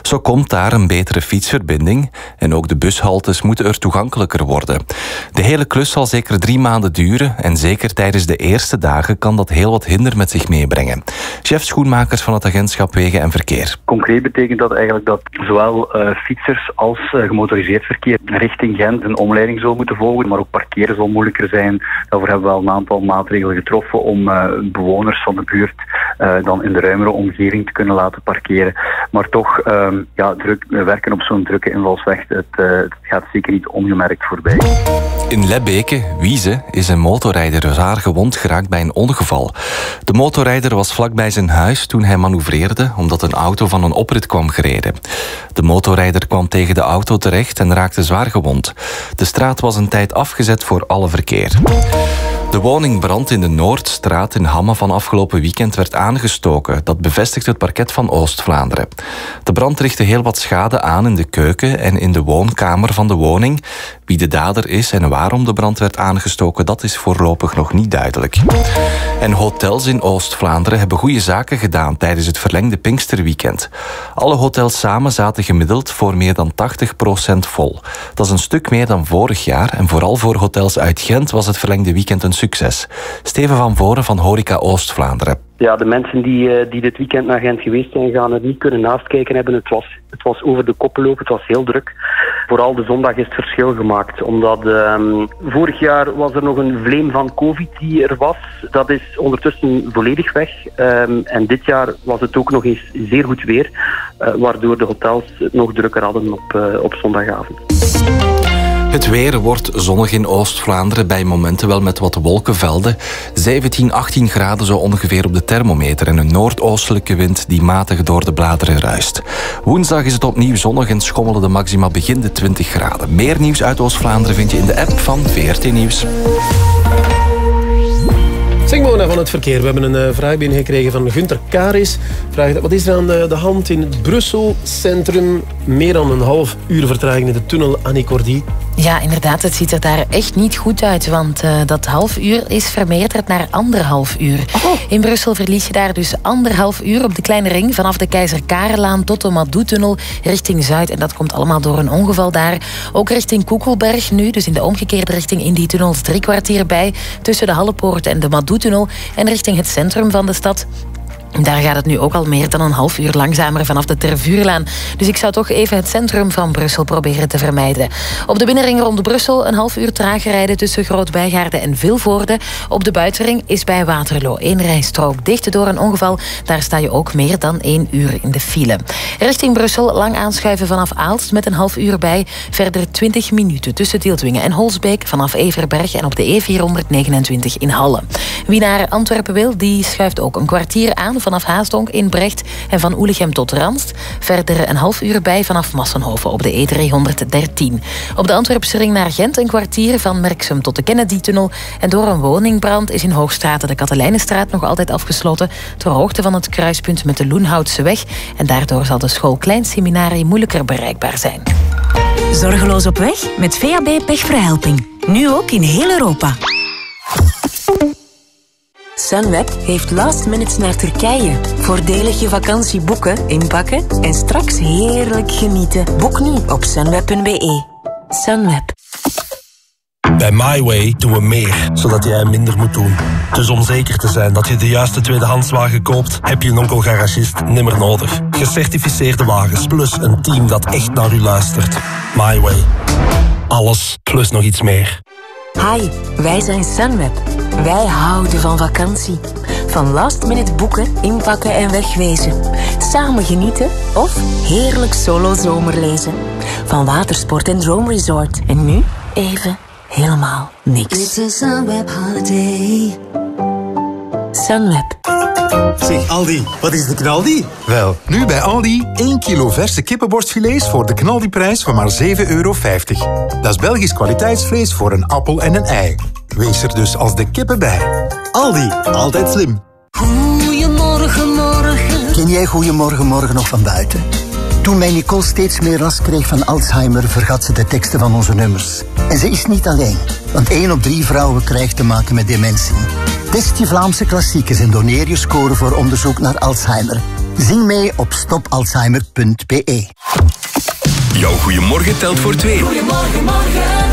Zo komt daar een betere fietsverbinding en ook de bushaltes moeten er toegankelijker worden. De hele klus zal zeker drie maanden duren en zeker tijdens de eerste dagen kan dat heel wat hinder met zich meebrengen. Chef schoenmakers van het agentschap Wegen en Verkeer. Concreet betekent dat eigenlijk dat zowel eh, fietsers als eh, gemotoriseerd verkeer richting Gent een omleiding zullen moeten volgen, maar ook parkeren zal moeilijker zijn. Daarvoor hebben we wel een aantal maatregelen getroffen om eh, bewoners van de buurt dan in de ruimere omgeving te kunnen laten parkeren. Maar toch, ehm, ja, druk, werken op zo'n drukke invalsweg, het, eh, het gaat zeker niet ongemerkt voorbij. In Lebbeke, Wiese, is een motorrijder zwaar gewond geraakt bij een ongeval. De motorrijder was vlakbij zijn huis toen hij manoeuvreerde omdat een auto van een oprit kwam gereden. De motorrijder kwam tegen de auto terecht en raakte zwaar gewond. De straat was een tijd afgezet voor alle verkeer. De woningbrand in de Noordstraat in Hamme van afgelopen weekend werd aangestoken. Dat bevestigt het parket van Oost-Vlaanderen. De brand richtte heel wat schade aan in de keuken en in de woonkamer van de woning. Wie de dader is en waarom de brand werd aangestoken, dat is voorlopig nog niet duidelijk. En hotels in Oost-Vlaanderen hebben goede zaken gedaan tijdens het verlengde Pinksterweekend. Alle hotels samen zaten gemiddeld voor meer dan 80% vol. Dat is een stuk meer dan vorig jaar en vooral voor hotels uit Gent was het verlengde weekend een succes. Steven van Voren van Horeca Oost-Vlaanderen. Ja, de mensen die, eh, die dit weekend naar Gent geweest zijn, gaan het niet kunnen naastkijken hebben. Het was, het was over de koppen lopen, het was heel druk. Vooral de zondag is het verschil gemaakt. Omdat ehm, vorig jaar was er nog een vleem van COVID die er was. Dat is ondertussen volledig weg. Ehm, en dit jaar was het ook nog eens zeer goed weer. eh, waardoor de hotels het nog drukker hadden op, eh, op zondagavond. Het weer wordt zonnig in Oost-Vlaanderen bij momenten wel met wat wolkenvelden. 17, 18 graden zo ongeveer op de thermometer en een noordoostelijke wind die matig door de bladeren ruist. Woensdag is het opnieuw zonnig en schommelen de maxima begin de 20 graden. Meer nieuws uit Oost-Vlaanderen vind je in de app van VRT Nieuws. Simona van het verkeer. We hebben een eh, vraag binnengekregen van Gunter Karis. Vraagt, wat is er aan de, de hand in het Brussel Centrum? Meer dan een half uur vertraging in de tunnel Annie Cordy. Ja, inderdaad, het ziet er daar echt niet goed uit. Want eh, dat half uur is vermeerderd naar anderhalf uur. In Brussel verlies je daar dus anderhalf uur op de kleine ring... vanaf de Keizer Karelaan tot de Madoe-tunnel richting Zuid. En dat komt allemaal door een ongeval daar. Ook richting Koekelberg nu, dus in de omgekeerde richting... in die tunnel drie kwartier bij... tussen de Hallepoort en de En richting het centrum van de stad... Daar gaat het nu ook al meer dan een half uur langzamer vanaf de Tervuurlaan. Dus ik zou toch even het centrum van Brussel proberen te vermijden. Op de binnenring rond Brussel een half uur trager rijden tussen Groot-Bijgaarden en Vilvoorde. Op de buitenring is bij Waterloo één rijstrook dicht door een ongeval. Daar sta je ook meer dan één uur in de file. Richting Brussel lang aanschuiven vanaf Aalst met een half uur bij. Verder 20 minuten tussen Deeldwingen en Holsbeek vanaf Everberg en op de E429 in Halle. Wie naar Antwerpen wil, die schuift ook een kwartier aan vanaf Haasdonk in Brecht en van Oelichem tot Ranst. Verder een half uur bij vanaf Massenhoven op de E313. Op de Antwerpse ring naar Gent een kwartier van Merksem tot de Kennedy-tunnel. En door een woningbrand is in Hoogstraat de Katelijnenstraat nog altijd afgesloten. Ter hoogte van het kruispunt met de Loenhoutse weg. En daardoor zal de school Klein Seminarie moeilijker bereikbaar zijn. Zorgeloos op weg met VAB Pechverhelping. Nu ook in heel Europa. Sunweb heeft last minutes naar Turkije. Voordelig je vakantie boeken, inpakken en straks heerlijk genieten. Boek nu op sunweb.be. Sunweb. Bij MyWay doen we meer, zodat jij minder moet doen. Dus om zeker te zijn dat je de juiste tweedehandswagen koopt, heb je een onkel garagist nimmer nodig. Gecertificeerde wagens, plus een team dat echt naar u luistert. MyWay. Alles, plus nog iets meer. Hi, wij zijn Sunweb. Wij houden van vakantie. Van last minute boeken, inpakken en wegwezen. Samen genieten of heerlijk solo zomerlezen. Van watersport en droomresort. En nu even helemaal niks. It's a Sunweb holiday. Sunweb. Zeg Aldi, wat is de knaldi? Wel, nu bij Aldi 1 kilo verse kippenborstfilets voor de knaldiprijs van maar 7,50 euro. Dat is Belgisch kwaliteitsvlees voor een appel en een ei. Wees er dus als de kippen bij. Aldi, altijd slim. Goedemorgen, morgen. Ken jij Goedemorgen Morgen nog van buiten? Toen mijn Nicole steeds meer last kreeg van Alzheimer, vergat ze de teksten van onze nummers. En ze is niet alleen, want één op drie vrouwen krijgt te maken met dementie. Test je Vlaamse klassiekers en doneer je score voor onderzoek naar Alzheimer. Zing mee op stopalzheimer.be. Jouw goeiemorgen telt voor twee. Goedemorgen, morgen.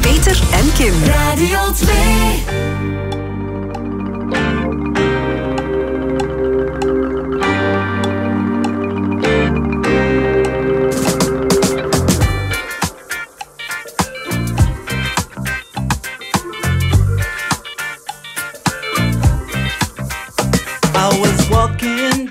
Peter en Kim. Radio 2.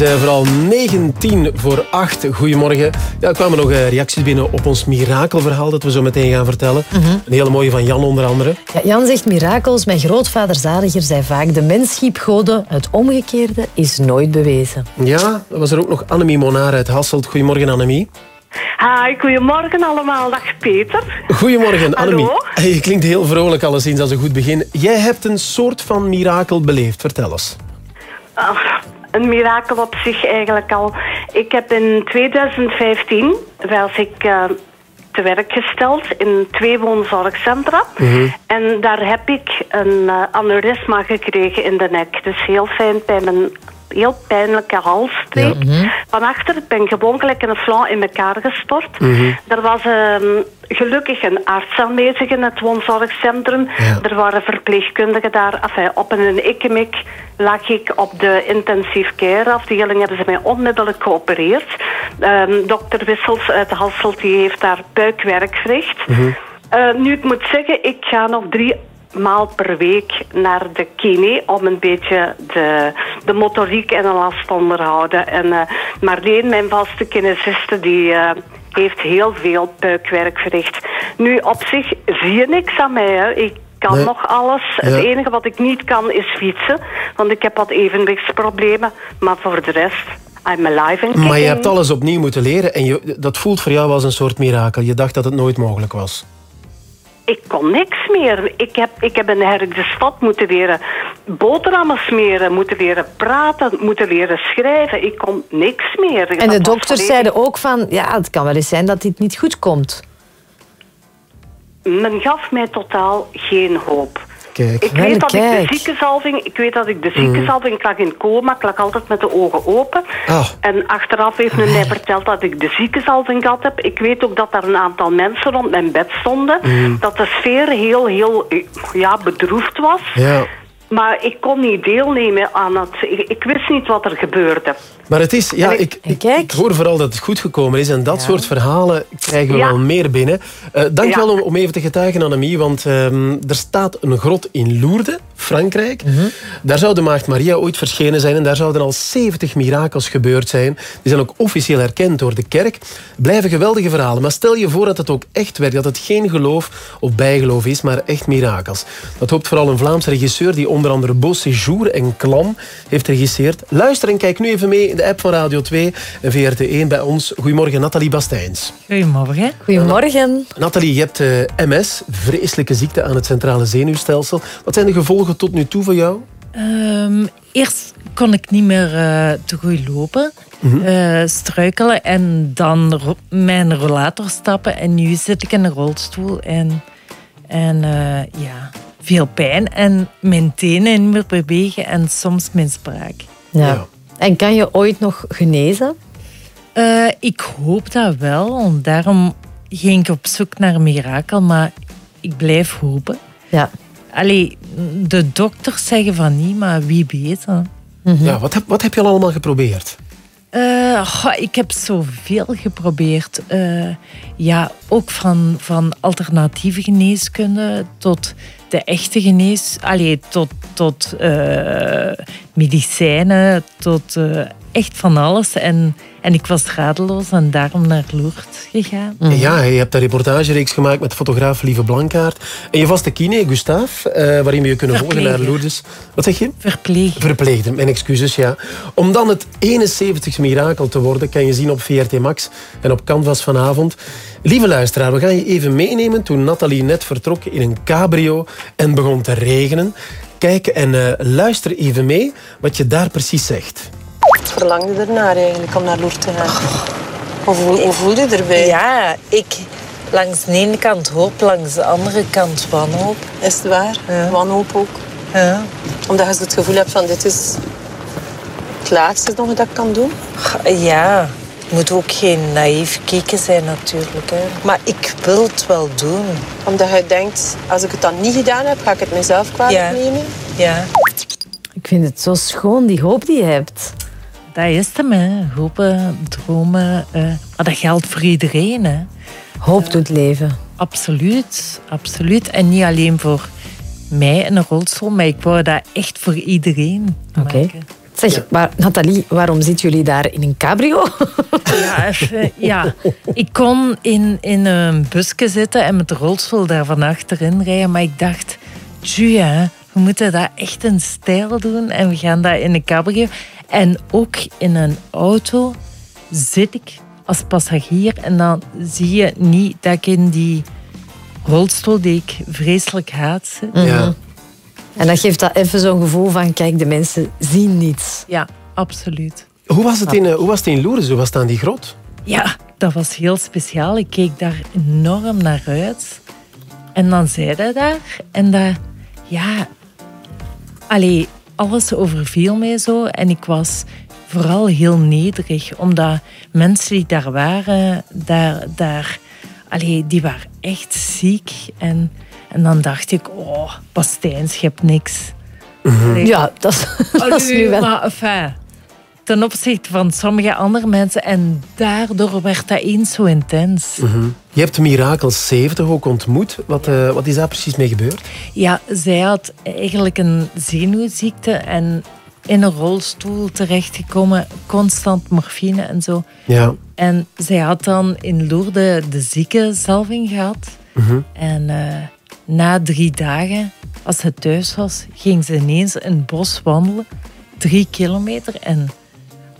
Is eh, vooral 19 voor 8. Goedemorgen. Ja, er kwamen nog eh, reacties binnen op ons mirakelverhaal dat we zo meteen gaan vertellen. Een hele mooie van Jan onder andere. Ja, Jan zegt mirakels. Mijn grootvader Zaliger zei vaak... de mens schiep goden, het omgekeerde is nooit bewezen. Ja, dan was er ook nog Annemie Monaar uit Hasselt. Goedemorgen Annemie. Hi, goedemorgen allemaal. Dag Peter. Goedemorgen Annemie. Hallo. Je klinkt heel vrolijk alleszins, dat is een goed begin. Jij hebt een soort van mirakel beleefd. Vertel eens. Een mirakel op zich eigenlijk al. Ik heb in 2015, was ik eh, te werk gesteld in twee woonzorgcentra. En daar heb ik een eh, aneurysma gekregen in de nek. Dus heel fijn bij mijn heel pijnlijke halsstreek. Van achter ik ben gewoon gelijk een flan in elkaar gestort. Er was ehm, gelukkig een arts aanwezig in het woonzorgcentrum. Er waren verpleegkundigen daar. Enfin, op een ikemik lag ik op de intensive care afdeling. Hebben ze mij onmiddellijk geopereerd. Ehm, dokter Wissels uit Hasselt die heeft daar buikwerk verricht. Eh, nu, ik moet zeggen, ik ga nog drie maal per week naar de kine om een beetje de, de motoriek en de last te onderhouden. En uh, Marleen, mijn vaste kinesiste, die eh, heeft heel veel buikwerk verricht. Nu, op zich zie je niks aan mij. Hè. Ik kan Nee. nog alles. Ja. Het enige wat ik niet kan is fietsen, want ik heb wat evenwichtsproblemen. Maar voor de rest, I'm alive and Maar je hebt alles opnieuw moeten leren en je, dat voelt voor jou als een soort mirakel. Je dacht dat het nooit mogelijk was. Ik kon niks meer. Ik heb, ik heb in Herk de stad moeten leren boterhammen smeren, moeten leren praten, moeten leren schrijven. Ik kon niks meer. En de Dat dokters zeiden ook van... Ja, het kan wel eens zijn dat dit niet goed komt. Men gaf mij totaal geen hoop. Kijk. Ik weet dat ik de ziekenzalving, ik weet dat ik de Mhm. ziekenzalving, ik lag in coma, ik lag altijd met de ogen open. Ah. En achteraf heeft men mij verteld dat ik de ziekenzalving gehad heb. Ik weet ook dat er een aantal mensen rond mijn bed stonden. Mhm. Dat de sfeer heel, heel eh, ja, bedroefd was. Ja. Maar ik kon niet deelnemen aan het... Ik, ik wist niet wat er gebeurde. Maar het is, ja, ik, ik, ik hoor vooral dat het goed gekomen is. En dat soort verhalen krijgen we Ja. wel meer binnen. Eh dank Ja. wel om, om even te getuigen, Annemie. Want ehm, er staat een grot in Lourdes, Frankrijk. Daar zou de Maagd Maria ooit verschenen zijn. En daar zouden al 70 mirakels gebeurd zijn. Die zijn ook officieel erkend door de kerk. Blijven geweldige verhalen. Maar stel je voor dat het ook echt werkt. Dat het geen geloof of bijgeloof is, maar echt mirakels. Dat hoopt vooral een Vlaamse regisseur die onder andere Beau Séjour en Clam heeft geregisseerd. Luister en kijk nu even mee in de app van Radio 2 en VRT1 bij ons. Goedemorgen, Nathalie Bastijns. Goedemorgen. Goedemorgen. Nathalie, je hebt eh, MS, vreselijke ziekte aan het centrale zenuwstelsel. Wat zijn de gevolgen tot nu toe voor jou? Ehm, eerst kon ik niet meer eh, te goed lopen, eh, struikelen en dan ro- mijn rollator stappen. En nu zit ik in een rolstoel en, en eh, ja, veel pijn. En mijn tenen niet meer bewegen en soms mijn spraak. Ja. En kan je ooit nog genezen? Eh, ik hoop dat wel. en Daarom ging ik op zoek naar een mirakel, maar ik blijf hopen. Ja. Allee, de dokters zeggen van niet, maar wie weet. hè. Ja, wat, heb, wat heb je al allemaal geprobeerd? Eh, goh, ik heb zoveel geprobeerd. Eh, ja, ook van, van alternatieve geneeskunde tot de echte genees... Allee, tot, tot eh, medicijnen, tot eh, echt van alles. En, en ik was radeloos en daarom naar Lourdes gegaan. Ja, je hebt een reportagereeks gemaakt met fotograaf Lieve Blankaert. En je vaste kine, Gustave, eh, waarin we je kunnen volgen naar. Lourdes. Wat zeg je? Verpleger. Verpleegde, mijn excuses, ja. Om dan het 71ste mirakel te worden, kan je zien op VRT Max en op Canvas vanavond. Lieve luisteraar, we gaan je even meenemen toen Nathalie net vertrok in een cabrio en begon te regenen. Kijk en eh, luister even mee wat je daar precies zegt. Ik verlangde ernaar eigenlijk om naar Lourdes te gaan. Hoe voel, hoe voel je erbij? Ja, ik langs de ene kant hoop, langs de andere kant wanhoop. Is het waar? Wanhoop ook. Ja. Omdat je het gevoel hebt van dit is het laatste nog dat ik kan doen? Ja, moet ook geen naïef kieken zijn natuurlijk. Hè. Maar ik wil het wel doen. Omdat je denkt, als ik het dan niet gedaan heb, ga ik het mezelf kwalijk Ja. nemen? Ja. Ik vind het zo schoon, die hoop die je hebt. Dat is het, hè. Hopen, dromen. eh, maar dat geldt voor iedereen, hè. Hoop doet leven. Absoluut, absoluut. En niet alleen voor mij in een rolstoel, maar ik wou dat echt voor iedereen Oké. maken. Zeg, maar Nathalie, waarom zitten jullie daar in een cabrio? Ja, even, ja. ik kon in, in een busje zitten en met de rolstoel daar van achterin rijden. Maar ik dacht, hè, we moeten dat echt in stijl doen. En we gaan dat in een cabrio. En ook in een auto zit ik als passagier. En dan zie je niet dat ik in die rolstoel die ik vreselijk haat zit. Mhm. En dat geeft dat even zo'n gevoel van, kijk, de mensen zien niets. Ja, absoluut. Hoe was het in, eh, hoe was het in Lourdes? Hoe was het aan die grot? Ja, dat was heel speciaal. Ik keek daar enorm naar uit. En dan zei hij daar. En dat, ja... Allee, alles overviel mij zo. En ik was vooral heel nederig. Omdat mensen die daar waren, daar... daar allee, die waren echt ziek. En, en dan dacht ik, oh, Bastijns, je hebt niks. Allee. Ja, dat is, dat is nu wel... Maar enfin, ten opzichte van sommige andere mensen. En daardoor werd dat eens zo intens. Mhm. Je hebt Mirakel 70 ook ontmoet. Wat, eh, wat is daar precies mee gebeurd? Ja, zij had eigenlijk een zenuwziekte en in een rolstoel terechtgekomen, constant morfine en zo. Ja. En zij had dan in Lourdes de ziekenzalving gehad. Mhm. En eh, na drie dagen, als ze thuis was, ging ze ineens in het bos wandelen. Drie kilometer. En,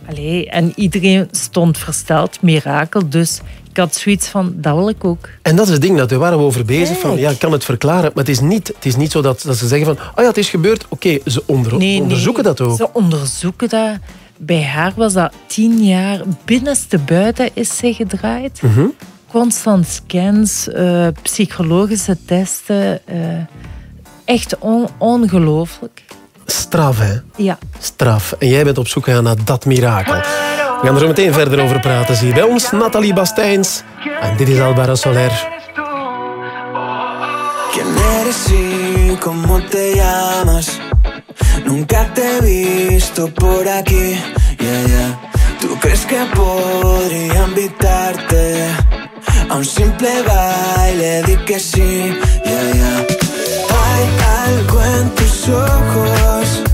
allee, en iedereen stond versteld, mirakel. Dus had zoiets van, dat wil ik ook. En dat is het ding, dat daar waren we over bezig. Van, ja, ik kan het verklaren, maar het is niet, het is niet zo dat, dat ze zeggen van... Oh ja, het is gebeurd. Oké, ze onder, onderzoeken dat ook. Ze onderzoeken dat. Bij haar was dat tien jaar binnenste buiten is ze gedraaid. Mhm. Constant scans, eh, psychologische testen. eh, echt on- ongelooflijk. Straf, hè? Ja. Straf. En jij bent op zoek gegaan naar dat mirakel. We gaan er zo meteen verder over praten. Zie je bij ons, Nathalie Bastijns. En dit is Alvaro Soler. ¿Quién eres y cómo te llamas? Nunca te he visto por aquí, yeah, yeah. ¿Tú crees que podría invitarte a un simple baile? Di que sí, yeah, yeah. Hay algo en tus ojos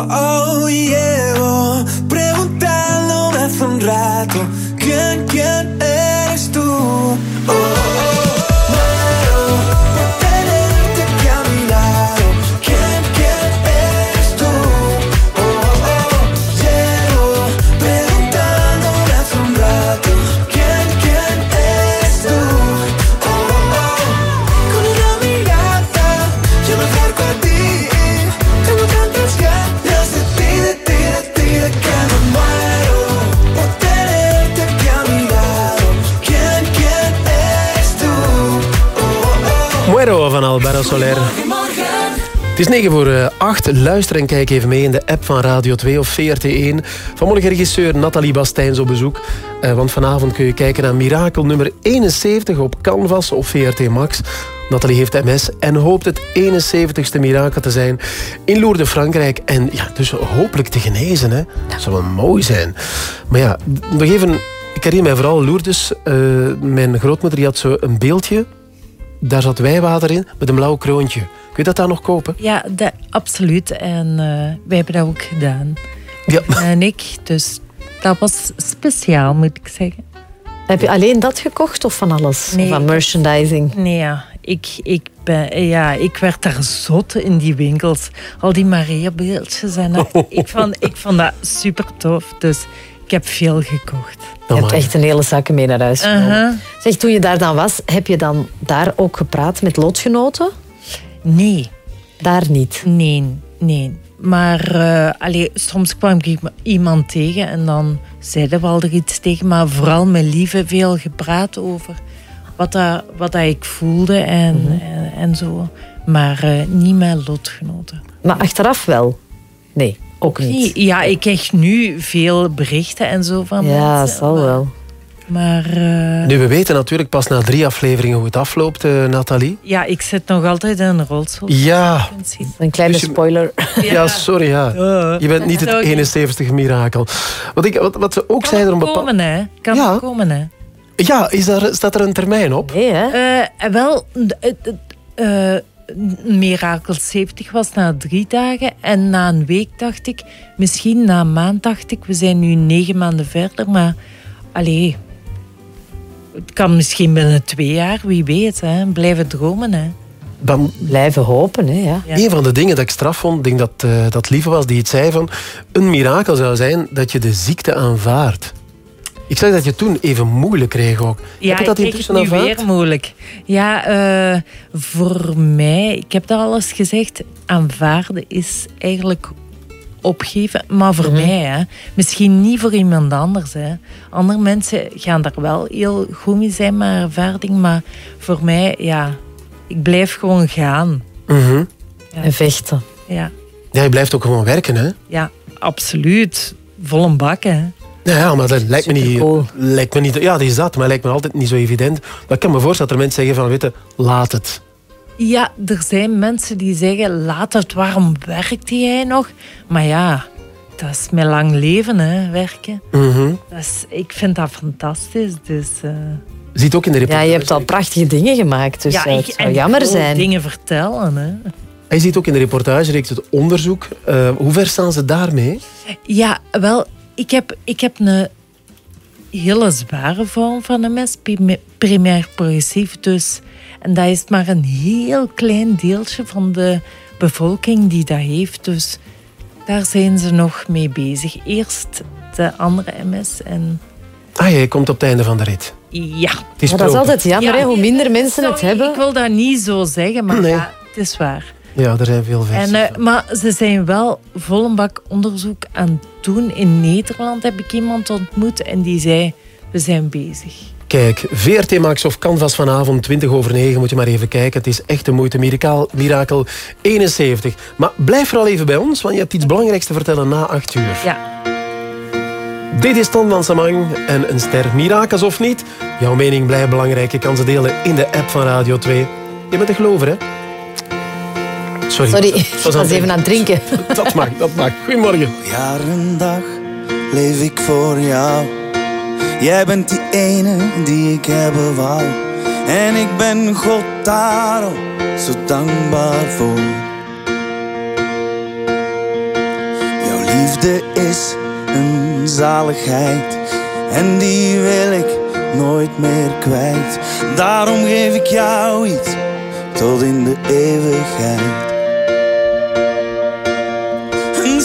Oh, oh Soler. Het is 9 voor 8. Luister en kijk even mee in de app van Radio 2 of VRT1. Vanmorgen regisseur Nathalie Bastijns op bezoek. Eh, want vanavond kun je kijken naar Mirakel nummer 71 op Canvas of VRT Max. Nathalie heeft MS en hoopt het 71ste mirakel te zijn in Lourdes, Frankrijk. En ja, dus hopelijk te genezen. Hè. Dat zou wel mooi zijn. Maar ja, nog even... Ik herinner mij vooral Lourdes. eh, mijn grootmoeder die had zo een beeldje. Daar zat wijwater in met een blauw kroontje. Kun je dat daar nog kopen? Ja, dat, absoluut. En eh, wij hebben dat ook gedaan. Ja. En ik. Dus dat was speciaal, moet ik zeggen. Heb je alleen dat gekocht of van alles? Nee. Van merchandising? Nee, ja. Ik, ik, ben, ja, ik werd daar zot in die winkels. Al die Maria-beeldjes. En dat- ik, vond, ik vond dat super tof. Dus ik heb veel gekocht. Je hebt echt een hele zakken mee naar huis genomen. Zeg, toen je daar dan was, heb je dan daar ook gepraat met lotgenoten? Nee. Daar niet? Nee, nee. Maar eh, allee, soms kwam ik iemand tegen en dan zeiden we al er iets tegen. Maar vooral met lieve veel gepraat over wat, dat, wat dat ik voelde en, Mhm. en, en zo. Maar eh, niet met lotgenoten. Maar achteraf wel? Nee, ook niet. Ja, ik krijg nu veel berichten en zo van Ja, mensen. zal wel. Maar eh, Nu, we weten natuurlijk pas na drie afleveringen hoe het afloopt, eh, Nathalie. ja, ik zit nog altijd in een rolstoel. Ja. Een kleine Dus je- spoiler. Ja, sorry, ja. Je bent niet het Sorry. 71 mirakel. Wat, ik, wat, wat ze ook kan zeiden... Om bepaal- komen, hè. Kan Ja. nog komen, hè. Ja, is daar, staat er een termijn op? Nee, hè? Eh, wel, Mirakel 70 was na drie dagen. En na een week dacht ik, misschien na een maand dacht ik, we zijn nu negen maanden verder. Maar, allee, het kan misschien binnen twee jaar, wie weet. Hè. Blijven dromen, hè. Dan Blijven hopen, hè, ja. Een van de dingen dat ik straf vond, ik denk dat eh, dat Lieve was die het zei van... Een mirakel zou zijn dat je de ziekte aanvaardt. Ik zei dat je toen even moeilijk kreeg ook. Ja, Heb je dat ik intussen kreeg het nu weer moeilijk. Ja, eh, voor mij, ik heb dat al eens gezegd, aanvaarden is eigenlijk opgeven. Maar voor Mhm. mij, hè. misschien niet voor iemand anders. Hè. Andere mensen gaan daar wel heel goed mee zijn met ervaring. Maar voor mij, ja, ik blijf gewoon gaan. Mhm. En vechten. Ja, Ja, je blijft ook gewoon werken, hè? ja absoluut. Vol een bak, hè. Ja, ja, maar dat lijkt me, niet, lijkt me niet... Ja, dat is dat, maar lijkt me altijd niet zo evident. Maar ik kan me voorstellen dat er mensen zeggen van, weet je, laat het. Ja, er zijn mensen die zeggen, laat het, waarom werkt jij nog? Maar ja, dat is mijn lang leven, hè, werken. Mhm. Dat is, ik vind dat fantastisch, dus... eh, Ziet ook in de Ja, reportage. je hebt al prachtige dingen gemaakt, dus ja, ik- het zou en jammer zijn. dingen vertellen, hè. En je ziet ook in de reportage, reeks het onderzoek. Eh, hoe ver staan ze daarmee? Ja, wel, ik heb, ik heb een hele zware vorm van MS, prima- primair progressief dus. En dat is maar een heel klein deeltje van de bevolking die dat heeft. Dus daar zijn ze nog mee bezig. Eerst de andere MS en Ah, jij komt op het einde van de rit. ja. Het is Ja, dat is altijd jammer, hè, hoe minder mensen het hebben. Ik wil dat niet zo zeggen, maar Nee. ja, het is waar. Ja, er zijn veel versies. En, eh, maar ze zijn wel vol een bak onderzoek aan het doen. In Nederland heb ik iemand ontmoet en die zei, we zijn bezig. Kijk, VRT Max of Canvas vanavond, 20 over 9, moet je maar even kijken. Het is echt de moeite. Mirakel, Mirakel 71. Maar blijf vooral even bij ons, want je hebt iets belangrijks te vertellen na 8 uur. Ja. Dit is Ton van Samang en een ster. Mirakels of niet? Jouw mening blijft belangrijk. Je kan ze delen in de app van Radio 2. Je bent een gelover, hè? Sorry. Sorry, was ik was even aan het drinken. Dat mag, dat mag. Goedemorgen. Jaar en dag leef ik voor jou. Jij bent die ene die ik hebben wou. En ik ben God daarom zo dankbaar voor. Jouw liefde is een zaligheid. En die wil ik nooit meer kwijt. Daarom geef ik jou iets tot in de eeuwigheid.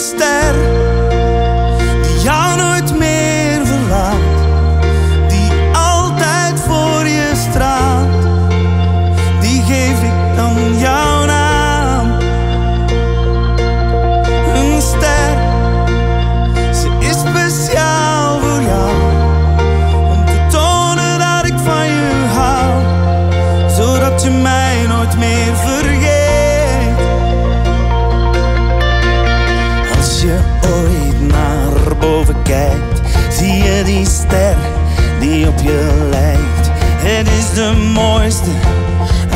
Een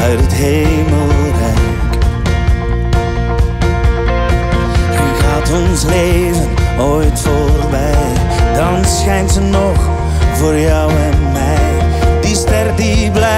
uit het hemelrijk. En gaat ons leven ooit voorbij, dan schijnt ze nog voor jou en mij. Die ster die blijft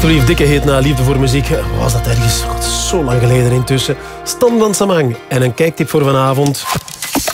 Alsjeblieft, dikke heet na Liefde voor Muziek. Was dat ergens? God, zo lang geleden intussen. Stan van Samang. En een kijktip voor vanavond.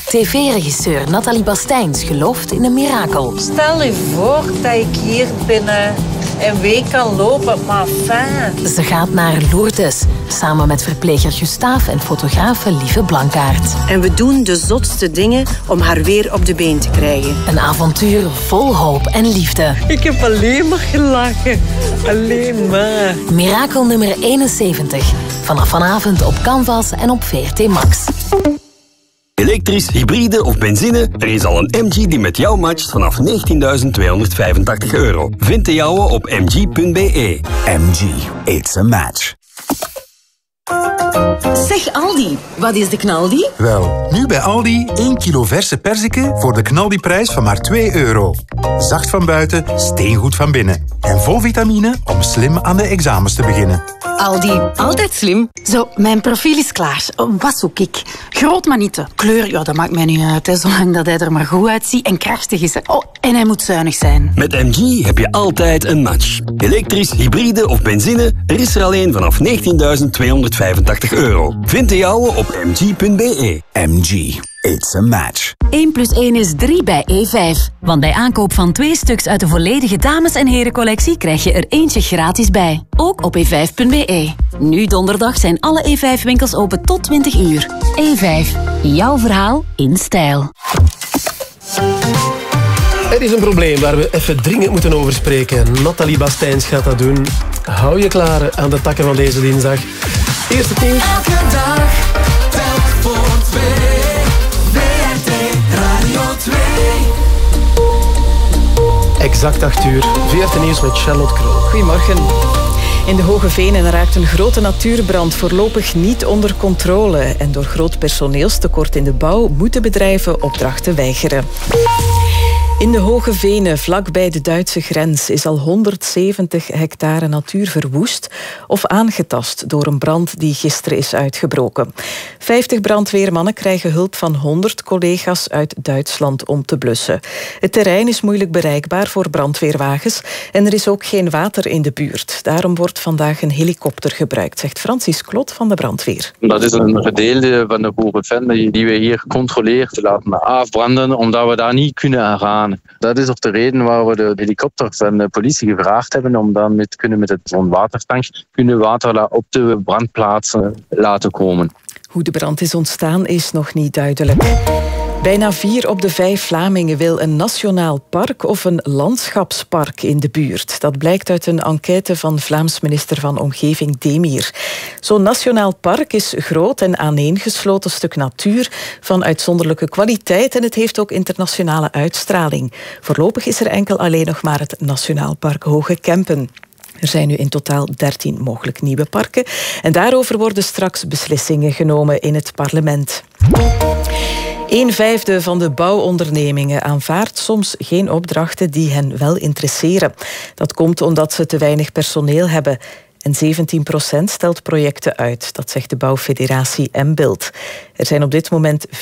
TV-regisseur Nathalie Bastijns gelooft in een mirakel. Stel je voor dat ik hier binnen een week kan lopen, maar fijn. Ze gaat naar Lourdes, samen met verpleger Gustaaf en fotografe Lieve Blankaert. En we doen de zotste dingen om haar weer op de been te krijgen. Een avontuur vol hoop en liefde. Ik heb alleen maar gelachen. Alleen maar. Mirakel nummer 71. Vanaf vanavond op Canvas en op VRT Max. Hybride of benzine, er is al een MG die met jou matcht vanaf 19.285 euro. Vind de jouwe op mg.be. MG, it's a match. Zeg Aldi, wat is de knaldi? Wel, nu bij Aldi 1 kilo verse perziken voor de knaldiprijs van maar 2 euro. Zacht van buiten, steengoed van binnen. En vol vitamine om slim aan de examens te beginnen. Aldi, altijd slim. Zo, mijn profiel is klaar. Wat zoek ik? Groot maar niet te. Kleur, ja, dat maakt mij niet uit, hè, zolang dat hij er maar goed uitziet en krachtig is. hè. Oh, en hij moet zuinig zijn. Met MG heb je altijd een match. Elektrisch, hybride of benzine, er is er alleen vanaf 19.285 euro. Vind de jouwe op mg.be. MG, it's a match. 1 plus 1 is 3 bij E5. Want bij aankoop van twee stuks uit de volledige dames- en herencollectie krijg je er eentje gratis bij. Ook op e5.be. Nu donderdag zijn alle E5-winkels open tot 20 uur. E5, jouw verhaal in stijl. Er is een probleem waar we even dringend moeten over spreken. Nathalie Bastijns gaat dat doen. Hou je klaar aan de takken van deze dinsdag. Eerste nieuws. Elke dag, telk voor twee. WRT Radio 2. Exact 8 uur. 14 nieuws met Charlotte Kroon. Goedemorgen. In de Hoge Venen raakt een grote natuurbrand voorlopig niet onder controle. En door groot personeelstekort in de bouw moeten bedrijven opdrachten weigeren. In de Hoge Venen, vlakbij de Duitse grens, is al 170 hectare natuur verwoest of aangetast door een brand die gisteren is uitgebroken. 50 brandweermannen krijgen hulp van 100 collega's uit Duitsland om te blussen. Het terrein is moeilijk bereikbaar voor brandweerwagens en er is ook geen water in de buurt. Daarom wordt vandaag een helikopter gebruikt, zegt Francis Klot van de brandweer. Dat is een gedeelte van de Hoge Ven die we hier gecontroleerd laten afbranden, omdat we daar niet kunnen gaan. Dat is ook de reden waar we de helikopter van de politie gevraagd hebben om dan met, kunnen met zo'n watertank kunnen water op de brandplaatsen laten komen. Hoe de brand is ontstaan is nog niet duidelijk. Bijna vier op de vijf Vlamingen wil een nationaal park of een landschapspark in de buurt. Dat blijkt uit een enquête van Vlaams minister van Omgeving Demir. Zo'n nationaal park is groot en aaneengesloten stuk natuur van uitzonderlijke kwaliteit en het heeft ook internationale uitstraling. Voorlopig is er enkel alleen nog maar het Nationaal Park Hoge Kempen. Er zijn nu in totaal 13 mogelijk nieuwe parken. En daarover worden straks beslissingen genomen in het parlement. Een vijfde van de bouwondernemingen aanvaardt soms geen opdrachten die hen wel interesseren. Dat komt omdat ze te weinig personeel hebben. En 17% stelt projecten uit, dat zegt de bouwfederatie M-Build. Er zijn op dit moment 14.000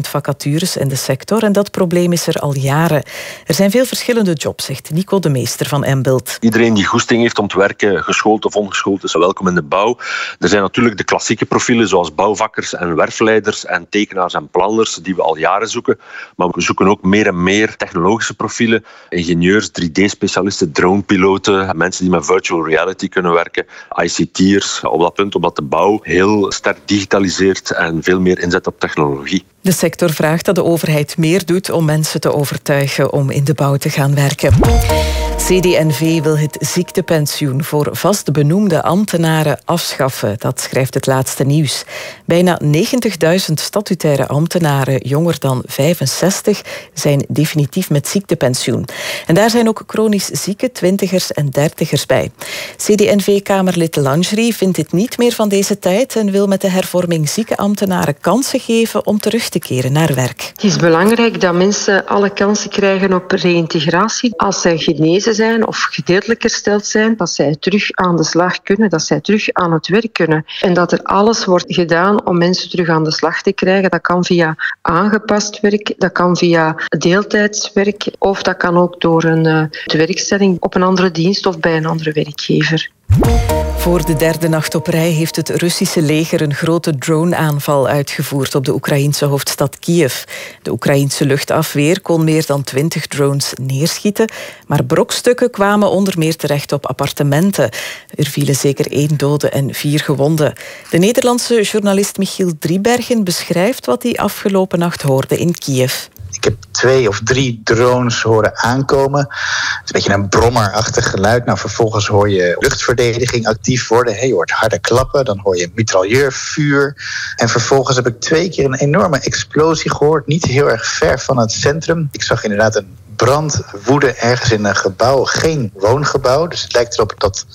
vacatures in de sector en dat probleem is er al jaren. Er zijn veel verschillende jobs, zegt Nico de Meester van M-Build. Iedereen die goesting heeft om te werken, geschoold of ongeschoold, is welkom in de bouw. Er zijn natuurlijk de klassieke profielen zoals bouwvakkers en werfleiders en tekenaars en planners die we al jaren zoeken. Maar we zoeken ook meer en meer technologische profielen. Ingenieurs, 3D-specialisten, dronepiloten, mensen die met virtual reality kunnen werken, ICT'ers op dat punt, omdat de bouw heel sterk digitaliseert en veel meer inzet op technologie. De sector vraagt dat de overheid meer doet om mensen te overtuigen om in de bouw te gaan werken. CD&V wil het ziektepensioen voor vast benoemde ambtenaren afschaffen. Dat schrijft het laatste nieuws. Bijna 90.000 statutaire ambtenaren jonger dan 65 zijn definitief met ziektepensioen. En daar zijn ook chronisch zieke twintigers en dertigers bij. CD&V-kamerlid Langerie vindt dit niet meer van deze tijd en wil met de hervorming zieke ambtenaren kansen geven om terug te keren naar werk. Het is belangrijk dat mensen alle kansen krijgen op reïntegratie. Als zij genezen zijn of gedeeltelijk hersteld zijn, dat zij terug aan de slag kunnen, dat zij terug aan het werk kunnen. En dat er alles wordt gedaan om mensen terug aan de slag te krijgen. Dat kan via aangepast werk, dat kan via deeltijdswerk of dat kan ook door een uh, werkstelling op een andere dienst of bij een andere werkgever. Voor de derde nacht op rij heeft het Russische leger een grote drone-aanval uitgevoerd op de Oekraïnse hoofdstad Kiev. De Oekraïnse luchtafweer kon meer dan twintig drones neerschieten, maar brokstukken kwamen onder meer terecht op appartementen. Er vielen zeker één dode en vier gewonden. De Nederlandse journalist Michiel Driebergen beschrijft wat hij afgelopen nacht hoorde in Kiev. Ik heb twee of drie drones horen aankomen. Het is een beetje een brommerachtig geluid. Nou, vervolgens hoor je luchtverdediging actief worden. Hey, je hoort harde klappen, dan hoor je mitrailleurvuur. En vervolgens heb ik twee keer een enorme explosie gehoord. Niet heel erg ver van het centrum. Ik zag inderdaad een brand woeden ergens in een gebouw. Geen woongebouw. Dus het lijkt erop dat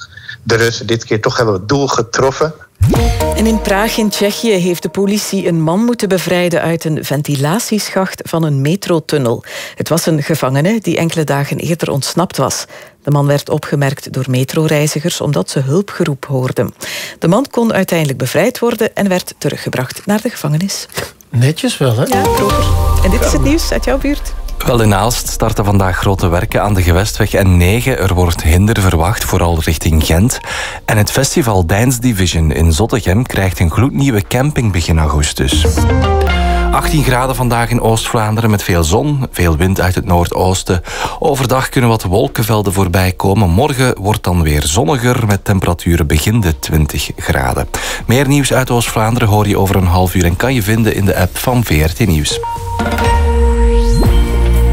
de Russen dit keer toch hebben het doel getroffen. En in Praag in Tsjechië heeft de politie een man moeten bevrijden uit een ventilatieschacht van een metrotunnel. Het was een gevangene die enkele dagen eerder ontsnapt was. De man werd opgemerkt door metroreizigers omdat ze hulpgeroep hoorden. De man kon uiteindelijk bevrijd worden en werd teruggebracht naar de gevangenis. Netjes wel, hè? Ja, proper. En dit is het nieuws uit jouw buurt. Wel, in Aalst starten vandaag grote werken aan de Gewestweg N9. Er wordt hinder verwacht, vooral richting Gent. En het festival Dance Division in Zottegem krijgt een gloednieuwe camping begin augustus. 18 graden vandaag in Oost-Vlaanderen met veel zon, veel wind uit het noordoosten. Overdag kunnen wat wolkenvelden voorbij komen. Morgen wordt dan weer zonniger met temperaturen begin de 20 graden. Meer nieuws uit Oost-Vlaanderen hoor je over een half uur en kan je vinden in de app van VRT Nieuws.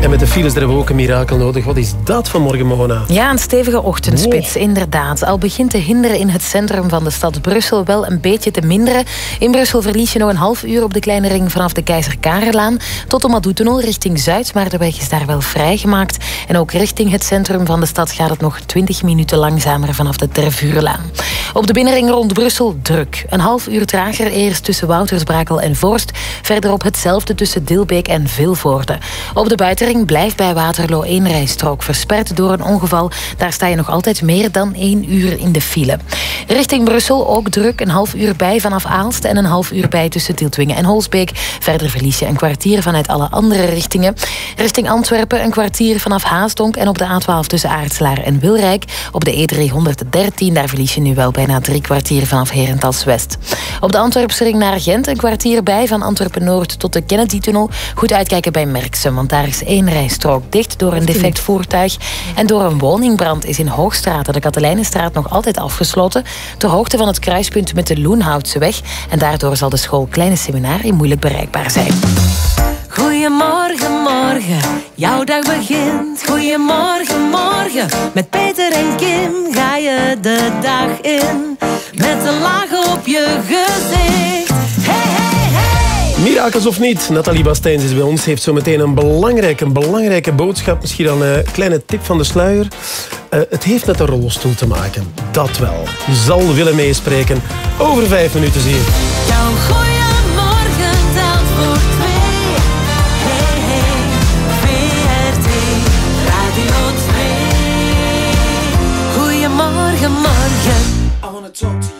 En met de files hebben we ook een mirakel nodig. Wat is dat vanmorgen, Mona? Ja, een stevige ochtendspits, inderdaad. Al begint te hinderen in het centrum van de stad Brussel wel een beetje te minderen. In Brussel verlies je nog een half uur op de kleine ring vanaf de Keizer Karellaan tot de Madoutunnel richting Zuid, maar de weg is daar wel vrijgemaakt. En ook richting het centrum van de stad gaat het nog 20 minuten langzamer vanaf de Tervuurlaan. Op de binnenring rond Brussel druk. Een half uur trager eerst tussen Woutersbrakel en Vorst. Verderop hetzelfde tussen Dilbeek en Vilvoorde. Op de buitenring blijft bij Waterloo één rijstrook versperd door een ongeval. Daar sta je nog altijd meer dan één uur in de file. Richting Brussel ook druk. Een half uur bij vanaf Aalst en een half uur bij tussen Tieltwingen en Holsbeek. Verder verlies je een kwartier vanuit alle andere richtingen. Richting Antwerpen een kwartier vanaf Haasdonk en op de A12 tussen Aartslaar en Wilrijk. Op de E313 daar verlies je nu wel bijna drie kwartier vanaf Herentals West. Op de Antwerpsring naar Gent een kwartier bij van Antwerpen Noord tot de Kennedy-tunnel. Goed uitkijken bij Merksem, want daar is één rijstrook dicht door een defect voertuig. En door een woningbrand is in Hoogstraat de Katelijnenstraat nog altijd afgesloten. Ter hoogte van het kruispunt met de Loenhoutseweg. En daardoor zal de school Kleine Seminarie moeilijk bereikbaar zijn. Goedemorgen, morgen, jouw dag begint. Goedemorgen, morgen, met Peter en Kim ga je de dag in. Met een laag op je gezicht. Mirakels of niet, Nathalie Bastijns is bij ons. Heeft zo meteen een belangrijke, een belangrijke boodschap. Misschien dan een kleine tip van de sluier. Eh, het heeft met een rolstoel te maken. Dat wel. Je zal willen meespreken. Over vijf minuten zie je. Jouw goeiemorgen telt voor twee. Hey, hey, VRT, Radio 2. Goedemorgen, morgen. I want to talk to you.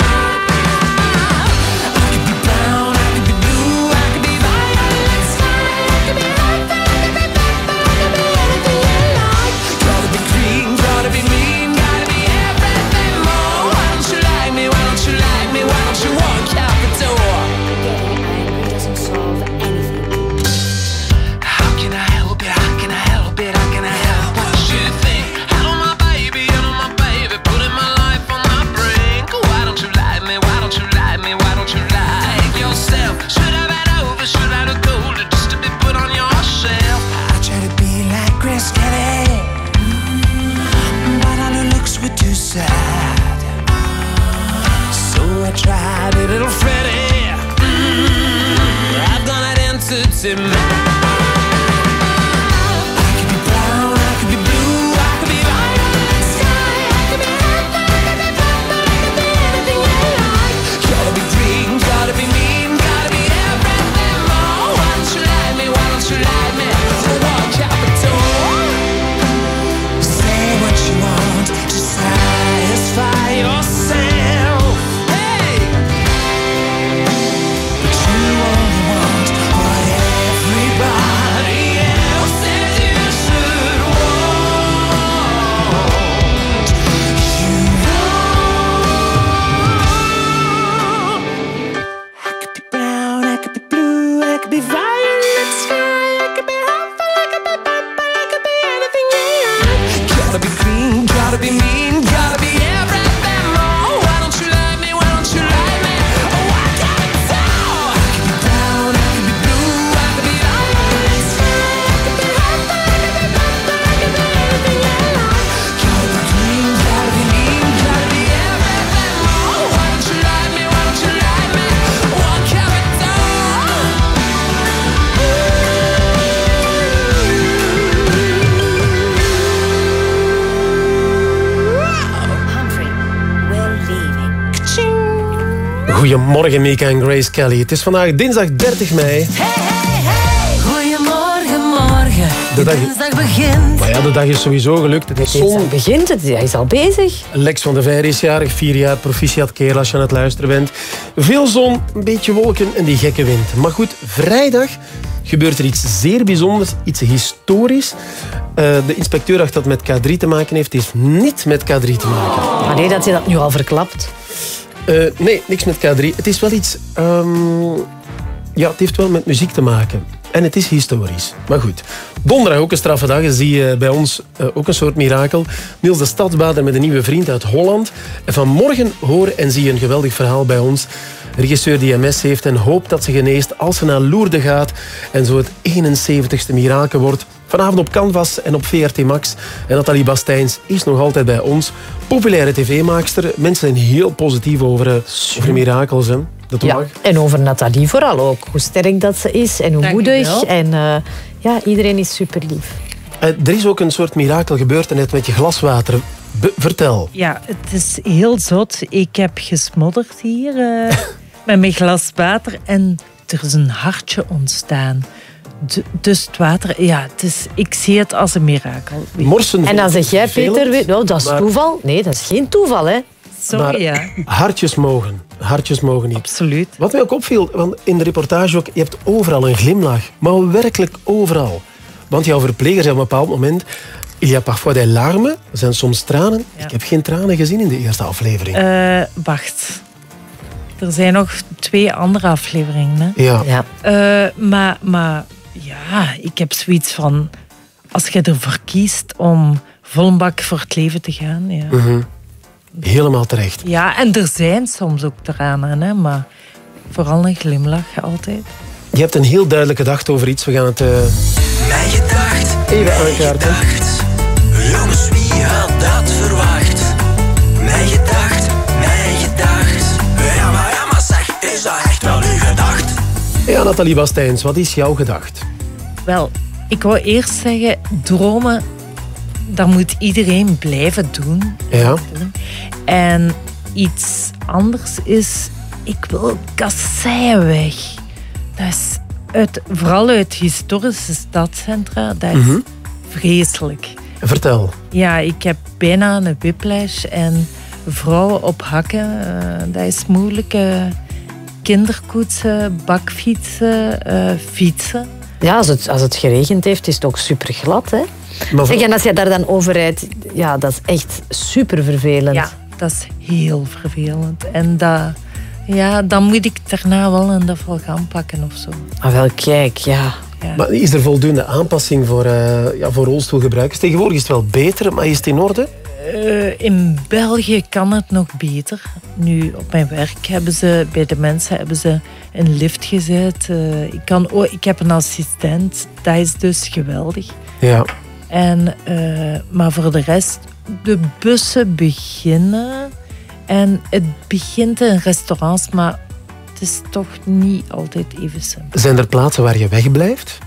Entity man. Goedemorgen, Mika en Grace Kelly. Het is vandaag dinsdag 30 mei. Goedemorgen, morgen, de dag, Dinsdag begint. maar ja, de dag is sowieso gelukt. Het is zon. begint het, hij is al bezig. Lex van de Veer is jarig, vier jaar. Proficiat kerel als je aan het luisteren bent. Veel zon, een beetje wolken en die gekke wind. Maar goed, vrijdag gebeurt er iets zeer bijzonders, iets historisch. Eh, de inspecteur dacht dat het met K3 te maken heeft. Het heeft niet met K3 te maken. Maar nee, dat je dat nu al verklapt. Eh, nee, niks met K3. Het is wel iets... ehm, ja, het heeft wel met muziek te maken. En het is historisch. Maar goed. Donderdag ook een straffe dag. Zie je bij ons eh, ook een soort mirakel. Niels de Stadsbader met een nieuwe vriend uit Holland. En vanmorgen hoor en zie je een geweldig verhaal bij ons. Regisseur die MS heeft en hoopt dat ze geneest als ze naar Lourdes gaat. En zo het 71ste mirakel wordt. Vanavond op Canvas en op VRT Max. En Nathalie Bastijns is nog altijd bij ons. Populaire tv-maakster. Mensen zijn heel positief over, eh, over mirakels. Hè. Dat Ja, mag. en over Nathalie vooral ook. Hoe sterk dat ze is en hoe Dankjewel. moedig. En eh, ja, iedereen is super lief. Eh, er is ook een soort mirakel gebeurd net met je glaswater. Be- vertel. Ja, het is heel zot. Ik heb gesmodderd hier eh, met mijn glas water en er is een hartje ontstaan. Dus het water, ja, het is, ik zie het als een mirakel. Morsen En dan zeg jij, Peter, weet- nou, dat is maar- toeval. Nee, dat is geen toeval, hè? Sorry, Maar ja. hartjes mogen. Hartjes mogen niet. Absoluut. Wat mij ook opviel, want in de reportage ook, je hebt overal een glimlach. Maar werkelijk overal. Want jouw verpleger zei op een bepaald moment... Il y a parfois des larmes, er zijn soms tranen. Ik heb geen tranen gezien in de eerste aflevering. Eh, wacht. Er zijn nog twee andere afleveringen. Hè? Ja. Eh, maar, maar ja, ik heb zoiets van... Als je ervoor kiest om vol bak voor het leven te gaan... Ja, Mhm. Helemaal terecht. ja en er zijn soms ook tranen, hè, maar vooral een glimlach altijd. Je hebt een heel duidelijke gedachte over iets. We gaan het eh, Mijn gedacht, even aankaarten. jongens, wie had dat verwacht? Mijn gedacht, Ja, Nathalie Bastijns, wat is jouw gedacht? Wel, ik wou eerst zeggen, dromen, dat moet iedereen blijven doen. Ja. En iets anders is, ik wil kasseien weg. Dat is uit, vooral uit historische stadcentra, dat is Mhm. vreselijk. Vertel. Ja, ik heb bijna een whiplash en vrouwen op hakken, eh, dat is moeilijk. Kinderkoetsen, bakfietsen, eh, fietsen. Ja, als het, als het geregend heeft, is het ook super glad, hè? Maar zeg, en als je daar dan over rijdt, ja, dat is echt super vervelend. Ja, dat is heel vervelend. En dat, ja, dan moet ik daarna wel een duffel gaan pakken of zo. Maar wel, kijk, ja. Maar is er voldoende aanpassing voor, eh, ja, voor rolstoelgebruikers? Tegenwoordig is het wel beter, maar is het in orde? Eh, in België kan het nog beter. Nu, op mijn werk hebben ze, bij de mensen hebben ze een lift gezet. Eh, ik, kan, oh, ik heb een assistent, dat is dus geweldig. Ja. En, eh, maar voor de rest, de bussen beginnen. En het begint in restaurants, maar het is toch niet altijd even simpel. Zijn er plaatsen waar je wegblijft?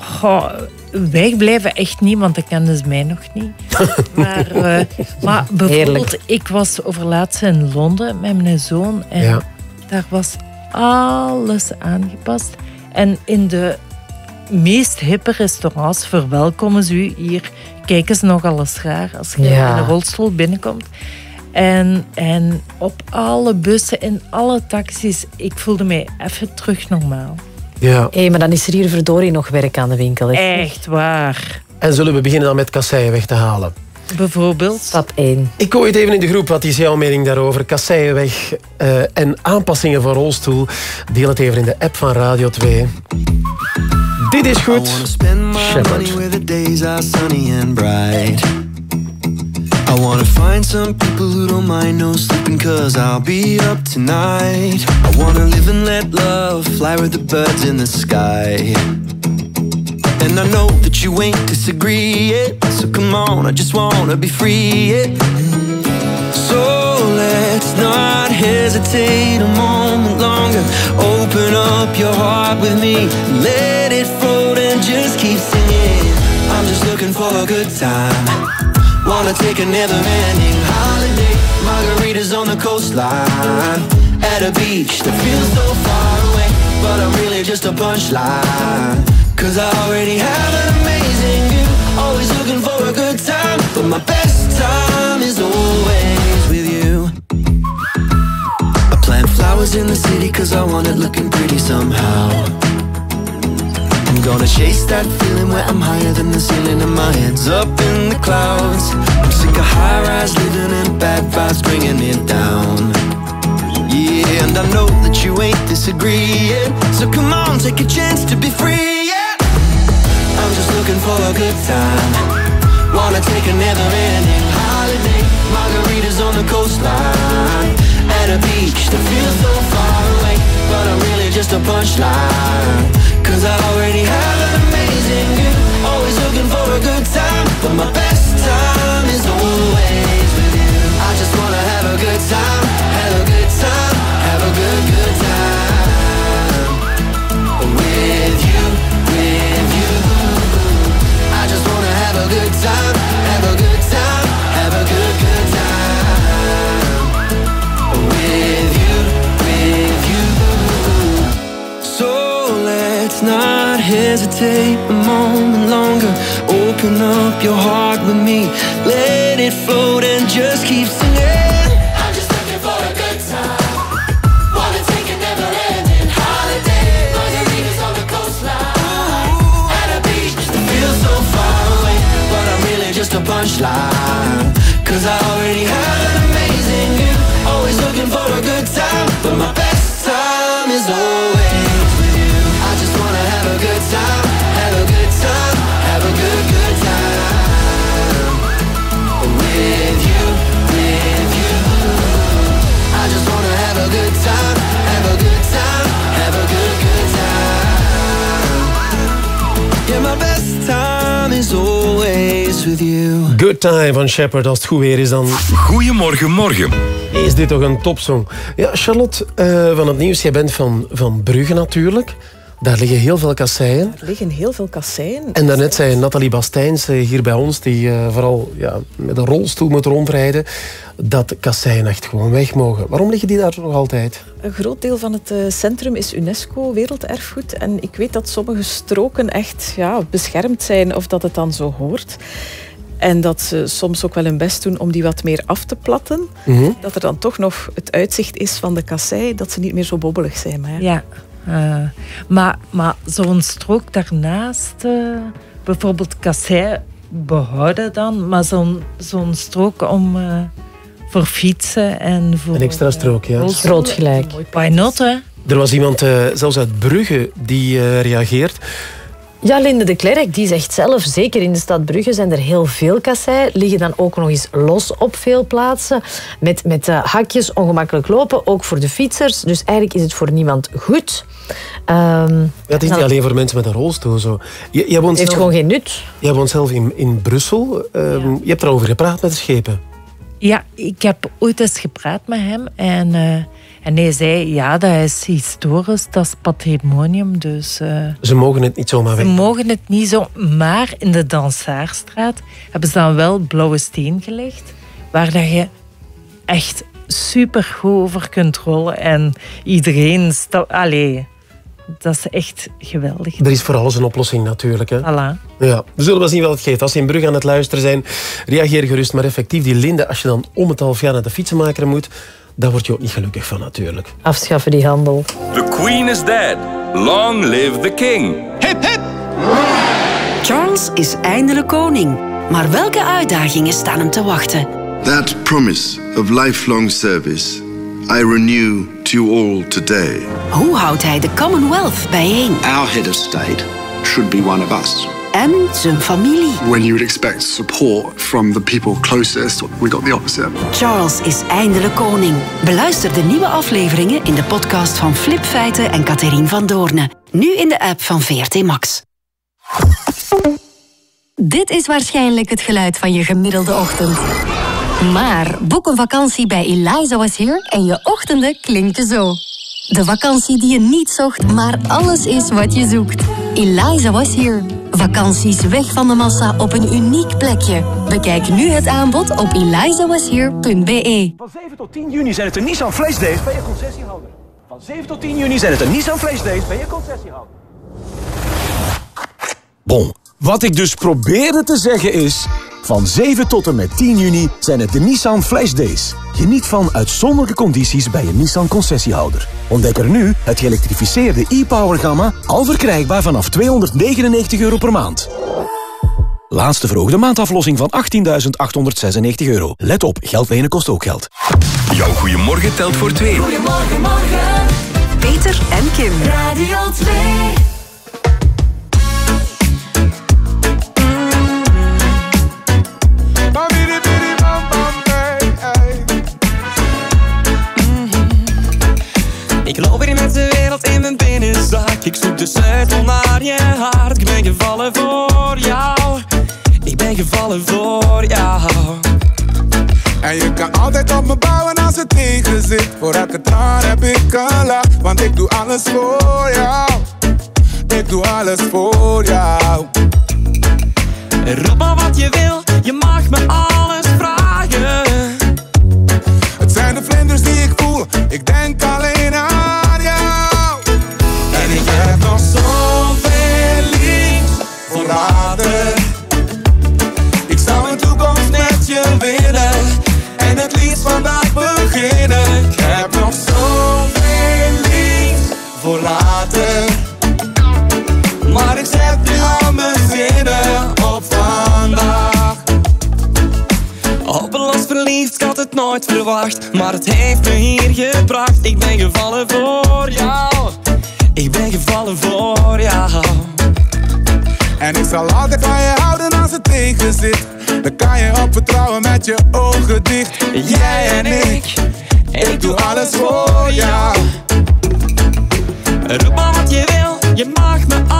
Goh, wegblijven echt niet, want dat kennen ze mij nog niet. maar, eh, maar bijvoorbeeld, ik was overlaatst in Londen met mijn zoon en Ja. daar was alles aangepast. En in de meest hippe restaurants verwelkomen ze u hier. Kijken ze nog alles raar als je Ja. in een rolstoel binnenkomt. En, en op alle bussen, in alle taxis, ik voelde mij even terug normaal. Ja. Hé, maar dan is er hier verdorie nog werk aan de winkel. Hè? Echt waar. En zullen we beginnen dan met kasseien weg te halen? Bijvoorbeeld? Stap 1. Ik gooi het even in de groep. Wat is jouw mening daarover? Kasseien weg eh, en aanpassingen voor rolstoel. Deel het even in de app van Radio 2. Dit is goed. Spend I wanna find some people who don't mind no sleeping cause I'll be up tonight. I wanna live and let love fly with the birds in the sky. And I know that you ain't disagree yet. So come on, I just wanna be free yet. So let's not hesitate a moment longer. Open up your heart with me. Let it float and just keep singing. I'm just looking for a good time. Wanna take a never-ending holiday. Margaritas on the coastline. At a beach that feels so far away. But I'm really just a punchline. Cause I already have an amazing view. Always looking for a good time. But my best time is always with you. I plant flowers in the city cause I want it looking pretty somehow. Gonna chase that feeling where I'm higher than the ceiling and my head's up in the clouds. I'm sick of high rise living and bad vibes bringing it down. Yeah, and I know that you ain't disagreeing. So come on, take a chance to be free. Yeah, I'm just looking for a good time. Wanna take a never-ending holiday. Margaritas on the coastline at a beach that feels so far away, but I'm really just a punchline. Cause I already have an amazing view. Always looking for a good time, but my best time is always with you. I just wanna have a good time, hesitate a moment longer. Open up your heart with me, let it float and just keep singing. I'm just looking for a good time. Wanna take a never-ending holiday. Margaritas on the coastline. At a beach that feels so far away, but I'm really just a punchline. Cause I already have an amazing view. Always looking for a good time, but my best time is always Good Time van Shepard, als het goed weer is dan... Goedemorgen, morgen. Is dit toch een topsong? Ja, Charlotte eh, van het nieuws, jij bent van, van Brugge natuurlijk. Daar liggen heel veel kasseien. Er liggen heel veel kasseien. En daarnet zei Nathalie Bastijns eh, hier bij ons, die eh, vooral ja, met een rolstoel moet rondrijden, dat kasseien echt gewoon weg mogen. Waarom liggen die daar nog altijd? Een groot deel van het centrum is UNESCO werelderfgoed. En ik weet dat sommige stroken echt ja, beschermd zijn of dat het dan zo hoort. En dat ze soms ook wel hun best doen om die wat meer af te platten. Mhm. Dat er dan toch nog het uitzicht is van de kassei, dat ze niet meer zo bobbelig zijn. Maar ja. Ja. eh, maar maar zo'n strook daarnaast, eh, bijvoorbeeld Kassei, behouden dan, maar zo'n zo'n strook om eh, voor fietsen en voor... Een extra strook, ja. Groot gelijk. Why not, hè? Er was iemand, eh, zelfs uit Brugge, die eh, reageert. Ja, Linde de Klerk die zegt zelf, zeker in de stad Brugge zijn er heel veel kasseien. Liggen dan ook nog eens los op veel plaatsen. Met, met eh, hakjes, ongemakkelijk lopen, ook voor de fietsers. Dus eigenlijk is het voor niemand goed. Ehm, Ja, het is niet dan- alleen voor mensen met een rolstoel zo. Je, woont Het heeft zelf- gewoon geen nut. Jij woont zelf in, in Brussel. Ehm, Je hebt erover gepraat met de schepen. Ja, ik heb ooit eens gepraat met hem en, eh, en hij zei, ja, dat is historisch, dat is patrimonium, dus... eh, Ze mogen het niet zomaar Ze weg. mogen het niet zo, maar in de Dansaarstraat hebben ze dan wel blauwe steen gelegd, waar dat je echt super goed over kunt rollen en iedereen. Allee, dat is echt geweldig. Er is voor alles een oplossing natuurlijk. Hè? Voilà. Ja, we zullen wel zien wat het geeft. Als ze in Brugge aan het luisteren zijn, reageer gerust. Maar effectief, die Linde, als je dan om het half jaar naar de fietsenmaker moet, daar word je ook niet gelukkig van natuurlijk. Afschaffen die handel. The Queen is dead. Long live the King. Hip hip. Charles is eindelijk koning. Maar welke uitdagingen staan hem te wachten? That promise of lifelong service I renew to you all today. Hoe houdt hij de Commonwealth bijeen? Our head of state should be one of us. En zijn familie. When you would expect support from the people closest, we got the opposite. Charles is eindelijk koning. Beluister de nieuwe afleveringen in de podcast van Flip Feiten en Catherine van Doornen. Nu in de app van VRT Max. Dit is waarschijnlijk het geluid van je gemiddelde ochtend. Maar boek een vakantie bij Eliza Was Here en je ochtenden klinken zo. De vakantie die je niet zocht, maar alles is wat je zoekt. Eliza Was Here. Vakanties weg van de massa op een uniek plekje. Bekijk nu het aanbod op elizawashere.be. Van 7 tot 10 juni zijn het de Nissan Flash Days bij je concessiehouder. Van 7 tot 10 juni zijn het de Nissan Flash Days bij je concessiehouder. Bon, wat ik dus probeerde te zeggen is... Van 7 tot en met 10 juni zijn het de Nissan Flash Days. Geniet van uitzonderlijke condities bij een Nissan concessiehouder. Ontdek er nu het geëlektrificeerde e-Power gamma... al verkrijgbaar vanaf 299 euro per maand. Laatste verhoogde maandaflossing van 18.896 euro. Let op, geld lenen kost ook geld. Jouw goeiemorgen telt voor twee. Goedemorgen, morgen. Peter en Kim. Radio 2. Ik loop hier met de wereld in mijn binnenzak. Ik zoek de sleutel naar je hart. Ik ben gevallen voor jou. Ik ben gevallen voor jou. En je kan altijd op me bouwen als het tegen zit. Voor elke traan heb ik een lach, want ik doe alles voor jou. Ik doe alles voor jou. Roep maar wat je wil, je mag me alles vragen. Het zijn de vlinders die ik voel, ik denk alleen zal altijd van je houden als het tegen. Dan kan je op vertrouwen met je ogen dicht. Jij en ik, ik doe alles voor jou. Roep maar wat je wil, je mag me alles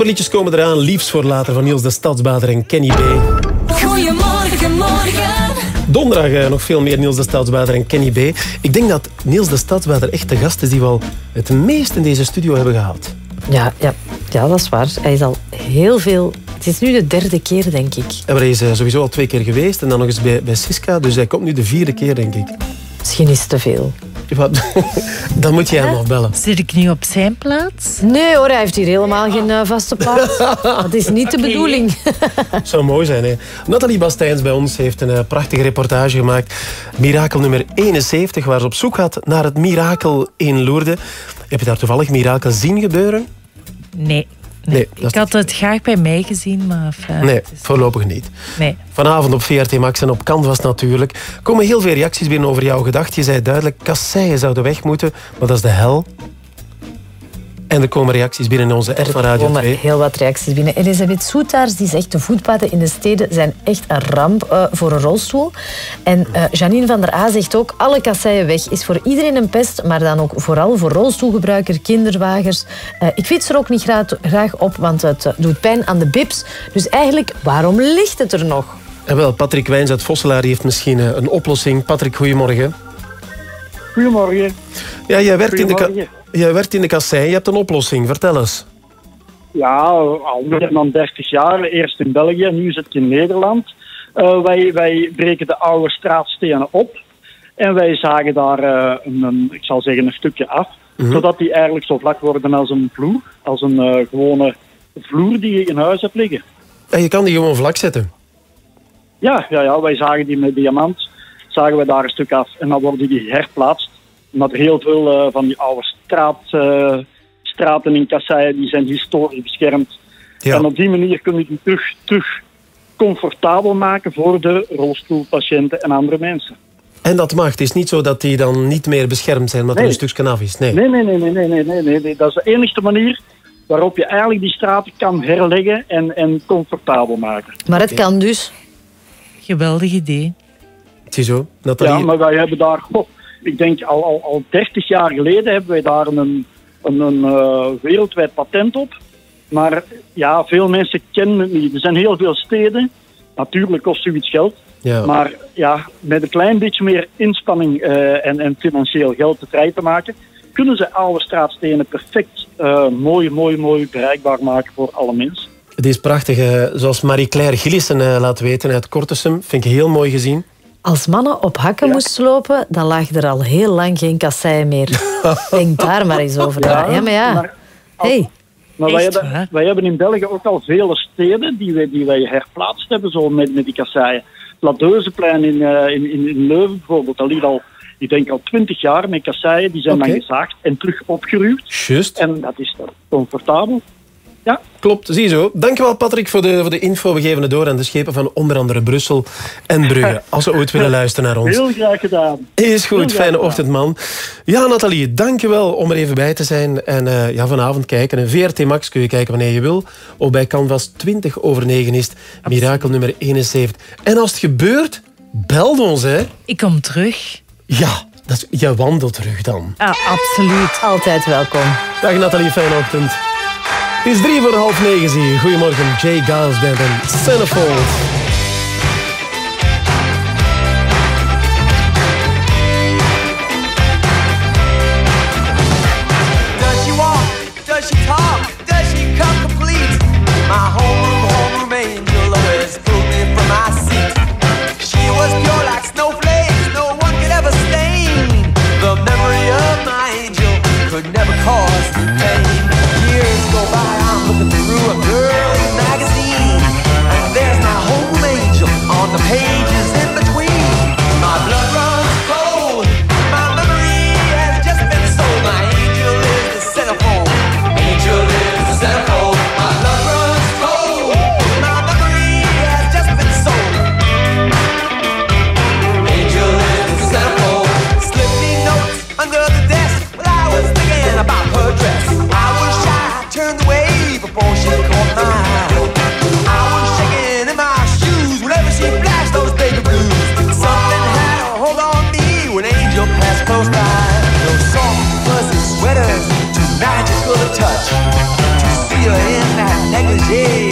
zomerliedjes komen eraan. Liefst voor later van Niels de Stadsbader en Kenny B. Goedemorgen, morgen. Donderdag eh, nog veel meer Niels de Stadsbader en Kenny B. Ik denk dat Niels de Stadsbader echt de gast is die we al het meest in deze studio hebben gehad. Ja, ja, ja, dat is waar. Hij is al heel veel... Het is nu de derde keer, denk ik. En hij is eh, sowieso al twee keer geweest en dan nog eens bij, bij Siska. Dus hij komt nu de vierde keer, denk ik. Misschien is het te veel. Wat? Dan moet jij hem nog bellen. Zit ik nu op zijn plaats? Nee hoor, hij heeft hier helemaal geen eh, vaste plaats. Dat is niet de bedoeling. zou mooi zijn, hè? Nathalie Bastijns bij ons heeft een eh, prachtige reportage gemaakt. Mirakel nummer 71, waar ze op zoek gaat naar het mirakel in Lourdes. Heb je daar toevallig mirakel zien gebeuren? Nee. Nee, Ik had het graag bij mij gezien, maar... enfin, Nee, voorlopig niet. Nee. Vanavond op VRT Max en op Canvas natuurlijk komen heel veel reacties binnen over jouw gedacht. Je zei duidelijk, kasseien zouden weg moeten, maar dat is de hel. En er komen reacties binnen in onze app van Er Radio komen 2. heel wat reacties binnen. Elisabeth Soetaars die zegt de voetpaden in de steden zijn echt een ramp eh, voor een rolstoel. En eh, Janine van der A zegt ook alle kasseien weg is voor iedereen een pest, maar dan ook vooral voor rolstoelgebruiker, kinderwagers. Eh, ik fiets er ook niet graag, graag op, want het doet pijn aan de bips. Dus eigenlijk, waarom ligt het er nog? En wel, Patrick Wijns uit Vosselaar heeft misschien een oplossing. Patrick, goedemorgen. Goedemorgen. Ja, jij werkt, in de. Jij werkt in de kassei, je hebt een oplossing. Vertel eens. ja, al meer dan 30 jaar. Eerst in België, nu zit ik in Nederland. Eh, wij, wij breken de oude straatstenen op. En wij zagen daar, eh, een, een, ik zal zeggen, een stukje af. Mhm. Zodat die eigenlijk zo vlak worden als een vloer. Als een eh, gewone vloer die je in huis hebt liggen. En je kan die gewoon vlak zetten. Ja, ja, ja, wij zagen die met diamant. Zagen we daar een stuk af. En dan worden die herplaatst. Maar heel veel eh, van die oude straat, eh, straten in kasseien, die zijn historisch beschermd. En op die manier kun je die terug, terug comfortabel maken voor de rolstoelpatiënten en andere mensen. En dat mag. Het is niet zo dat die dan niet meer beschermd zijn omdat nee. er een stukje af is. Nee. Nee, nee, nee, nee, nee, nee, nee, nee. Dat is de enige manier waarop je eigenlijk die straten kan herleggen en, en comfortabel maken. Maar het kan dus. Geweldig idee. Ziezo, Nathalie. Ja, maar wij hebben daar ik denk al, al, al 30 jaar geleden hebben wij daar een, een, een eh, wereldwijd patent op. Maar ja, veel mensen kennen het niet. Er zijn heel veel steden. Natuurlijk kost zoiets geld. Ja. Maar ja, met een klein beetje meer inspanning eh, en, en financieel geld te vrij te maken, kunnen ze oude straatstenen perfect eh, mooi, mooi, mooi bereikbaar maken voor alle mensen. Het is prachtig. zoals Marie-Claire Gillissen laat weten uit Kortesum. Vind ik heel mooi gezien. Als mannen op hakken moesten lopen, dan lag er al heel lang geen kasseien meer. Denk daar maar eens over na. Ja, maar ja. maar Hey. Maar wij hebben, wij hebben in België ook al vele steden die wij, die wij herplaatst hebben zo met, met die kasseien. Ladeuzeplein in, eh, in, in, in Leuven bijvoorbeeld, dat ligt al, ik denk al twintig jaar met kasseien. Die zijn dan gezaagd en terug opgeruwd. Juist. En dat is toch comfortabel. Ja. Klopt, ziezo. Dankjewel Patrick voor de, voor de info. We geven het door aan de schepen van onder andere Brussel en Brugge. Als ze ooit willen luisteren naar ons. Heel graag gedaan. Is goed, fijne ochtend man. Ja, Nathalie, dankjewel om er even bij te zijn. En eh, ja, vanavond kijken. En VRT Max kun je kijken wanneer je wil. Of bij Canvas 20 over 9 is het mirakel nummer 71. En als het gebeurt, bel ons hè. Ik kom terug. Ja, dat is, je wandelt terug dan. Ah, absoluut. Altijd welkom. Dag Nathalie, fijne ochtend. Het is drie voor half negen, zie je. Goedemorgen, Jay Giles Band en Centerfold. Hey.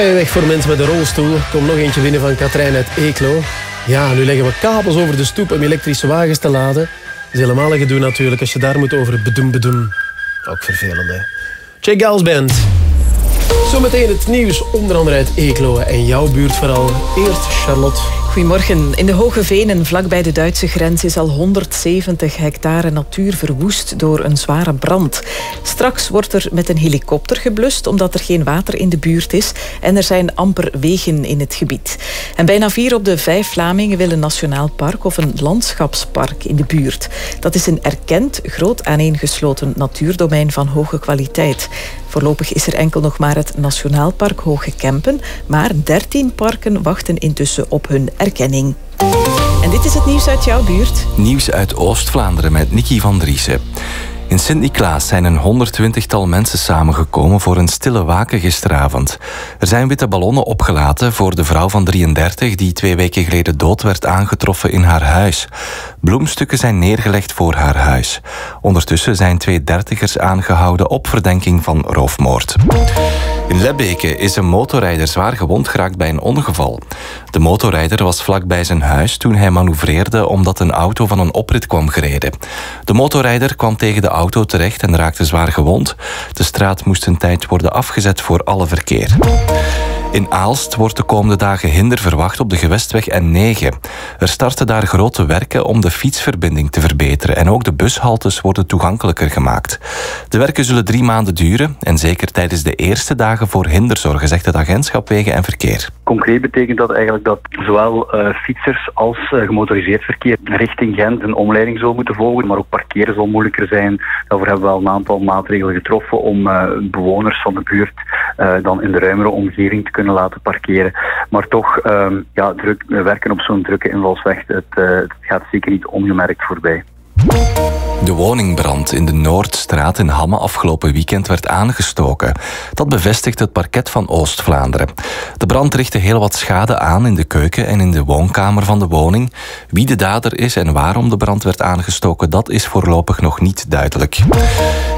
Weg voor mensen met een rolstoel. Kom nog eentje binnen van Katrijn uit Eeklo. Ja, nu leggen we kabels over de stoep om elektrische wagens te laden. Dat is helemaal een gedoe natuurlijk als je daar moet over bedoem bedoem. Ook vervelend, hè. Check Gals Band. Zometeen het nieuws, onder andere uit Eeklo en jouw buurt vooral. Eerst Charlotte. Goedemorgen. In de Hoge Venen, vlakbij de Duitse grens, is al 170 hectare natuur verwoest door een zware brand. Straks wordt er met een helikopter geblust omdat er geen water in de buurt is en er zijn amper wegen in het gebied. En bijna vier op de vijf Vlamingen willen een nationaal park of een landschapspark in de buurt. Dat is een erkend, groot aaneengesloten natuurdomein van hoge kwaliteit. Voorlopig is er enkel nog maar het Nationaal Park Hoge Kempen, maar 13 parken wachten intussen op hun erkenning. En dit is het nieuws uit jouw buurt. Nieuws uit Oost-Vlaanderen met Nicky van Driessen. In Sint-Niklaas zijn een 120-tal mensen samengekomen voor een stille waken gisteravond. Er zijn witte ballonnen opgelaten voor de vrouw van 33 die twee weken geleden dood werd aangetroffen in haar huis. Bloemstukken zijn neergelegd voor haar huis. Ondertussen zijn twee dertigers aangehouden op verdenking van roofmoord. In Lebbeke is een motorrijder zwaar gewond geraakt bij een ongeval. De motorrijder was vlakbij zijn huis toen hij manoeuvreerde omdat een auto van een oprit kwam gereden. De motorrijder kwam tegen de auto terecht en raakte zwaar gewond. De straat moest een tijd worden afgezet voor alle verkeer. In Aalst wordt de komende dagen hinder verwacht op de gewestweg N9. Er starten daar grote werken om de fietsverbinding te verbeteren en ook de bushaltes worden toegankelijker gemaakt. De werken zullen drie maanden duren en zeker tijdens de eerste dagen voor hinder zorgen, zegt het agentschap Wegen en Verkeer. Concreet betekent dat eigenlijk dat zowel eh, fietsers als eh, gemotoriseerd verkeer richting Gent een omleiding zullen moeten volgen, maar ook parkeren zal moeilijker zijn. Daarvoor hebben we al een aantal maatregelen getroffen om eh, bewoners van de buurt dan in de ruimere omgeving te kunnen laten parkeren. Maar toch, ehm, ja, druk, werken op zo'n drukke invalsweg, het, eh, het gaat zeker niet ongemerkt voorbij. De woningbrand in de Noordstraat in Hamme afgelopen weekend werd aangestoken. Dat bevestigt het parket van Oost-Vlaanderen. De brand richtte heel wat schade aan in de keuken en in de woonkamer van de woning. Wie de dader is en waarom de brand werd aangestoken, dat is voorlopig nog niet duidelijk.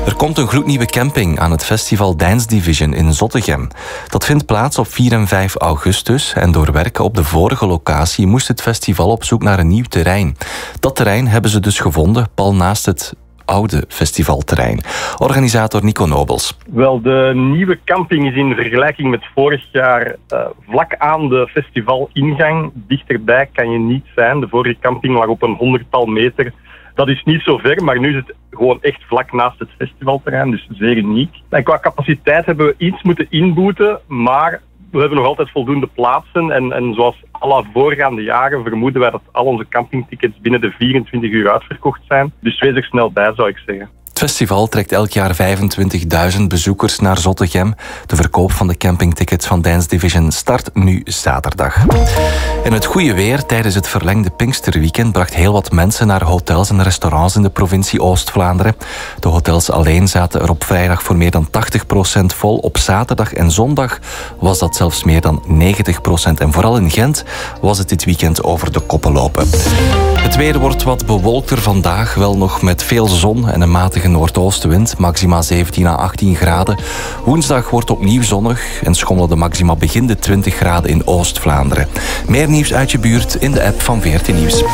Er komt een gloednieuwe camping aan het festival Dance Division in Zottegem. Dat vindt plaats op 4 en 5 augustus en door werken op de vorige locatie moest het festival op zoek naar een nieuw terrein. Dat terrein hebben ze dus gevonden, pal naast het oude festivalterrein. Organisator Nico Nobels. Wel, de nieuwe camping is in vergelijking met vorig jaar eh, vlak aan de festivalingang. Dichterbij kan je niet zijn. De vorige camping lag op een honderdtal meter. Dat is niet zo ver, maar nu is het gewoon echt vlak naast het festivalterrein, dus zeer uniek. En qua capaciteit hebben we iets moeten inboeten, maar we hebben nog altijd voldoende plaatsen. En, en zoals alle voorgaande jaren vermoeden wij dat al onze campingtickets binnen de 24 uur uitverkocht zijn. Dus wees er snel bij, zou ik zeggen. Festival trekt elk jaar 25.000 bezoekers naar Zottegem. De verkoop van de campingtickets van Dance Division start nu zaterdag. En het goede weer tijdens het verlengde Pinksterweekend bracht heel wat mensen naar hotels en restaurants in de provincie Oost-Vlaanderen. De hotels alleen zaten er op vrijdag voor meer dan 80% vol. Op zaterdag en zondag was dat zelfs meer dan 90%. En vooral in Gent was het dit weekend over de koppen lopen. Het weer wordt wat bewolkter vandaag, wel nog met veel zon en een matige noordoostenwind, maxima 17 à 18 graden. Woensdag wordt opnieuw zonnig en schommelen de maxima begin de 20 graden in Oost-Vlaanderen. Meer nieuws uit je buurt in de app van 14 Nieuws.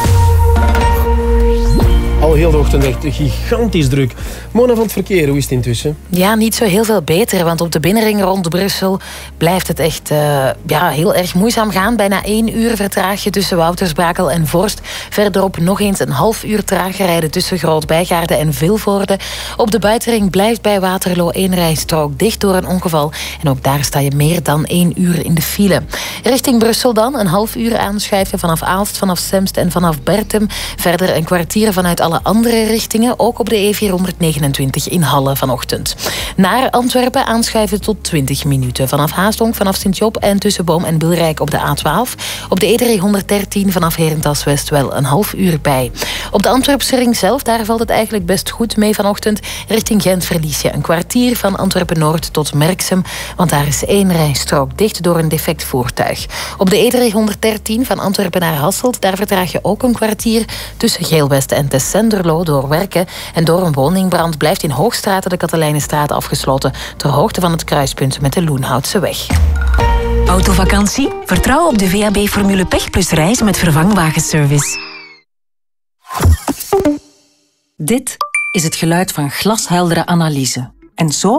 Al heel de ochtend echt gigantisch druk. Mona van het verkeer, hoe is het intussen? Ja, niet zo heel veel beter, want op de binnenring rond Brussel blijft het echt eh, ja, heel erg moeizaam gaan. Bijna één uur vertraag je tussen Woutersbrakel en Vorst. Verderop nog eens een half uur trager rijden tussen Groot-Bijgaarden en Vilvoorde. Op de buitenring blijft bij Waterloo één rijstrook dicht door een ongeval. En ook daar sta je meer dan één uur in de file. Richting Brussel dan, een half uur aanschuiven vanaf Aalst, vanaf Semst en vanaf Bertum. Verder een kwartier vanuit alle andere richtingen, ook op de E429 in Halle vanochtend. Naar Antwerpen aanschuiven tot 20 minuten. Vanaf Haasdonk, vanaf Sint-Job en tussen Boom en Bilrijk op de A12. Op de E313 vanaf Herentals West wel een half uur bij. Op de Antwerpse ring zelf, daar valt het eigenlijk best goed mee vanochtend. Richting Gent verlies je een kwartier van Antwerpen Noord tot Merksem, want daar is één rijstrook dicht door een defect voertuig. Op de E313 van Antwerpen naar Hasselt, daar vertraag je ook een kwartier tussen Geelwest en Tessenderlo door werken. En door een woningbrand blijft in Hoogstraat de Katelijnenstraat afgesloten ter hoogte van het kruispunt met de Loenhoutse weg. Autovakantie? Vertrouw op de VAB Formule Pech plus reizen met vervangwagenservice. Dit is het geluid van glasheldere analyse. En zo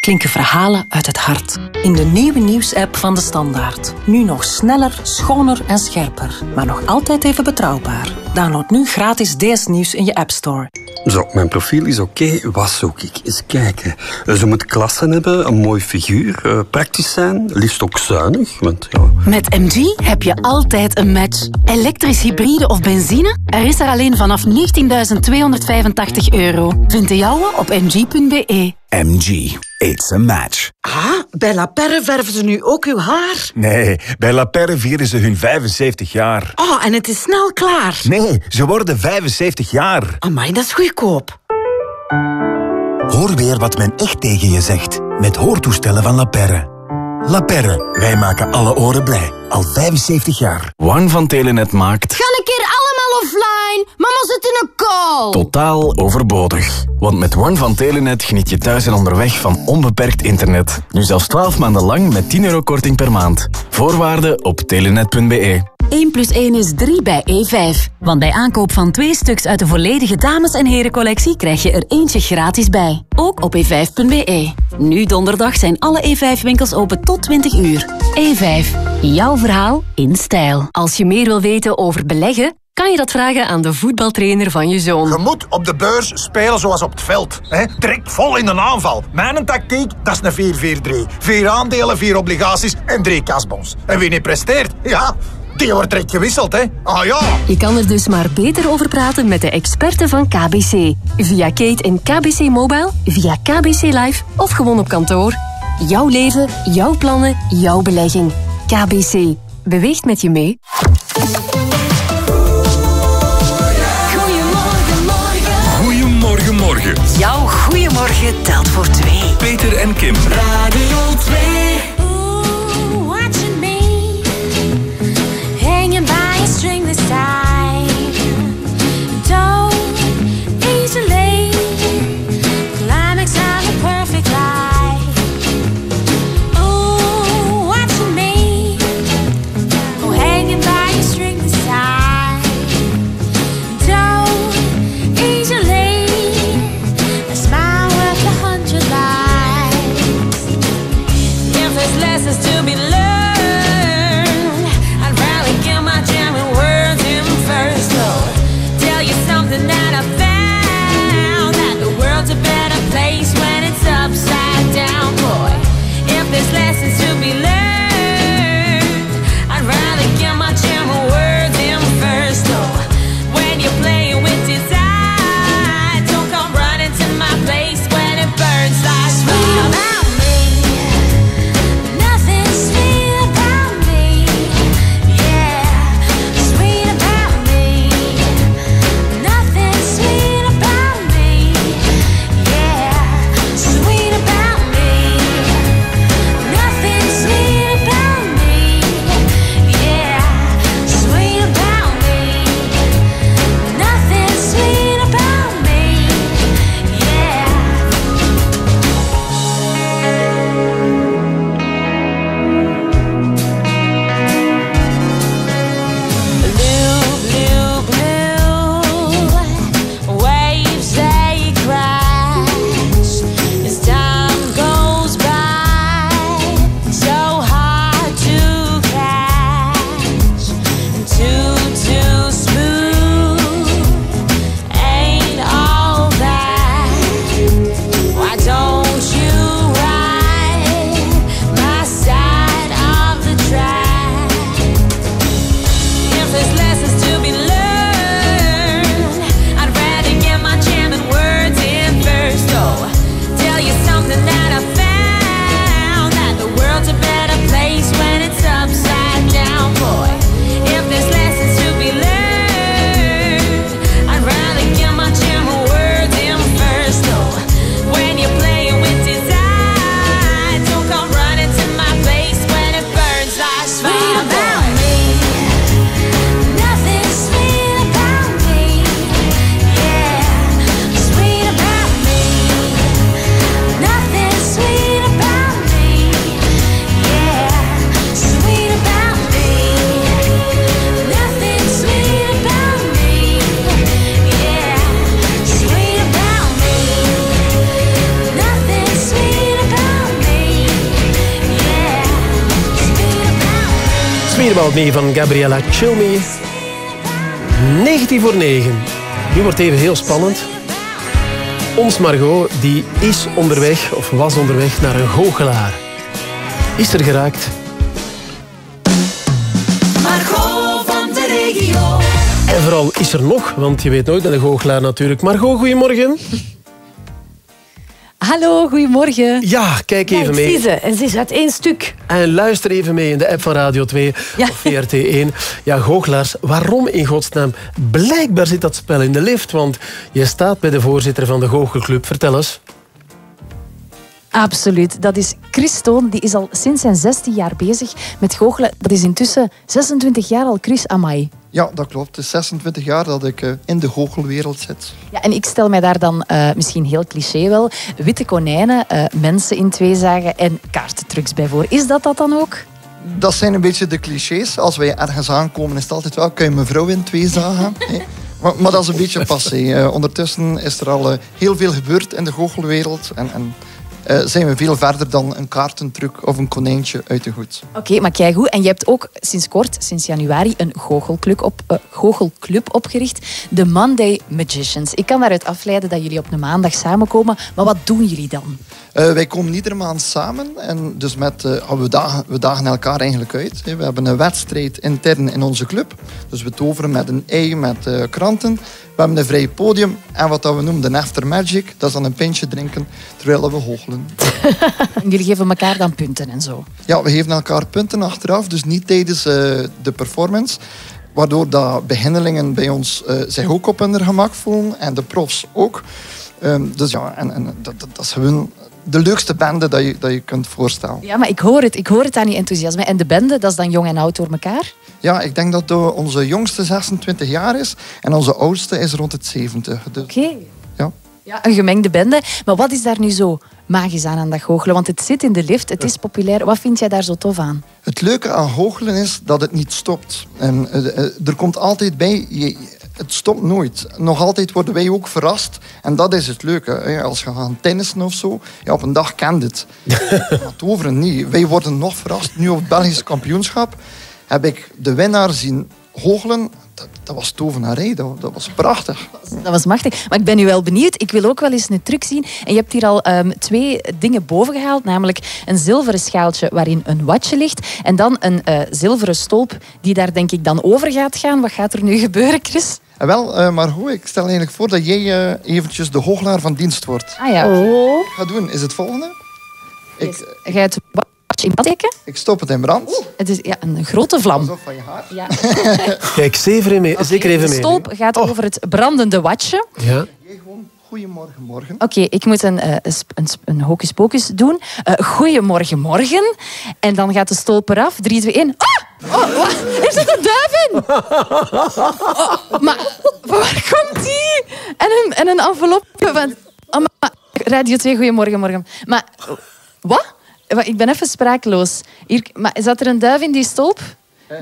klinken verhalen uit het hart. In de nieuwe nieuwsapp van de Standaard. Nu nog sneller, schoner en scherper. Maar nog altijd even betrouwbaar. Download nu gratis DS Nieuws in je App Store. Zo, mijn profiel is oké. Wat zoek ik? Eens kijken. Ze moet klassen hebben, een mooi figuur, eh, praktisch zijn, liefst ook zuinig. Want ja, Met MG heb je altijd een match. Elektrisch hybride of benzine? Er is er alleen vanaf 19.285 euro. Vind de jouwe op mg.be. MG. It's a match. Ah, bij La Perre verven ze nu ook uw haar. Nee, bij La Perre vieren ze hun 75 jaar. Oh, en het is snel klaar. Nee, ze worden 75 jaar. Amai, dat is goedkoop. Hoor weer wat men echt tegen je zegt. Met hoortoestellen van La Perre. La Perre, wij maken alle oren blij. Al 75 jaar. One van Telenet maakt Ga een keer allemaal offline. Mama zit in een call. totaal overbodig. Want met One van Telenet geniet je thuis en onderweg van onbeperkt internet. Nu zelfs 12 maanden lang met 10 euro korting per maand. Voorwaarden op telenet.be. 1 plus 1 is 3 bij E5. Want bij aankoop van twee stuks uit de volledige dames- en herencollectie krijg je er eentje gratis bij. Ook op e5.be. Nu donderdag zijn alle E5-winkels open tot 20 uur. E5. Jouw verhaal in stijl. Als je meer wil weten over beleggen, kan je dat vragen aan de voetbaltrainer van je zoon. Je moet op de beurs spelen zoals op het veld. Hè? Trek vol in de aanval. Mijn tactiek, dat is een 4-4-3. Vier aandelen, vier obligaties en drie kasbons. En wie niet presteert, ja, die wordt direct gewisseld. Hè? Ah ja. Je kan er dus maar beter over praten met de experten van KBC. Via Kate en KBC Mobile, via KBC Live of gewoon op kantoor. Jouw leven, jouw plannen, jouw belegging. KBC. Beweegt met je mee. Goeiemorgen telt voor twee. Peter en Kim. Radio 2. Me van Gabriella Chilmi. 19 voor 9. Nu wordt even heel spannend. Ons Margot die is onderweg, of was onderweg, naar een goochelaar. Is er geraakt? Margot van de regio. En vooral is er nog, want je weet nooit met een goochelaar natuurlijk. Margot, goedemorgen. Hallo, goedemorgen. Ja, kijk even Ja, ik mee. zie ze. En ze is uit één stuk. En luister even mee in de app van Radio 2 of VRT1. Ja, goochelaars, waarom in godsnaam? Blijkbaar zit dat spel in de lift, want je staat bij de voorzitter van de goochelclub. Vertel eens. Absoluut. Dat is Chris Toon. Die is al sinds zijn 16 jaar bezig met goochelen. Dat is intussen 26 jaar al Chris Amai. Ja, dat klopt. Het is 26 jaar dat ik eh, in de goochelwereld zit. Ja, en ik stel mij daar dan eh, misschien heel cliché wel witte konijnen, eh, mensen in twee zagen en kaartentrucs bij voor. Is dat dat dan ook? Dat zijn een beetje de clichés. Als wij ergens aankomen is het altijd wel, kan je mevrouw in twee zagen? Maar, maar dat is een beetje passé. Ondertussen is er al heel veel gebeurd in de goochelwereld. En, en eh, zijn we veel verder dan een kaartentruc of een konijntje uit de hoed. Oké, maar kijk goed. En je hebt ook sinds kort, sinds januari, een goochelclub, op, eh, goochelclub opgericht. De Monday Magicians. Ik kan daaruit afleiden dat jullie op een maandag samenkomen. Maar wat doen jullie dan? Eh, wij komen iedere maand samen en dus met, ah, we, dagen, we dagen elkaar eigenlijk uit. We hebben een wedstrijd intern in onze club. Dus we toveren met een ei, met kranten. We hebben een vrij podium en wat dat we noemen de after magic. Dat is dan een pintje drinken terwijl we goochelen. En jullie geven elkaar dan punten en zo. Ja, we geven elkaar punten achteraf, dus niet tijdens eh, de performance. Waardoor dat beginnelingen bij ons eh, zich ook op hun gemak voelen en de profs ook. Ehm, dus ja, en, en dat, dat, dat is gewoon de leukste bende dat je, dat je kunt voorstellen. Ja, maar ik hoor het. Ik hoor het aan die enthousiasme. En de bende, dat is dan jong en oud door elkaar? Ja, ik denk dat de- onze jongste 26 jaar is en onze oudste is rond het 70. Dus, Oké. Ja. Ja, een gemengde bende. Maar wat is daar nu zo magisch aan aan dat goochelen? Want het zit in de lift, het is populair. Wat vind jij daar zo tof aan? Het leuke aan goochelen is dat het niet stopt. En, eh, eh, er komt altijd bij, je, het stopt nooit. Nog altijd worden wij ook verrast. En dat is het leuke. Als je gaat tennissen of zo, ja, op een dag kent het. maar toveren niet. Wij worden nog verrast. Nu op het Belgisch kampioenschap heb ik de winnaar zien goochelen. Dat, dat was tovenarij, dat, dat was prachtig. Dat was machtig. Maar ik ben nu wel benieuwd. Ik wil ook wel eens een truc zien. En je hebt hier al ehm, twee dingen boven gehaald. Namelijk een zilveren schaaltje waarin een watje ligt. En dan een eh, zilveren stolp die daar denk ik dan over gaat gaan. Wat gaat er nu gebeuren, Chris? En wel, eh Margot, ik stel eigenlijk voor dat jij eh, eventjes de goochelaar van dienst wordt. Ah ja. Wat ik ga doen, is het volgende. Ik, Ga je het in ik stop het in brand. Het is ja, een grote vlam. van je haar. Ja. Kijk, zeker even mee. zeker even De mee. stolp gaat over het brandende watje. Ja. Goedemorgen, morgen. Oké, ik moet een, eh, een, een, een hocus pocus doen. Eh goedemorgen, morgen. En dan gaat de stolp eraf. 3, 2, 1. Ah! Oh, wat? Er zit een duif in! Oh, maar waar komt die? En een, en een envelopje van... Oh, maar, Radio 2, goedemorgen, morgen. Maar wat? Ik ben even sprakeloos. Hier, maar zat er een duif in die stolp?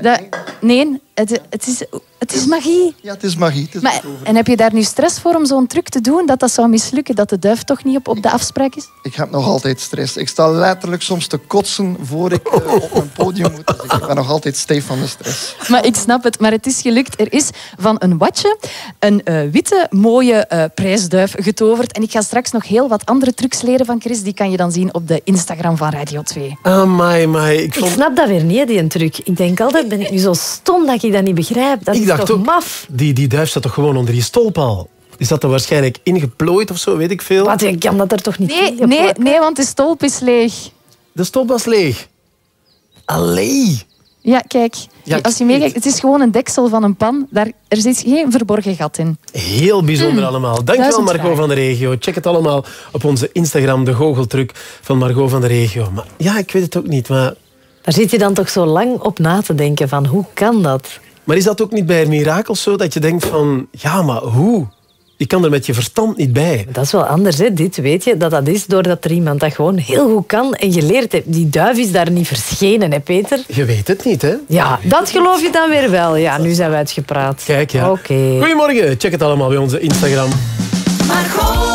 Dat- nee, het, het, is, het is magie. Ja, het is magie. Het is Maar, en heb je daar nu stress voor om zo'n truc te doen? Dat dat zou mislukken? Dat de duif toch niet op, op de afspraak is? Ik heb nog altijd stress. Ik sta letterlijk soms te kotsen voor ik eh, op mijn podium moet. Dus ik ben nog altijd stijf van de stress. Maar ik snap het. Maar het is gelukt. Er is van een watje een eh, witte, mooie eh, prijsduif getoverd. En ik ga straks nog heel wat andere trucs leren van Chris. Die kan je dan zien op de Instagram van Radio 2. Amai, mai. Ik, Ik vond... snap dat weer niet, die een truc. Ik denk altijd, ben ik nu zo stom dat ik dat niet begrijp. Dat ik is dacht toch ook, maf? Die, die duif staat toch gewoon onder die stolp al? Is dat er waarschijnlijk ingeplooid of zo, weet ik veel? Wat, ik kan dat er toch niet Nee, nee, nee, want de stolp is leeg. De stolp was leeg. Allee. Ja, kijk. Ja, ik als je meekijkt, het is gewoon een deksel van een pan. Daar, er zit geen verborgen gat in. Heel bijzonder Hmm. allemaal. Dankjewel Margot vragen. van de Regio. Check het allemaal op onze Instagram, de goocheltruc van Margot van de Regio. Maar ja, ik weet het ook niet. Maar, Daar zit je dan toch zo lang op na te denken van hoe kan dat? maar is dat ook niet bij mirakels zo dat je denkt van... Ja, maar hoe? Je kan er met je verstand niet bij. Dat is wel anders, hè? Dit weet je, dat dat is doordat er iemand dat gewoon heel goed kan en geleerd heeft. Die duif is daar niet verschenen, hè Peter? Je weet het niet, hè? Ja, dat geloof je dan weer wel. Ja, nu zijn we uitgepraat. Kijk, ja. Oké. Goedemorgen. Check het allemaal bij onze Instagram. Margot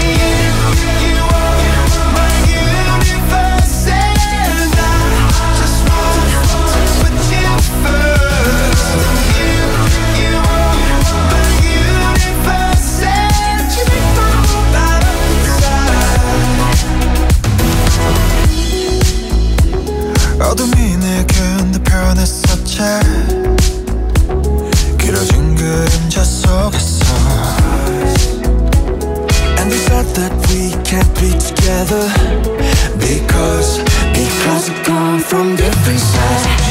Can't be together Because, because we've come from different sides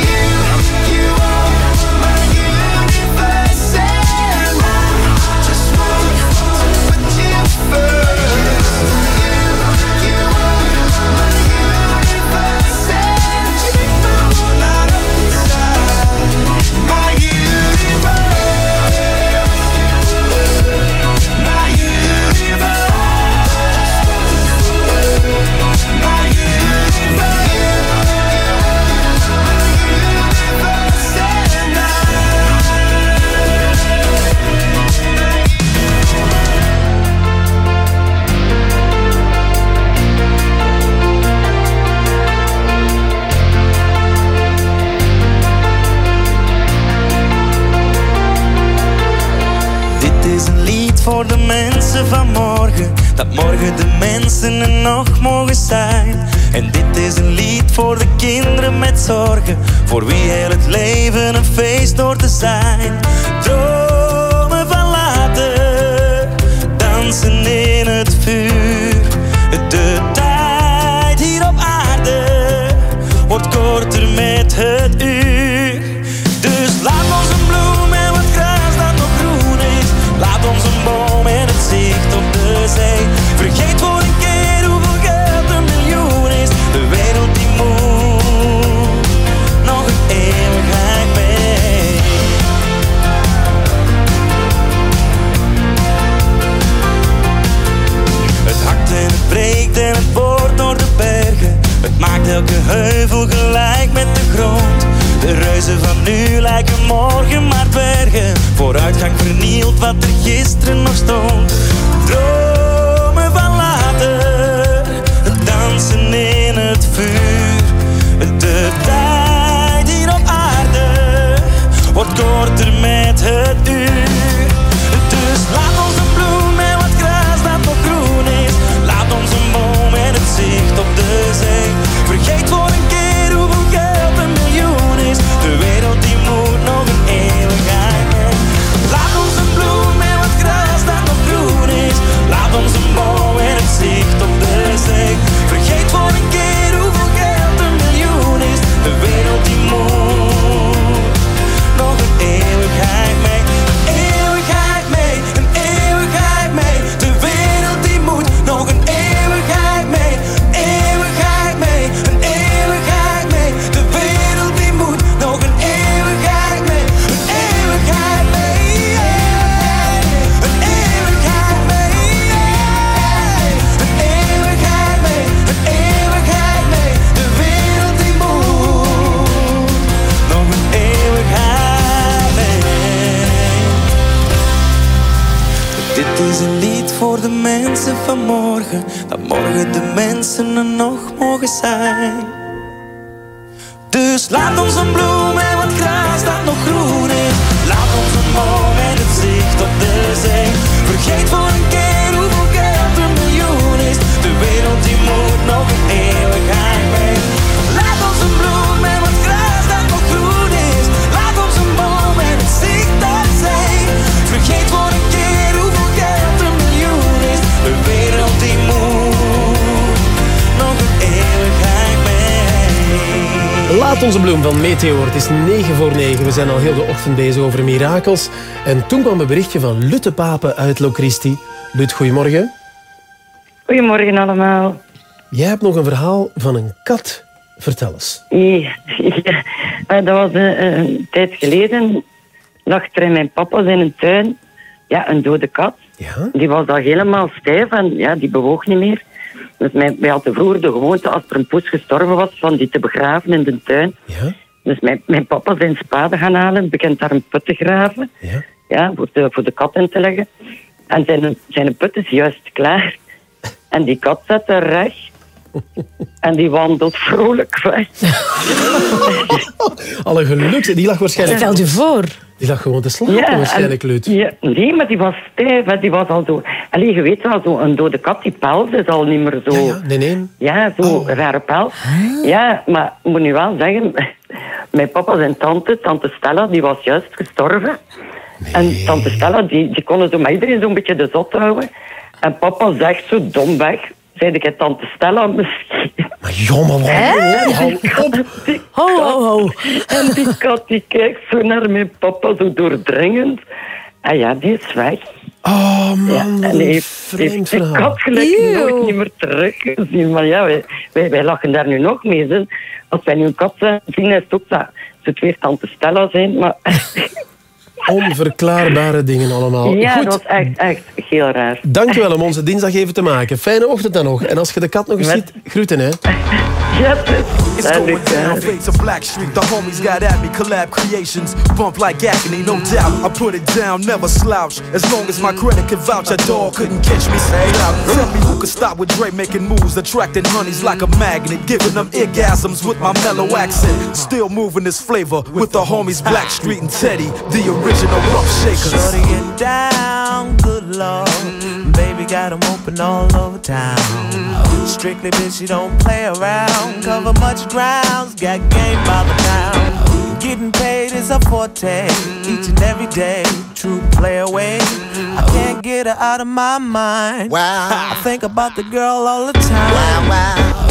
van morgen. Dat morgen de mensen er nog mogen zijn. En dit is een lied voor de kinderen met zorgen. Voor wie heel het leven een feest door te zijn. Dromen van later, dansen in het vuur. De tijd hier op aarde wordt korter met het uur. Ochtend bezig over mirakels. En toen kwam een berichtje van Lutte Papen uit Locristi. Lut, goedemorgen. Goedemorgen allemaal. Jij hebt nog een verhaal van een kat. Vertel eens. Ja, ja, eh, dat was eh, een tijd geleden. Lag er in mijn papa's in een tuin ja, een dode kat. Die was al helemaal stijf en ja, die bewoog niet meer. Dus mijn, wij hadden vroeger de gewoonte, als er een poes gestorven was, van die te begraven in de tuin. Dus mijn, mijn papa zijn spade gaan halen, begint daar een put te graven. Ja. voor, de, voor de kat in te leggen. En zijn, zijn put is juist klaar. En die kat zet er recht. En die wandelt vrolijk weg. Alle geluk. Die lag waarschijnlijk... Stel je voor. Die lag gewoon te slapen waarschijnlijk, en- Lut. Ja, nee, maar die was stijf. Hè. Die was al zo... Allee, je weet wel, zo een dode kat, die pels is al niet meer zo... Ja, nee, nee. Ja, zo rare pels. Ja, maar ik moet nu wel zeggen... Mijn papa zijn tante, tante Stella, die was juist gestorven. En tante Stella, die, die konden zo met iedereen zo'n beetje de zot houden. En papa zegt zo domweg... Zei ik, tante Stella misschien... Maar jongen, hou op. Ho, ho, ho. En die kat die kijkt zo naar mijn papa, zo doordringend. En ja, die is weg. Oh man, Ja, en die heeft, heeft de kat gelukkig nooit niet meer teruggezien. Maar ja, wij, wij, wij lachen daar nu nog mee. Hè. Als wij nu een kat zien, is het ook dat ze het weer tante Stella zijn. Maar Onverklaarbare dingen allemaal. ja, Goed. dat was echt, echt heel raar. Dankjewel om onze dinsdag even te maken. Fijne ochtend dan nog. En als je de kat nog eens ziet, groeten hè. It's going down, fade to Black Street. The homies got at me, collab creations. Bump like agony, no doubt. I put it down, never slouch. As long as my credit can vouch, a dog couldn't catch me. Say. Tell me who could stop with Dre making moves, attracting honeys like a magnet, giving them orgasms with my mellow accent. Still moving this flavor with the homies Black Street and Teddy, the original rough shakers. Shorty get down, good lord. Baby got 'em open all over town. Strictly bitch, you don't play around. Cover much grounds, got game by the town. Getting paid is a forte, each and every day. True play away. I can't get her out of my mind. Wow. I think about the girl all the time. Wow, wow.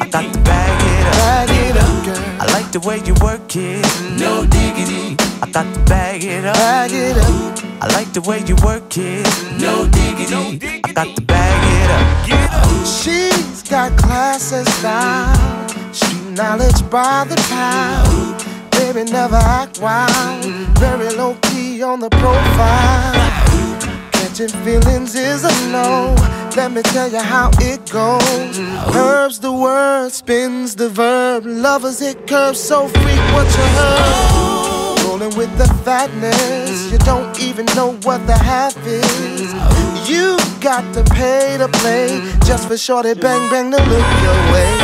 I got to bag it up. Bag it up, girl. I like the way you work it. No diggity. I got to bag it up. Bag it up. I like the way you work it. No diggity. I got to bag it up. She's got class and style, street knowledge by the pound. Baby, never act wild, very low key on the profile. Catching feelings is a no. Let me tell you how it goes. Herbs the word, spins the verb. Lovers hit curves so freak what you heard. Rolling with the fatness, you don't even know what the half is. You got to pay to play just for shorty bang bang to look your way.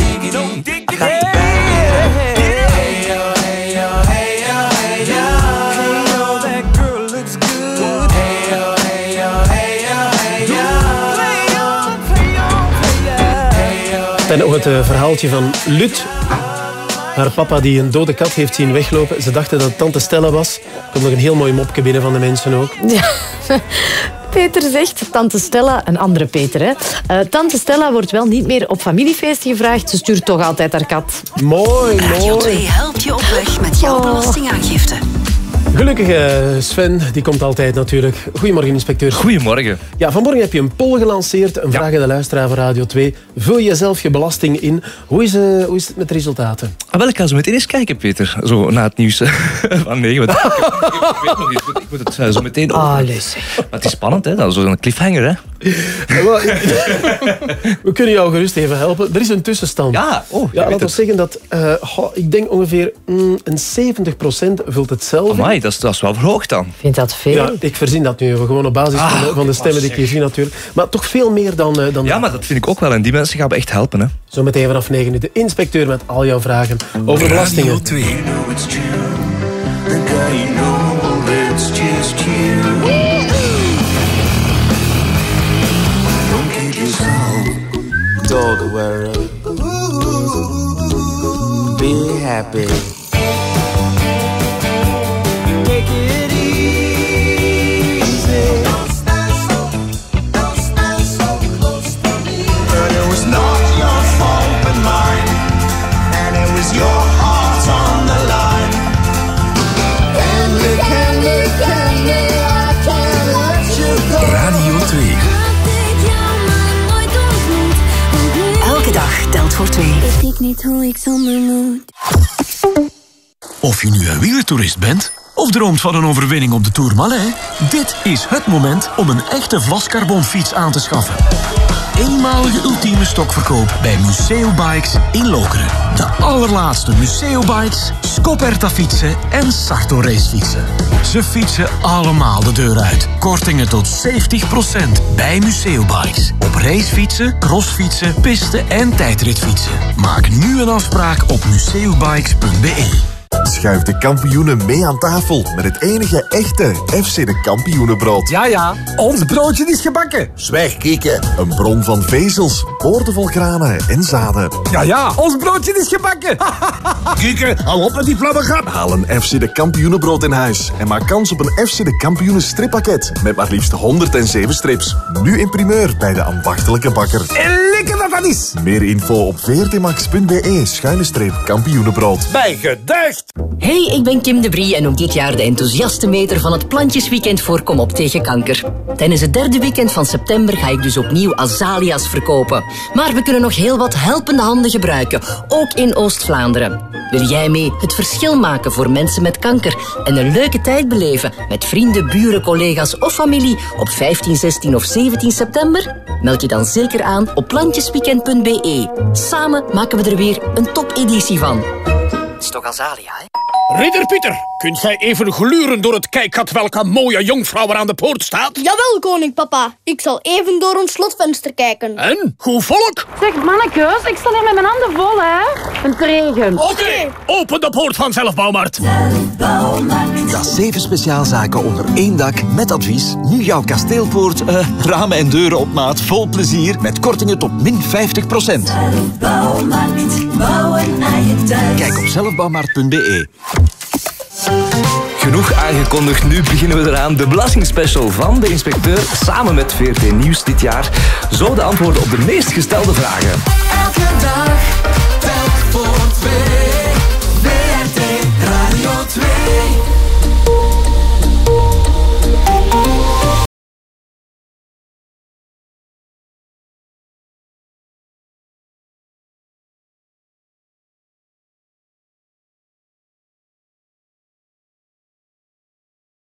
diggity, no En ook het eh, verhaaltje van Lut. Haar papa die een dode kat heeft zien weglopen. Ze dachten dat het tante Stella was. Er komt nog een heel mooi mopje binnen van de mensen ook. Ja. Peter zegt, tante Stella, een andere Peter, hè. Eh, tante Stella wordt wel niet meer op familiefeesten gevraagd. Ze stuurt toch altijd haar kat. Mooi, Radio 2 helpt je op weg met jouw Oh. belastingaangifte. Gelukkig eh, Sven, die komt altijd natuurlijk. Goedemorgen inspecteur. Goedemorgen. Ja, vanmorgen heb je een poll gelanceerd. Een vraag aan de luisteraar van Radio 2. Vul je zelf je belasting in. Hoe is, eh, hoe is het met de resultaten? Ah, wel, ik ga zo meteen eens kijken, Peter. Zo na het nieuws eh, van 9. Want ik, ik, ik weet nog niet. Ik moet, het zo meteen over. Ah, Maar het is spannend, hè? Dat is zo'n cliffhanger, hè? We kunnen jou gerust even helpen. Er is een tussenstand. Ja, oh, ja laten we zeggen dat, eh, ik denk ongeveer mm, een 70% vult hetzelfde. Amai, dat is, dat is wel verhoogd dan. Ik dat veel. Ja, ik verzin dat nu gewoon op basis ah, van, de, stemmen die ik hier zie natuurlijk. Maar toch veel meer dan... Uh, dan ja, maar dat vind ik ook wel. En die mensen gaan me echt helpen. Hè. Zo meteen vanaf 9 uur de inspecteur met al jouw vragen over belastingen. 2. all the world. Be happy. Voor twee. Weet ik niet hoe ik zonder moet. Of je nu een wielertoerist bent of droomt van een overwinning op de Tour Malais, dit is het moment om een echte Vlascarbon fiets aan te schaffen. Eenmalige ultieme stokverkoop bij Museo Bikes in Lokeren. De allerlaatste Museo Bikes, Scoperta fietsen en Sarto racefietsen. Ze fietsen allemaal de deur uit. Kortingen tot 70% bij Museo Bikes. Op racefietsen, crossfietsen, piste en tijdritfietsen. Maak nu een afspraak op museobikes.be. Schuif de kampioenen mee aan tafel met het enige echte FC de kampioenenbrood. Ja, ja, ons broodje is gebakken. Zwijg kieken. Een bron van vezels, boordevol granen en zaden. Ja, ja, ons broodje is gebakken. Kieken, hou op met die flabbergap. Haal een FC de kampioenenbrood in huis en maak kans op een FC de kampioenen strippakket met maar liefst 107 strips. Nu in primeur bij de ambachtelijke bakker. En lekker dat dat is. Meer info op vrtmax.be schuine streep kampioenenbrood. Bij Hey, ik ben Kim de Brie en ook dit jaar de enthousiaste meter van het Plantjesweekend voor Kom op tegen kanker. Tijdens het derde weekend van september ga ik dus opnieuw azalia's verkopen. Maar we kunnen nog heel wat helpende handen gebruiken, ook in Oost-Vlaanderen. Wil jij mee het verschil maken voor mensen met kanker en een leuke tijd beleven met vrienden, buren, collega's of familie op 15, 16 of 17 september? Meld je dan zeker aan op plantjesweekend.be. Samen maken we er weer een topeditie van. Het is toch Azalia, hè? Ridder Pieter, kunt gij even gluren door het kijkgat welke mooie jonkvrouw er aan de poort staat? Jawel, koning papa. Ik zal even door ons slotvenster kijken. En? Goed volk? Zeg, mannekes, ik sta hier met mijn handen vol, hè. Het regent. Oké, open de poort van Zelfbouwmarkt. Ja, zeven speciaalzaken onder één dak met advies. Nu jouw kasteelpoort, eh, ramen en deuren op maat vol plezier met kortingen tot min 50 Bouwmarkt, bouwen aan je thuis. Kijk op zelfbouwmarkt.be. Genoeg aangekondigd, nu beginnen we eraan. De belastingspecial van de inspecteur samen met VRT Nieuws dit jaar. Zo de antwoorden op de meest gestelde vragen. Elke dag telt voor twee.